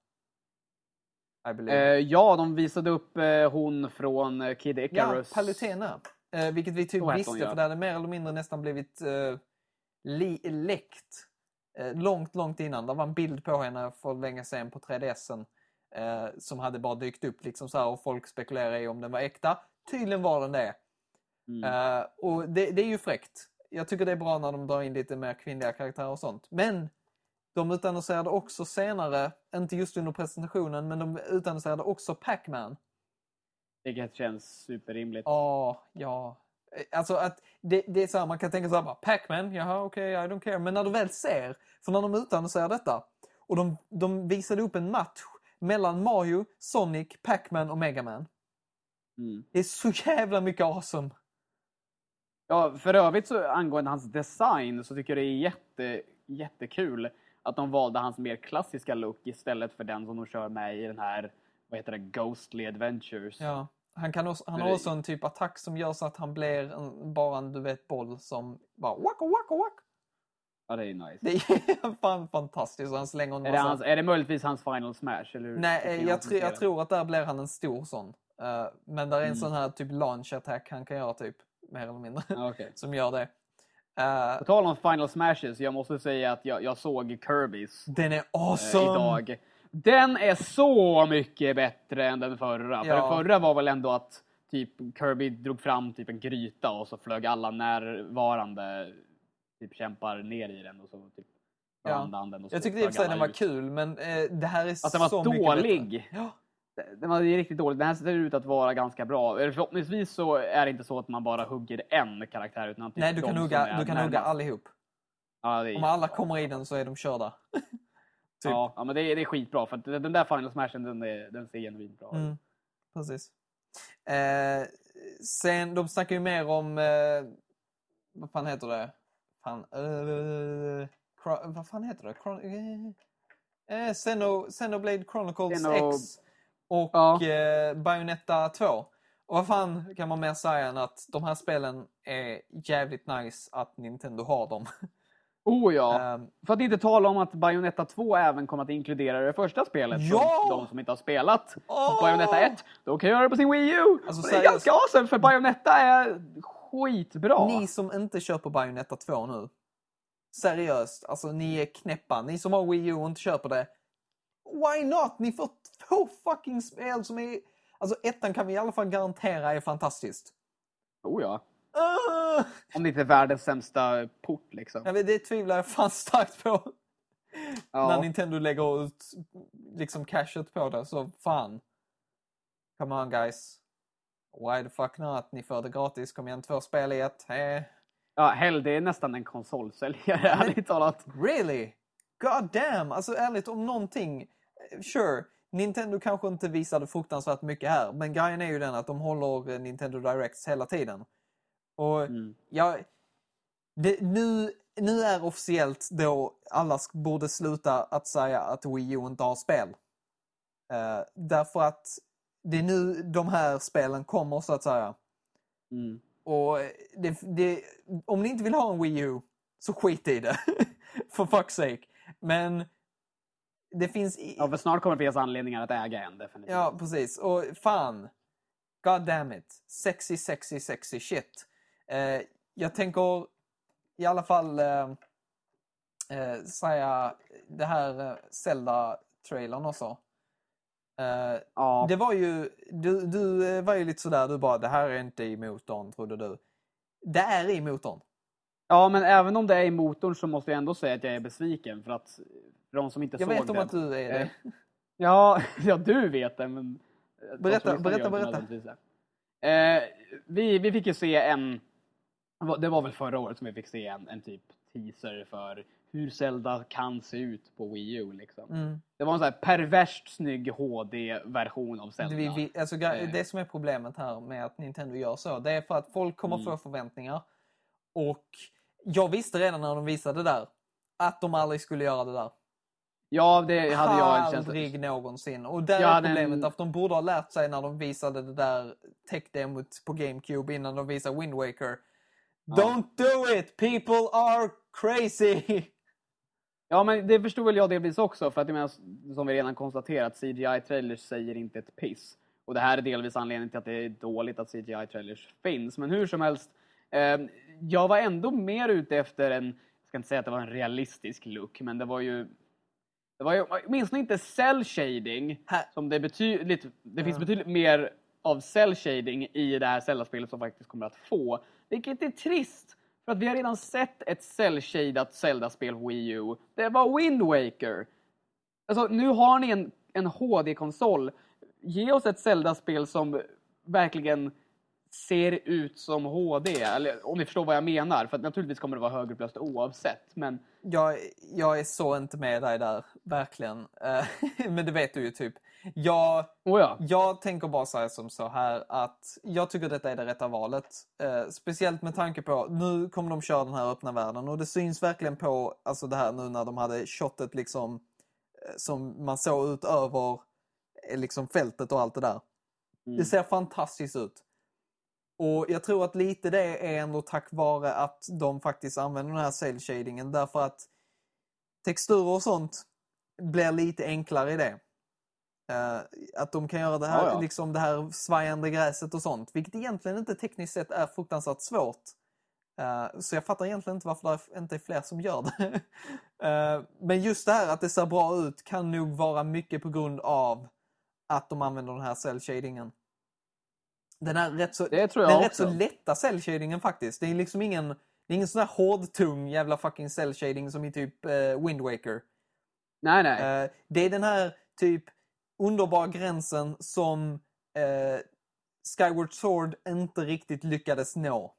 Eh, ja, de visade upp eh, hon från eh, Kid ja, Icarus. Palutena. Eh, vilket vi typ visste, hon, ja. för det hade mer eller mindre nästan blivit eh, läckt. Eh, långt, långt innan. Det var en bild på henne för länge sedan på 3DSen. Eh, som hade bara dykt upp liksom så här, och folk spekulerade i om den var äkta. Tydligen var den det. Mm. Eh, och det, det är ju fräckt. Jag tycker det är bra när de drar in lite mer kvinnliga karaktärer och sånt. Men de utannonserade också senare, inte just under presentationen, men de utannonserade också Pac-Man. Vilket känns superrimligt. Ja, ja. Eh, Alltså att det, det är så här, man kan tänka så här Pac-Man, jaha okej, I don't care. Men när du väl ser, för när de utannonserar detta och de, de visade upp en match mellan Mario, Sonic, Pac-Man och Mega Man. Mm. Det är så jävla mycket awesome. Ja, för övrigt så angående hans design så tycker jag det är jätte, jättekul att de valde hans mer klassiska look istället för den som de kör med i den här, vad heter det, Ghostly Adventures. Ja. Han, kan också, han har också en typ attack som gör så att han blir en, bara en du vet boll som bara wacka wacka wack. Ja, det är nice. Det är fan fantastiskt han slänger en Är det, hans, är det möjligtvis hans final smash? Eller hur? Nej, jag, tror- jag tror att där blir han en stor sån. Eh, men där är en Mm. sån här typ launch attack han kan göra typ, mer eller mindre? Ja, okej. som gör det. Eh, På tal om final smashes, jag måste säga att jag, jag såg Kirbys den är eh, awesome! idag. Den är så mycket bättre än den förra. För Ja. den förra var väl ändå att typ Kirby drog fram typ en gryta och så flög alla närvarande typ kämpar ner i den och så typ Ja. den. Och så Jag tyckte i och för sig den var ut. kul, men eh, det här är Att den var så mycket dålig. bättre. Ja, Den var riktigt dålig. Den här ser ut att vara ganska bra. Förhoppningsvis så är det inte så att man bara hugger en karaktär. Utan typ nej, du kan, hugga, du kan hugga allihop. Ja, Om alla kommer i den så är de körda. typ. Ja, ja, men det är, det är skitbra. För att den där Final Smashen, den, är, den ser genuint bra ut. Mm. precis. Eh, sen, de snackar ju mer om, eh, vad fan heter det? Fan, eh, vad fan heter det? Chron- eh, eh, Xeno, Xenoblade Chronicles Xeno- X och Ja. eh, Bayonetta 2. Och vad fan kan man mer säga än att de här spelen är jävligt nice att Nintendo har dem. Oh ja. Ehm, För att inte tala om att Bayonetta 2 även kommer att inkludera det första spelet. Ja! För de som inte har spelat Åh! Bayonetta 1, de kan göra det på sin Wii U. Alltså, det är ganska awesome för Bayonetta är skitbra. Ni som inte köper Bayonetta 2 nu. Seriöst, alltså ni är knäppa. Ni som har Wii U och inte köper det. Why not? Ni får två fucking spel som är... Alltså ettan kan vi i alla fall garantera är fantastiskt. Oh ja. Uh! Om det inte är världens sämsta port liksom. Vet, det tvivlar jag fan starkt på. Ja. När Nintendo lägger ut liksom cashet på det, så fan. Come on guys. Why the fuck not? Ni får det gratis. Kom igen, två spel i ett. Eh. Ja, hell, det är nästan en konsolsäljare, ärligt talat. Really? God damn! Alltså ärligt, om någonting... Sure, Nintendo kanske inte visade fruktansvärt mycket här, men grejen är ju den att de håller Nintendo Directs hela tiden. Och Mm. ja, det, nu, nu är officiellt då alla borde sluta att säga att Wii U inte har spel. Eh, därför att det är nu de här spelen kommer så att säga. Mm. Och det, det, om ni inte vill ha en Wii U, så skit i det. For fuck's sake. Men det finns... I, Ja, för snart kommer det finnas anledningar att äga en, definitivt. ja, precis. Och fan. God damn it. Sexy, sexy, sexy shit. Eh, jag tänker i alla fall eh, eh, säga det här eh, Zelda-trailern också. Eh, Ja. det var ju, du, du var ju lite sådär, du bara det här är inte i motorn trodde du. Det är i motorn. ja, men även om det är i motorn så måste jag ändå säga att jag är besviken. För att för de som inte Jag såg vet om det. att du är det. Ja, ja, du vet det, men... Berätta, berätta, berätta. det. Eh, vi, vi fick ju se en... Det var väl förra året som vi fick se en, en typ teaser för hur Zelda kan se ut på Wii U. Liksom. Mm. Det var en sån här perverst snygg HD-version av Zelda. Vi, vi, alltså, Eh. det som är problemet här med att Nintendo gör så, det är för att folk kommer Mm. få förväntningar. Och jag visste redan när de visade det där att de aldrig skulle göra det där. Ja, det hade jag en känsla Aldrig någonsin. Och där Jag är problemet en- att de borde ha lärt sig när de visade det där tech-demot på GameCube innan de visade Wind Waker. Don't do it! People are crazy! Ja, men det förstod väl jag delvis också, för att jag menar, som vi redan konstaterat, CGI-trailers säger inte ett piss. Och det här är delvis anledningen till att det är dåligt att CGI-trailers finns. Men hur som helst, eh, jag var ändå mer ute efter en, jag ska inte säga att det var en realistisk look, men det var ju det var ju åtminstone inte cell shading, som det betydligt, det finns betydligt mer av cell shading i det här Zelda-spelet som faktiskt kommer att få. Vilket är trist, för att vi har redan sett ett cell-shadat Zelda-spel på Wii U. Det var Wind Waker. Alltså, nu har ni en, en HD-konsol. Ge oss ett Zelda-spel som verkligen ser ut som HD. Eller om ni förstår vad jag menar. För att naturligtvis kommer det vara högupplöst oavsett. Men Jag, jag är så inte med dig där, verkligen. Eh, men det vet du ju typ. Jag, oh ja. jag tänker bara säga som så här att jag tycker detta är det rätta valet. Eh, speciellt med tanke på, nu kommer de köra den här öppna världen och det syns verkligen på alltså det här nu när de hade shotet liksom eh, som man såg ut över eh, liksom fältet och allt det där. Mm. Det ser fantastiskt ut. Och jag tror att lite det är ändå tack vare att de faktiskt använder den här cell shadingen därför att texturer och sånt blir lite enklare i det. Eh, att de kan göra det här, Ja, ja. liksom det här svajande gräset och sånt, vilket egentligen inte tekniskt sett är fruktansvärt svårt. Eh, så jag fattar egentligen inte varför det inte är fler som gör det. Eh, men just det här att det ser bra ut kan nog vara mycket på grund av att de använder den här cell shadingen. Den är rätt så, den rätt så lätta cell shadingen faktiskt. Det är liksom ingen, det är ingen sån här hårdtung jävla fucking cell shading som i typ eh, Wind Waker. Nej, nej. Det är den här typ underbara gränsen som eh, Skyward Sword inte riktigt lyckades nå.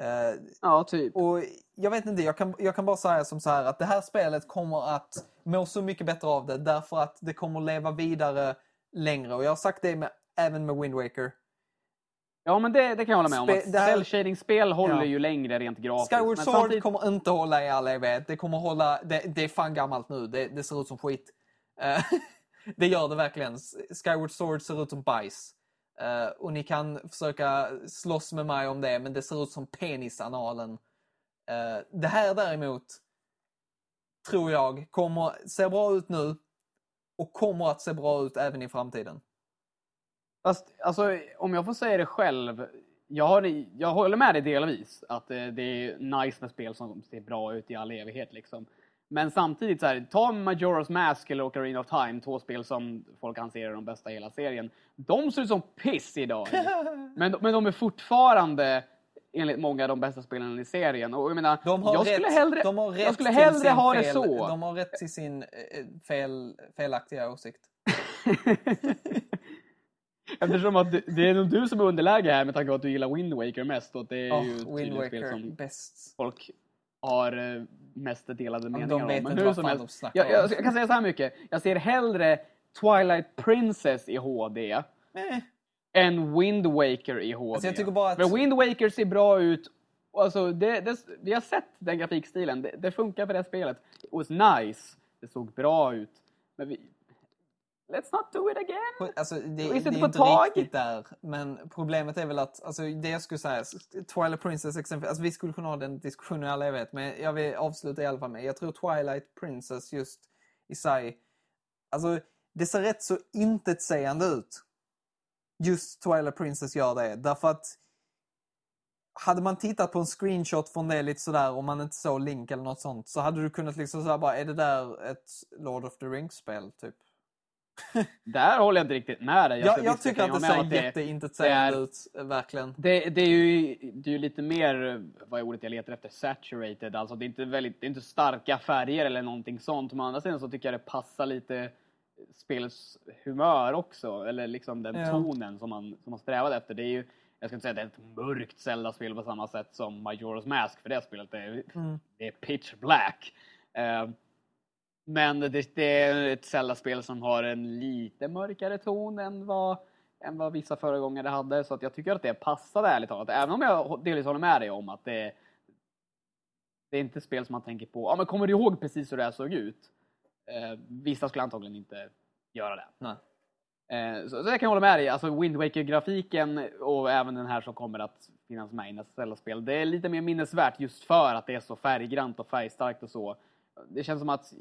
Eh, ja, typ. och jag vet inte, jag kan, jag kan bara säga som så här att det här spelet kommer att må så mycket bättre av det därför att det kommer leva vidare längre. Och jag har sagt det med, även med Wind Waker. Ja, men det, det kan jag hålla med om. Spe- det här- cell shading-spel håller Ja. ju längre rent grafiskt. Skyward Sword samtidigt- kommer inte hålla i all evighet. Det kommer hålla... Det, det är fan gammalt nu. Det, det ser ut som skit. Det gör det verkligen. Skyward Sword ser ut som bajs. Uh, och ni kan försöka slåss med mig om det, men det ser ut som penisanalen. Uh, eh, det här däremot, tror jag, kommer se bra ut nu och kommer att se bra ut även i framtiden. Fast, alltså, om jag får säga det själv. Jag, har, jag håller med dig delvis. Att eh, det är nice med spel som ser bra ut i all evighet. Liksom. Men samtidigt, så här, ta Majora's Mask eller Ocarina of Time, två spel som folk anser är de bästa i hela serien. De ser ut som piss idag. men, men de är fortfarande, enligt många, de bästa spelen i serien. Och jag menar, De har jag rätt, skulle hellre, de har rätt jag skulle hellre ha det fel, så. De har rätt till sin eh, fel, felaktiga åsikt. Eftersom att det- det är nog du som är underläge här med tanke på att du gillar Wind Waker mest. Och det är Oh, ju Wind ett spel Waker, som bäst. folk har eh, mest delade meningar om. vet Men inte vad som fan helst. de snackar Jag, jag, om. jag kan säga så här mycket. Jag ser hellre Twilight Princess i HD Eh, än Wind Waker i HD. Alltså jag tycker bara att- Men Wind Waker ser bra ut. Alltså, det, det, vi har sett den grafikstilen. Det, det funkar för det spelet. It was nice. Det såg bra ut. Men vi... Let's not do it again! Alltså, det, det Visst är inte tag? riktigt där. Men problemet är väl att, alltså, det jag skulle säga, Twilight Princess exempel, alltså vi skulle kunna ha den diskussionen i all evighet, men jag vill avsluta i alla fall med, jag tror Twilight Princess just i sig, alltså det ser rätt så intetsägande ut. Just Twilight Princess gör det, därför att hade man tittat på en screenshot från det lite sådär, om man inte såg Link eller något sånt, så hade du kunnat liksom såhär bara, är det där ett Lord of the Rings-spel, typ? Där håller jag inte riktigt med dig. Jag, Alltså, jag visst, tycker att det ser jätteintetsägande ut, eh, verkligen. Det, det, är ju, det är ju lite mer, vad är ordet jag letar efter, saturated. Alltså det är inte, väldigt, det är inte starka färger eller någonting sånt. Men å andra sidan så tycker jag det passar lite spelets humör också. Eller liksom den Ja. tonen som man, som man strävade efter. Det är ju, jag ska inte säga att det är ett mörkt Zelda-spel på samma sätt som Majora's Mask. För det spelet är, Mm. det är pitch black. Eh, men det, det är ett Zelda-spel som har en lite mörkare ton än vad, än vad vissa föregångare hade. Så att jag tycker att det passade ärligt talat. Även om jag delvis håller med dig om att det, det är inte spel som man tänker på. Ja, men kommer du ihåg precis hur det här såg ut? Eh, vissa skulle antagligen inte göra det. Nej. Eh, så, så jag kan hålla med dig. Alltså Wind Waker-grafiken och även den här som kommer att finnas med i nästa Zelda-spel. Det är lite mer minnesvärt just för att det är så färggrant och färgstarkt och så. Det känns som att...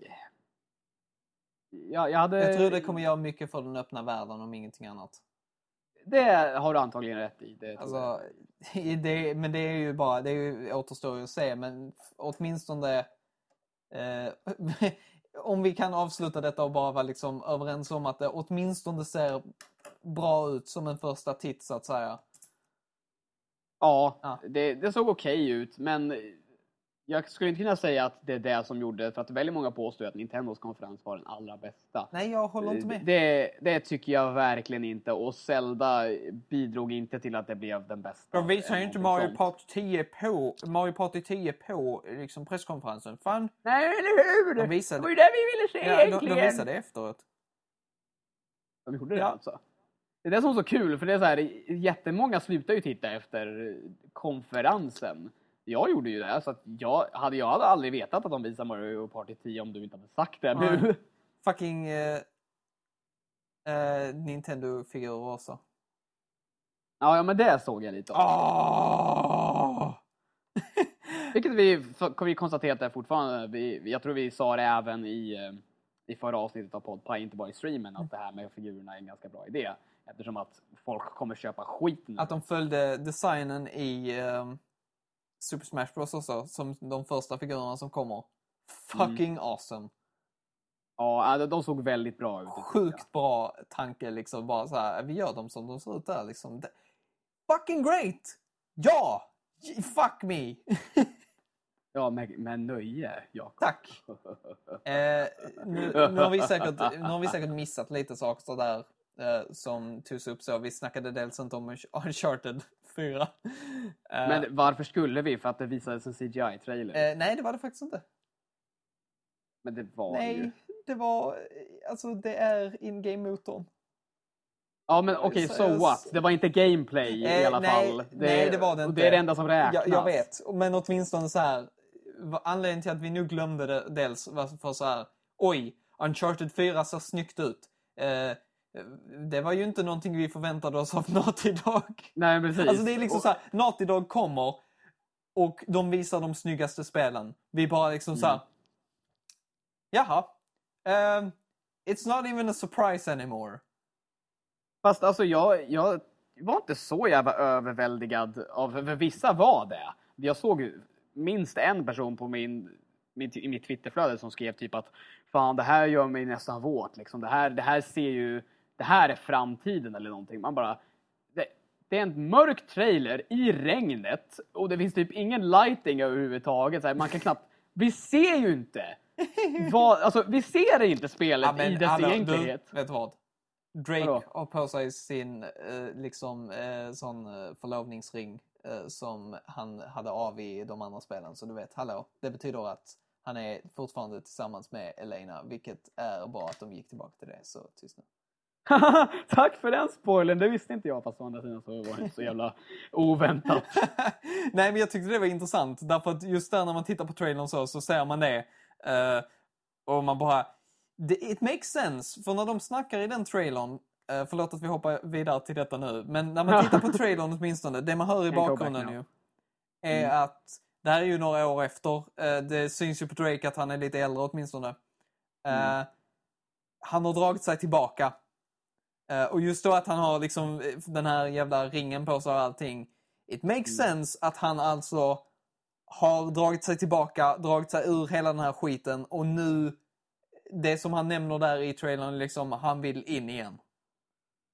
Ja, jag, hade... Jag tror det kommer göra mycket för den öppna världen om ingenting annat. Det har du antagligen rätt i. Det. Alltså, det, men det är ju bara, det är ju, återstår ju att se, men åtminstone eh, om vi kan avsluta detta och bara vara liksom överens om att det åtminstone ser bra ut som en första titt så att säga. Ja, Ja. Det, det såg okej ut, men jag skulle inte kunna säga att det är det som gjorde, för att väldigt många påstår att Nintendos konferens var den allra bästa. Nej, jag håller inte med. Det, det tycker jag verkligen inte och Zelda bidrog inte till att det blev den bästa. De visar ju inte Mario. Party 10 på, Mario Party 10 på liksom presskonferensen. Fan, Nej, eller hur? De visade- Det var ju det vi ville se ja, de, egentligen. de visade det efteråt. De gjorde det Ja. alltså? Det är det som är så kul, för det är så här, jättemånga slutar ju titta efter konferensen. Jag gjorde ju det, så att jag hade, jag hade aldrig vetat att de visar Mario Party 10 om du inte hade sagt det nu. Fucking eh, eh, Nintendo-figurer också. Ja, ja, men det såg jag lite av. Oh! Vilket vi, vi konstaterat är fortfarande, vi, jag tror vi sa det även i, eh, i förra avsnittet av Podpie, inte bara i streamen, att det här med figurerna är en ganska bra idé. Eftersom att folk kommer köpa skiten. Att de följde designen i ehm, Super Smash Bros också, som de första figurerna som kommer. Fucking awesome. Ja, de- de såg väldigt bra ut. Sjukt bra tanke liksom. Bara så här, vi gör dem som de ser ut där liksom. Det- Fucking great! Ja! Fuck me! Ja, med, med nöje, Jakob. Tack! Eh, nu, nu, har vi säkert, nu har vi säkert missat lite saker där eh, som togs upp så. Vi snackade dels inte om Uncharted 4. Eh, Men varför skulle vi? För att det visades en CGI-trailer. eh, nej, det var det faktiskt inte. Men det var ju... Nej, det var... Alltså, det är in-game-motorn. Ja men okej, Så- so what? Det var inte gameplay i Eh, alla nej, fall. nej, det var det inte. det är det enda som räknas. Jag, jag vet, men åtminstone så här. Anledningen till att vi nu glömde det dels var för så här. Oj, Uncharted 4 ser snyggt ut. Eh, det var ju inte någonting vi förväntade oss av Naughty Dog. Nej precis. Alltså det är liksom Och- så här, Naughty Dog kommer och de visar de snyggaste spelen. Vi bara liksom så här. Mm. Jaha. ehm, it's not even a surprise anymore. Fast alltså jag, jag var inte så jävla överväldigad av, för vissa var det. Jag såg minst en person på min, min, i mitt Twitterflöde som skrev typ att fan det här gör mig nästan våt liksom. Det här, det här ser ju, det här är framtiden eller någonting. Man bara, det, det är en mörk trailer i regnet och det finns typ ingen lighting överhuvudtaget. Så här, man kan knappt, vi ser ju inte! Vad, alltså vi ser inte spelet i dess hallå, egentlighet. Du, vet du vad? Drake Vadå? har på sig sin eh, liksom, eh, sån eh, förlovningsring eh, som han hade av i de andra spelen. Så du vet, hallå, det betyder att han är fortfarande tillsammans med Elena, vilket är bra att de gick tillbaka till det. Så tyst nu. Tack för den spoilern, det visste inte jag fast å andra sidan så var det inte så jävla oväntat. Nej, men jag tyckte det var intressant. Därför att just där när man tittar på trailern så, så ser man det. eh, och man bara... It makes sense. För när de snackar i den trailern, uh, förlåt att vi hoppar vidare till detta nu, men när man tittar på trailern åtminstone, det man hör i bakgrunden ju, är att det här är ju några år efter. Eh, det syns ju på Drake att han är lite äldre åtminstone. Eh, Han har dragit sig tillbaka. Eh, och just då att han har liksom eh, den här jävla ringen på sig och allting. It makes sense att han alltså har dragit sig tillbaka, dragit sig ur hela den här skiten och nu, det som han nämner där i trailern, liksom, han vill in igen.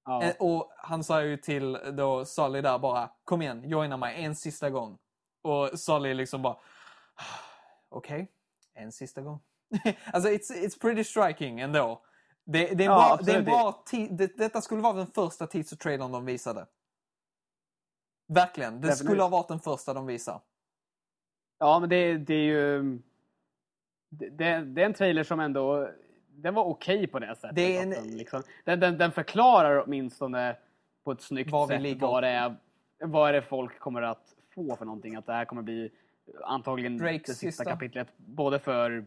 Ja. Eh, Och han sa ju till då Sully där bara, kom igen, joina mig en sista gång. Och Sully liksom bara, okej, en sista gång. alltså it's, it's pretty striking ändå. Det, det är Ja, bra, det är bra det, detta skulle vara den första teaser-trailern de visade. Verkligen, det Definitivt. skulle ha varit den första de visar. Ja, men det, det är ju... Det, det, är en trailer som ändå... Den var okej på det sättet. Det är en- Den, liksom, den, den, den förklarar åtminstone på ett snyggt Var sätt vad det, är, vad är det folk kommer att få för någonting. Att det här kommer bli antagligen Drakes det sista sista. kapitlet både för,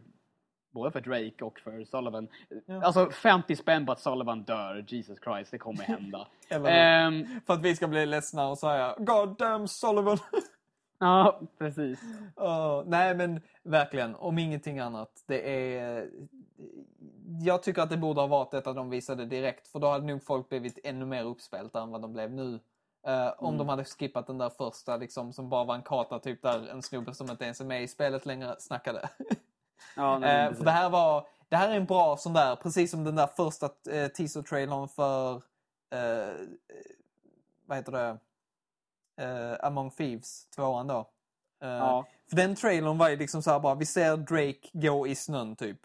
både för Drake och för Sullivan. Ja. Alltså 50 spänn på att Sullivan dör, Jesus Christ, det kommer hända. Ehm, För att vi ska bli ledsna och säga God damn Sullivan. ja, precis. Ja, nej men verkligen, om ingenting annat. Det är... Jag tycker att det borde ha varit detta de visade direkt. För då hade nog folk blivit ännu mer uppspelta än vad de blev nu. Eh, om Mm. de hade skippat den där första liksom, som bara var en karta typ där en snubbe som inte ens är med i spelet längre snackade. Ja, nej, Eh, för det här var... Det här är en bra sån där, precis som den där första eh, teaser-trailern för... Eh, vad heter det? Eh, Among Thieves, tvåan då. Eh, Ja. För den trailern var ju liksom så här bara, vi ser Drake gå i snön typ.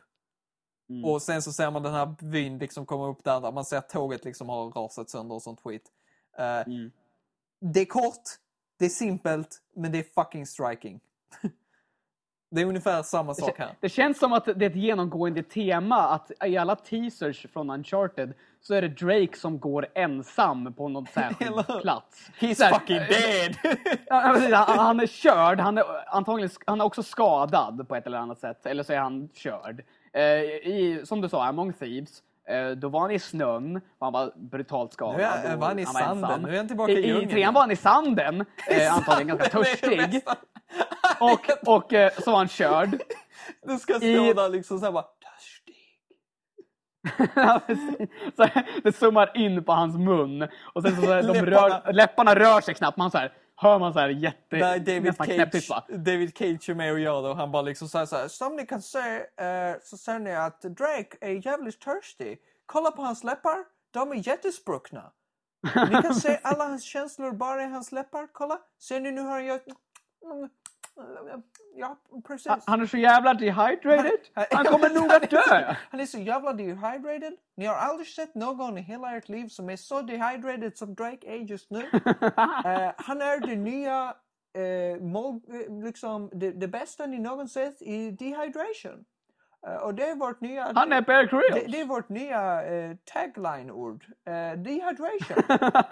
Mm. Och sen så ser man den här byn liksom komma upp där, där man ser att tåget liksom har rasat sönder och sånt skit. Mm. Det är kort, det är simpelt, men det är fucking striking. det är ungefär samma sak här. det känns som att det är ett genomgående tema att i alla teasers från Uncharted så är det Drake som går ensam på någon särskild plats. He's Så fucking eh, dead! Han, han är körd, han är antagligen han är också skadad på ett eller annat sätt. Eller så är han körd. Eh, i, som du sa, Among Thieves, då var han i snön han var brutalt skadad. Nu var han i sanden, ensam. nu är han tillbaka i I, I djungeln. trean var han i sanden, eh, antagligen ganska Det det törstig. Och, och eh, så var han körd. Du ska stå i- där liksom såhär bara, törstig. Så det zoomar in på hans mun och sen så, så de rör, läpparna rör sig knappt. Man så här, hör man så här jätte... Där David Cage? David Cage är med och gör det och han bara liksom säger såhär, som ni kan se eh, så ser ni att Drake är jävligt törstig. Kolla på hans läppar, de är jättespruckna. Ni kan se alla hans känslor bara i hans läppar, kolla. Ser ni nu hur han gör... Ja, precis. Han- är så jävla dehydrated. Han- kommer nog att dö. Han är så jävla dehydrated. Ni har aldrig sett någon i hela ert liv som är så dehydrated som Drake är just nu. Eh, han är det nya, eh, mål, eh, liksom det, det bästa ni någonsin sett i dehydration. Eh, och det är vårt nya... Han är Bear det, Grylls! det är vårt nya eh, tagline-ord. Eh, dehydration.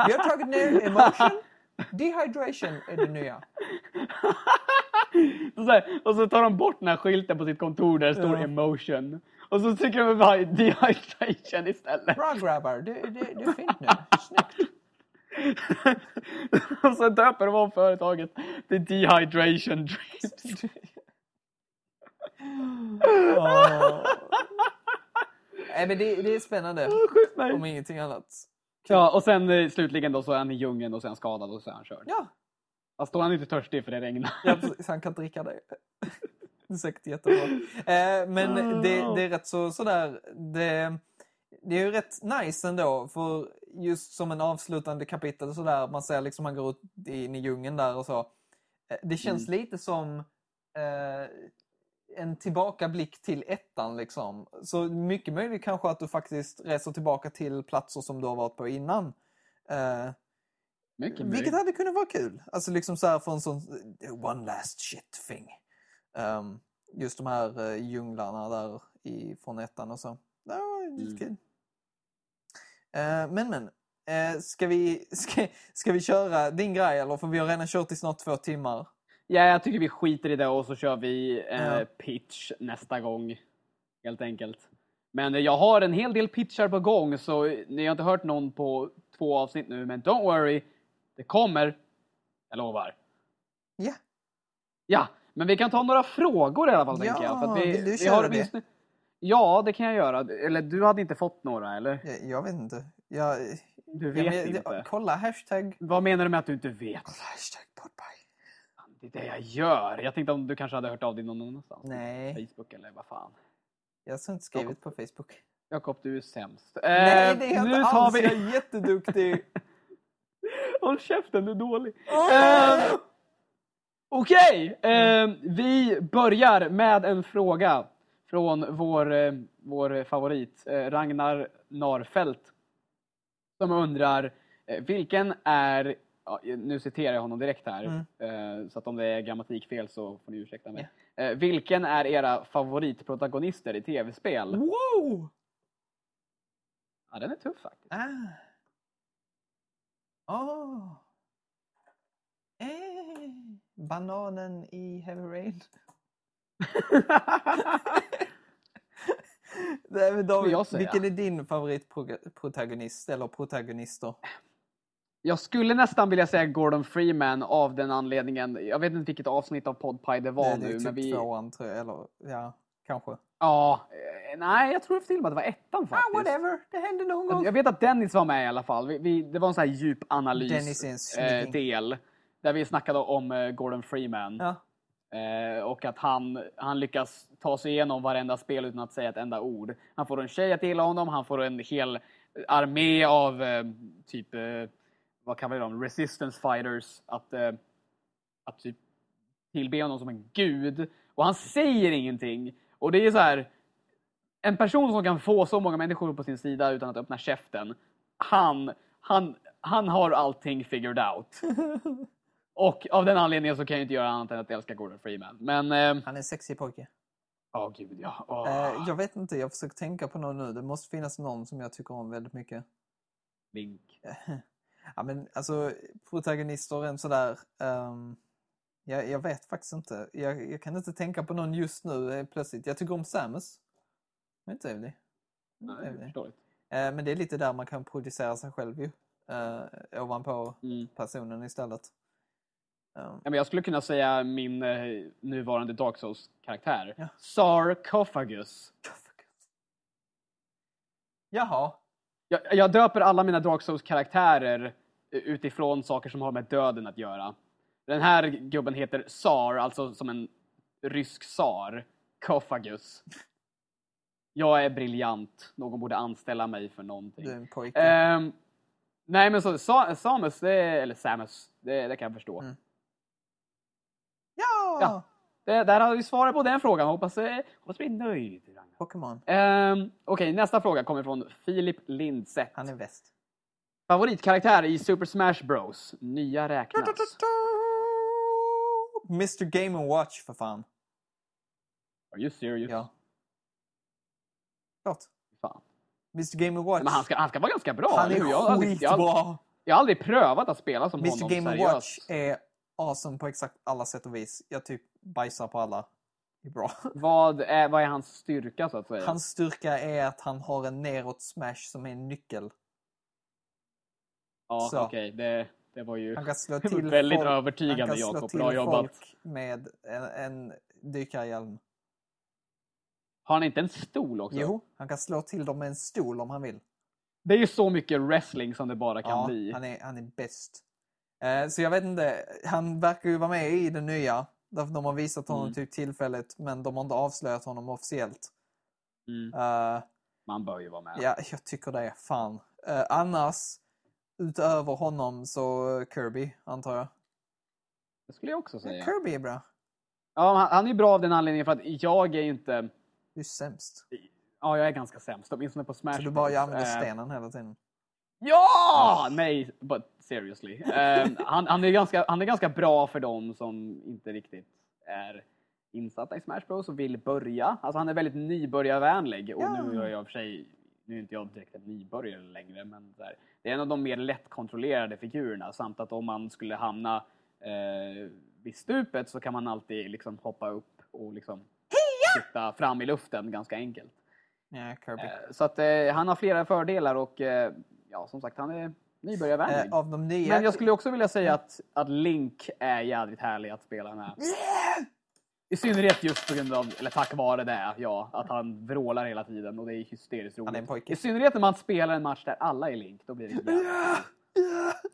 Vi har tagit ner emotion. Dehydration är det nya. Och så, här, och så tar de bort den här skylten på sitt kontor där det står Ja. emotion. Och så tycker de bara dehydration istället. Bra grabbar, det, det, det är fint nu. Snyggt. och så döper de om företaget till Dehydration Drips. Nej, men det, det är spännande. Nice. Om ingenting annat. Ja, och sen eh, slutligen då så är han i djungeln och så är han skadad och så är han körd. Ja, Fast då är han inte törstig för det regnar. ja precis. Han kan dricka det. Det är säkert jättebra. Eh, men det, det är rätt så sådär. Det, det är ju rätt nice ändå. För just som en avslutande kapitel sådär. Man ser liksom han går ut in i djungeln där och så. Eh, Det känns lite som eh, en tillbakablick till ettan liksom. Så mycket möjligt kanske att du faktiskt reser tillbaka till platser som du har varit på innan. Mycket vilket möjligt. hade kunnat vara kul. Alltså liksom så här för en sån one last shit thing. Um, just de här uh, djunglarna där i, från ettan och så. Det var lite Mm. kul. Eh, men men. Uh, ska, vi, ska, ska vi köra din grej eller? För vi har redan kört i snart två timmar. Ja, jag tycker vi skiter i det och så kör vi eh, Ja. pitch nästa gång. Helt enkelt. Men eh, jag har en hel del pitchar på gång så eh, ni har inte hört någon på två avsnitt nu. Men don't worry, det kommer. Jag lovar. Ja. Ja, men vi kan ta några frågor i alla fall Ja, tänker jag. För att vi, vill du vi köra det? Ja, det kan jag göra. Eller du hade inte fått några, eller? Jag, jag vet inte. Jag, Du ja, vet men- inte. Kolla hashtag. Vad menar du med att du inte vet? Kolla hashtag podpie. Det är det jag gör. Jag tänkte om du kanske hade hört av dig någon annanstans. Nej. Facebook eller vad fan. Jag har inte skrivit på Facebook. Jakob, du är sämst. Nej, Eh, det är jag nu inte alls. vi... Jag är jätteduktig. Håll käften, du är dålig. Åh! Eh, Okej, eh, vi börjar med en fråga från vår, eh, vår favorit eh, Ragnar Narfelt. Som undrar, eh, vilken är, ja, nu citerar jag honom direkt här, Mm. eh, så att om det är grammatikfel så får ni ursäkta mig. Eh, vilken är era favoritprotagonister i tv-spel? Wow! Ja, den är tuff faktiskt. Ah. Åh. Eh. Bananen i Heavy Rain. Nej, men David, vilken är din favoritprotagonist eller protagonister? Jag skulle nästan vilja säga Gordon Freeman av den anledningen. Jag vet inte vilket avsnitt av Podpie det var det, det är nu. typ men vi... tvåan tror jag, eller ja, kanske. Ja, eh, nej jag tror till och med att det var ettan Ah, faktiskt. whatever, det hände någon gång. Jag vet att Dennis var med i alla fall. Vi, vi, det var en sån här djup analys eh, del. Där vi snackade om eh, Gordon Freeman. Ja. Eh, och att han, han lyckas ta sig igenom varenda spel utan att säga ett enda ord. Han får en tjej att gilla honom, han får en hel armé av typ, vad kallar vi dem, resistance fighters att, eh, att typ tillbe honom som en gud. Och han säger ingenting. Och det är så här, en person som kan få så många människor på sin sida utan att öppna käften. Han, han, han har allting figured out. Och av den anledningen så kan jag inte göra annat än att älska Gordon Freeman. Men, eh, Han är en sexig pojke. åh gud ja. Åh. Eh, jag vet inte, jag försöker tänka på någon nu. Det måste finnas någon som jag tycker om väldigt mycket. Link. Ja men alltså protagonister en sådär. Um, jag, jag vet faktiskt inte. Jag, jag kan inte tänka på någon just nu eh, plötsligt. Jag tycker om Samus. Hon är trevlig. Nej, trevlig. Eh, men det är lite där man kan producera sig själv ju. Uh, ovanpå Mm. personen istället. Um, Ja, men jag skulle kunna säga min eh, nuvarande Dark Souls-karaktär. Ja. Sarcophagus. Jaha. Jag, jag döper alla mina Dark Souls-karaktärer eh, utifrån saker som har med döden att göra. Den här gubben heter Tsar, alltså som en rysk tsar. Kophagus. Jag är briljant. Någon borde anställa mig för någonting. Du är en pojke. Ehm, nej men så Sa- Samus, det, är- eller Samus, det, det kan jag förstå. Mm. ja! ja. Det, där har vi svarat på den frågan. Hoppas, eh, hoppas vi är nöjd. Pokémon. Ehm, Okej, nästa fråga kommer från Filip Lindstedt. Han är bäst. Favoritkaraktär i Super Smash Bros. Nya räknas. Mr Game Watch för fan. Are you serious? Ja. Klart. Fan. Mr Game Watch. Men han ska, han ska vara ganska bra. han jag, är aldrig, jag, skitbra. jag har aldrig prövat att spela som Mr honom Game seriöst. Watch är awesome på exakt alla sätt och vis. Jag typ bajsar på alla. Det är bra. Vad är, vad är hans styrka så att säga? Hans styrka är att han har en neråt smash som är en nyckel. ja, okej. Det, det var ju Han kan slå till väldigt folk, han övertygande Jakob. till Bra jobbat. folk med en, en dykarhjälm. Har han inte en stol också? Jo, han kan slå till dem med en stol om han vill. Det är ju så mycket wrestling som det bara kan ja, bli. Han är, han är bäst. Eh, så jag vet inte, han verkar ju vara med i det nya. Därför de har visat honom Mm. typ tillfälligt, men de har inte avslöjat honom officiellt. Mm. Eh, Man bör ju vara med. ja, jag tycker det. Fan. Eh, annars, utöver honom så Kirby, antar jag. Det skulle jag också säga. Kirby är bra. Ja, han, är bra av den anledningen för att jag är inte... Du är sämst. Ja, jag är ganska sämst. Åtminstone på Smash Så du bara använder stenen hela tiden. Ja! Nej, but seriously. Eh, han, han, är ganska, han är ganska bra för dem som inte riktigt är insatta i Smash Bros och vill börja. Alltså han är väldigt nybörjarvänlig. Och Ja. nu är jag i för sig, nu är inte jag direkt en nybörjare längre, men här, det är en av de mer lättkontrollerade figurerna. Samt att om man skulle hamna eh, vid stupet så kan man alltid liksom hoppa upp och liksom sitta fram i luften ganska enkelt. Ja, Kirby. Eh, Så att eh, han har flera fördelar och eh, ja, som sagt, han är nybörjarvänlig. Eh, av de nya... Men jag skulle också vilja säga att, att Link är jädrigt härlig att spela med. I synnerhet just på grund av, eller tack vare det, ja, att han vrålar hela tiden och det är hysteriskt Han är en roligt. pojke. I synnerhet när man spelar en match där alla är Link, då blir det jävligt.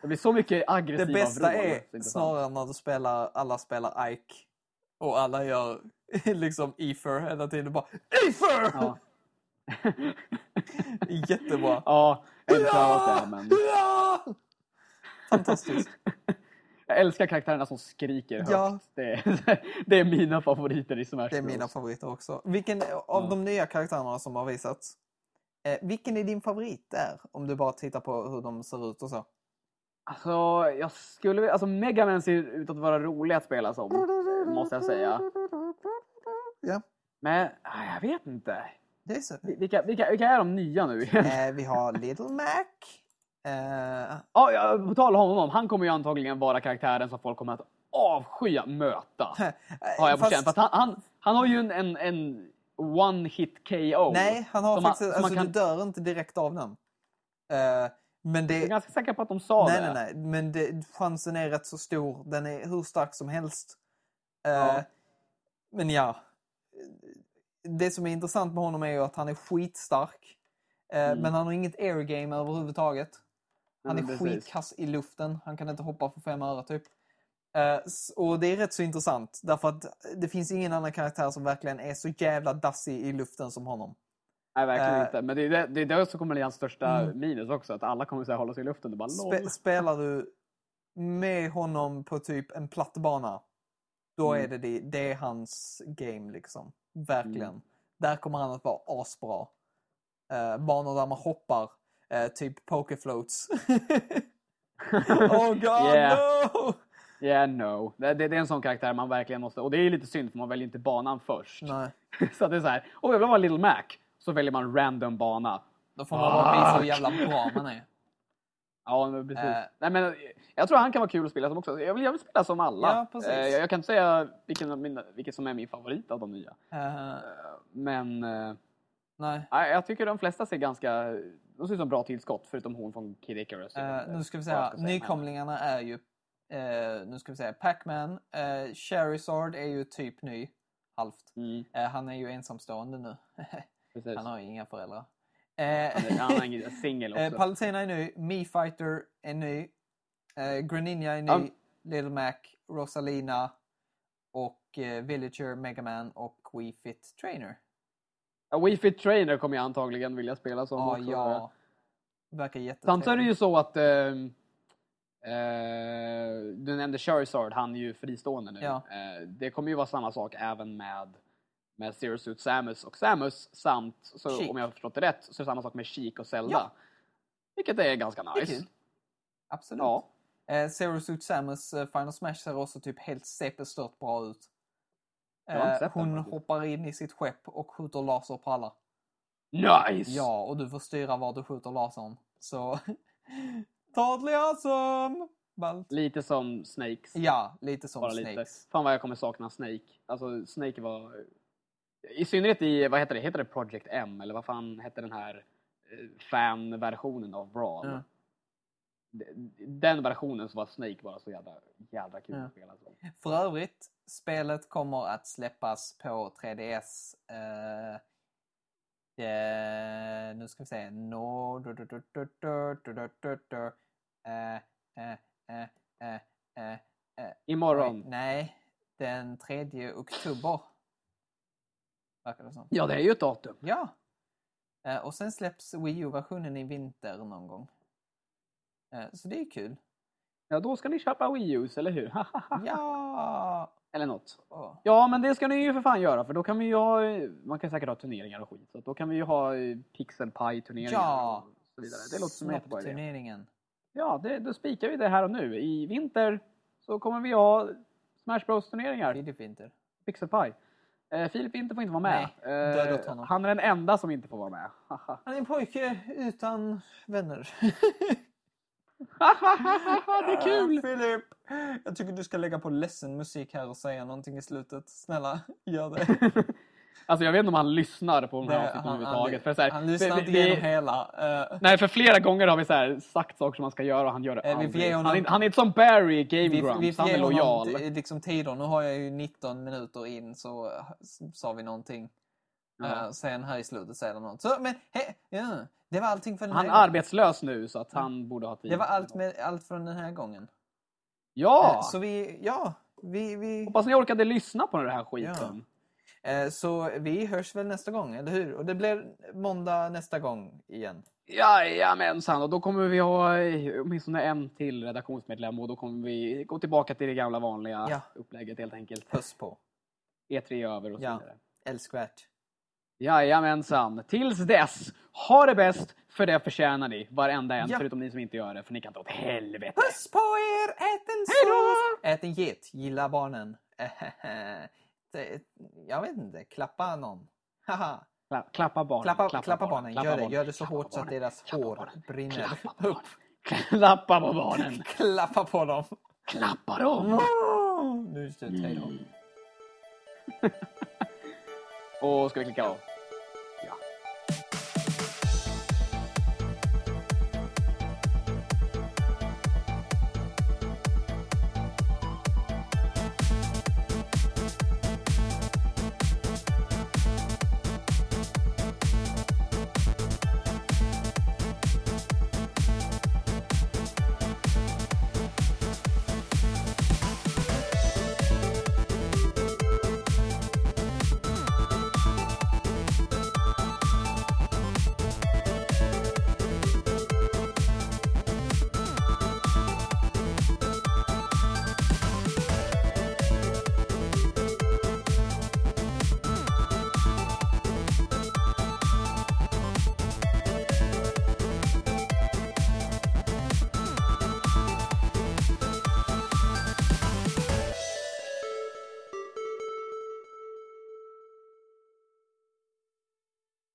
Det blir så mycket Det aggressiva bästa vrål. är intressant. snarare när du spelar, alla spelar Ike och alla gör liksom Ether hela tiden. Bara Ether! Ja. Jättebra. ja, jag har inte prövat det, men! Fantastiskt. jag älskar karaktärerna som skriker högt. Ja. Det, är, det är mina favoriter i Smash Det är Bros. mina favoriter också. Vilken av Ja. de nya karaktärerna som har visats, eh, vilken är din favorit där? Om du bara tittar på hur de ser ut och så. Alltså, jag skulle... Alltså, Mega Man ser ut att vara rolig att spela som, måste jag säga. Ja, Men, ah, jag vet inte. Det är så. Vilka, vilka, vilka är de nya nu? Eh, vi har Little Mac. Eh, Ja, ja, på tal om honom, han kommer ju antagligen vara karaktären som folk kommer att avsky möta. Har jag på fast-. För han, han, han har ju en, en, en one hit KO. Nej, han har faktiskt... man alltså, kan- du dör inte direkt av den. Eh, men det... Jag är ganska säker på att de sa nej, det. nej, nej. Men det, chansen är rätt så stor. Den är hur stark som helst. Eh, Ja. Men ja. Det som är intressant med honom är ju att han är skitstark. Eh, Mm. Men han har inget airgame överhuvudtaget. Han är precis. skitkass i luften. Han kan inte hoppa för fem öre typ. Eh, och det är rätt så intressant. Därför att det finns ingen annan karaktär som verkligen är så jävla dassig i luften som honom. Nej, verkligen Eh, inte. Men det är det, det, är det som kommer bli hans största Mm. minus också. Att alla kommer här hålla sig i luften bara Spe, spelar du med honom på typ en platt bana, då Mm. är det, det det är hans game liksom. Verkligen. Mm. Där kommer han att vara asbra. Uh, banor där man hoppar, eh, typ pokerfloats. oh god Yeah. no! Yeah, no. Det, det, det är en sån karaktär man verkligen måste... Och det är lite synd för man väljer inte banan först. Nej, så det är så här, om jag vill vara Little Mac, så väljer man random bana. då får man bara visa hur jävla bra man är. Ja, men precis. Eh. Nej, men jag tror han kan vara kul att spela som också. Jag vill, jag vill spela som alla. Ja. Eh, jag, jag kan inte säga vilken, av mina, vilket som är min favorit av de nya. Eh, Eh, men eh, nej. jag tycker de flesta ser ganska... De ser ut som bra tillskott, förutom hon från Kid Icarus. Eh, nu ska vi säga, ska säga. nykomlingarna är ju, eh, nu ska vi säga, Pac-Man, uh, Charizard är ju typ ny, halvt. Mm, Eh, han är ju ensamstående nu. precis. han har ju inga föräldrar. Eh, Han har ingen singel eh, också. Palutena är ny, Me Fighter är ny, eh, Greninja är ny, Ja. Little Mac, Rosalina och eh, Villager, Megaman och Wii Fit Trainer. Ja, Wii Fit Trainer kommer jag antagligen vilja spela som Ja, också. ja. Verkar jättetrevligt. så är det ju så att ehm, eh, du nämnde Charizard, han är ju fristående nu. Ja. Eh, det kommer ju vara samma sak även med, med Zero Suit Samus och Samus samt, så, Sheik. om jag har förstått det rätt, så är det samma sak med Sheik och Zelda. Ja. Vilket är ganska Det är nice. kul. Absolut. Ja. Eh, Zero Suit Samus eh, Final Smash ser också typ helt CP-stört bra ut. Eh, hon hoppar in i sitt skepp och skjuter laser på alla. Nice! Ja, och du får styra var du skjuter lasern. Så... Totally awesome! Ballt. Lite som Snakes. Ja, lite som Bara lite. Snakes. Fan vad jag kommer sakna Snake. Alltså Snake var... I synnerhet i, vad heter det, heter det Project M eller vad fan hette den här eh, fan-versionen av Brawl? Ja. Den versionen så var Snake bara så jävla, jävla kul ja. att spela. Så. För övrigt, spelet kommer att släppas på 3DS eh, eh, nu ska vi se, no, du, du, du, eh, eh, eh Imorgon. Nej, den 3 oktober. Verkar det som. Ja, det är ju ett datum. Ja. Eh, och sen släpps Wii U-versionen i vinter någon gång. Eh, så det är kul. Ja, då ska ni köpa Wii U's, eller hur? Ja! eller något. Åh. Ja, men det ska ni ju för fan göra, för då kan vi ju ha... Man kan säkert ha turneringar och skit. Så då kan vi ju ha eh, Pixel Pie-turneringar Ja. och så vidare. Det låter som en jättebra. Snoppturneringen. Ja, det, då spikar vi det här och nu. I vinter så kommer vi ha Smash Bros-turneringar. Pixel Pie. Eh, Filip Winter får inte vara med. Eh, han är den enda som inte får vara med. Han är en pojke utan vänner. det är kul! Filip! Jag tycker du ska lägga på ledsen musik här och säga någonting i slutet. Snälla, gör det. Alltså jag vet inte om han lyssnar på de här avsnitten överhuvudtaget. han, han lyssnar vi- inte vi- igenom hela. eh, Nej, för flera gånger har vi så här sagt saker som han ska göra och han gör det vi får aldrig. honom- han, är, han är inte som Barry i Game vi, Grumps, vi han är lojal. t- liksom tider. Nu har jag ju 19 minuter in så sa vi någonting. Ja. Eh, sen här i slutet säger han något. Så, men he, ja, det var allting för den Han är gången. arbetslös nu så att han borde ha tid. Det var allt, med, allt från den här gången. Ja! Eh, Så vi, ja, vi, vi, Hoppas ni orkade lyssna på den här skiten. eh, så vi hörs väl nästa gång, eller hur? Och det blir måndag nästa gång igen. Jajamensan, och då kommer vi ha eh, åtminstone en till redaktionsmedlem och då kommer vi gå tillbaka till det gamla vanliga Ja. upplägget helt enkelt. Puss på. E3 är över och så Ja. vidare. Älskvärt. Jajamensan. Tills dess, ha det bäst för det förtjänar ni. Varenda en, Ja. förutom ni som inte gör det, för ni kan ta åt helvete. Puss på er! Ät en sås! Ät en get. Gilla barnen. Det- Jag vet inte. Klappa någon. Haha. Kla- Klappa barnen. Klappa, klappa, barnen. Klappa Gör det. barnen. Gör det så Klappa hårt så att barnen. deras Klappa hår barnen. brinner Klappa upp. barnen. Klappa på barnen. Klappa på dem. Klappa dem. Nu är det slut. Hej då. Och ska vi klicka av?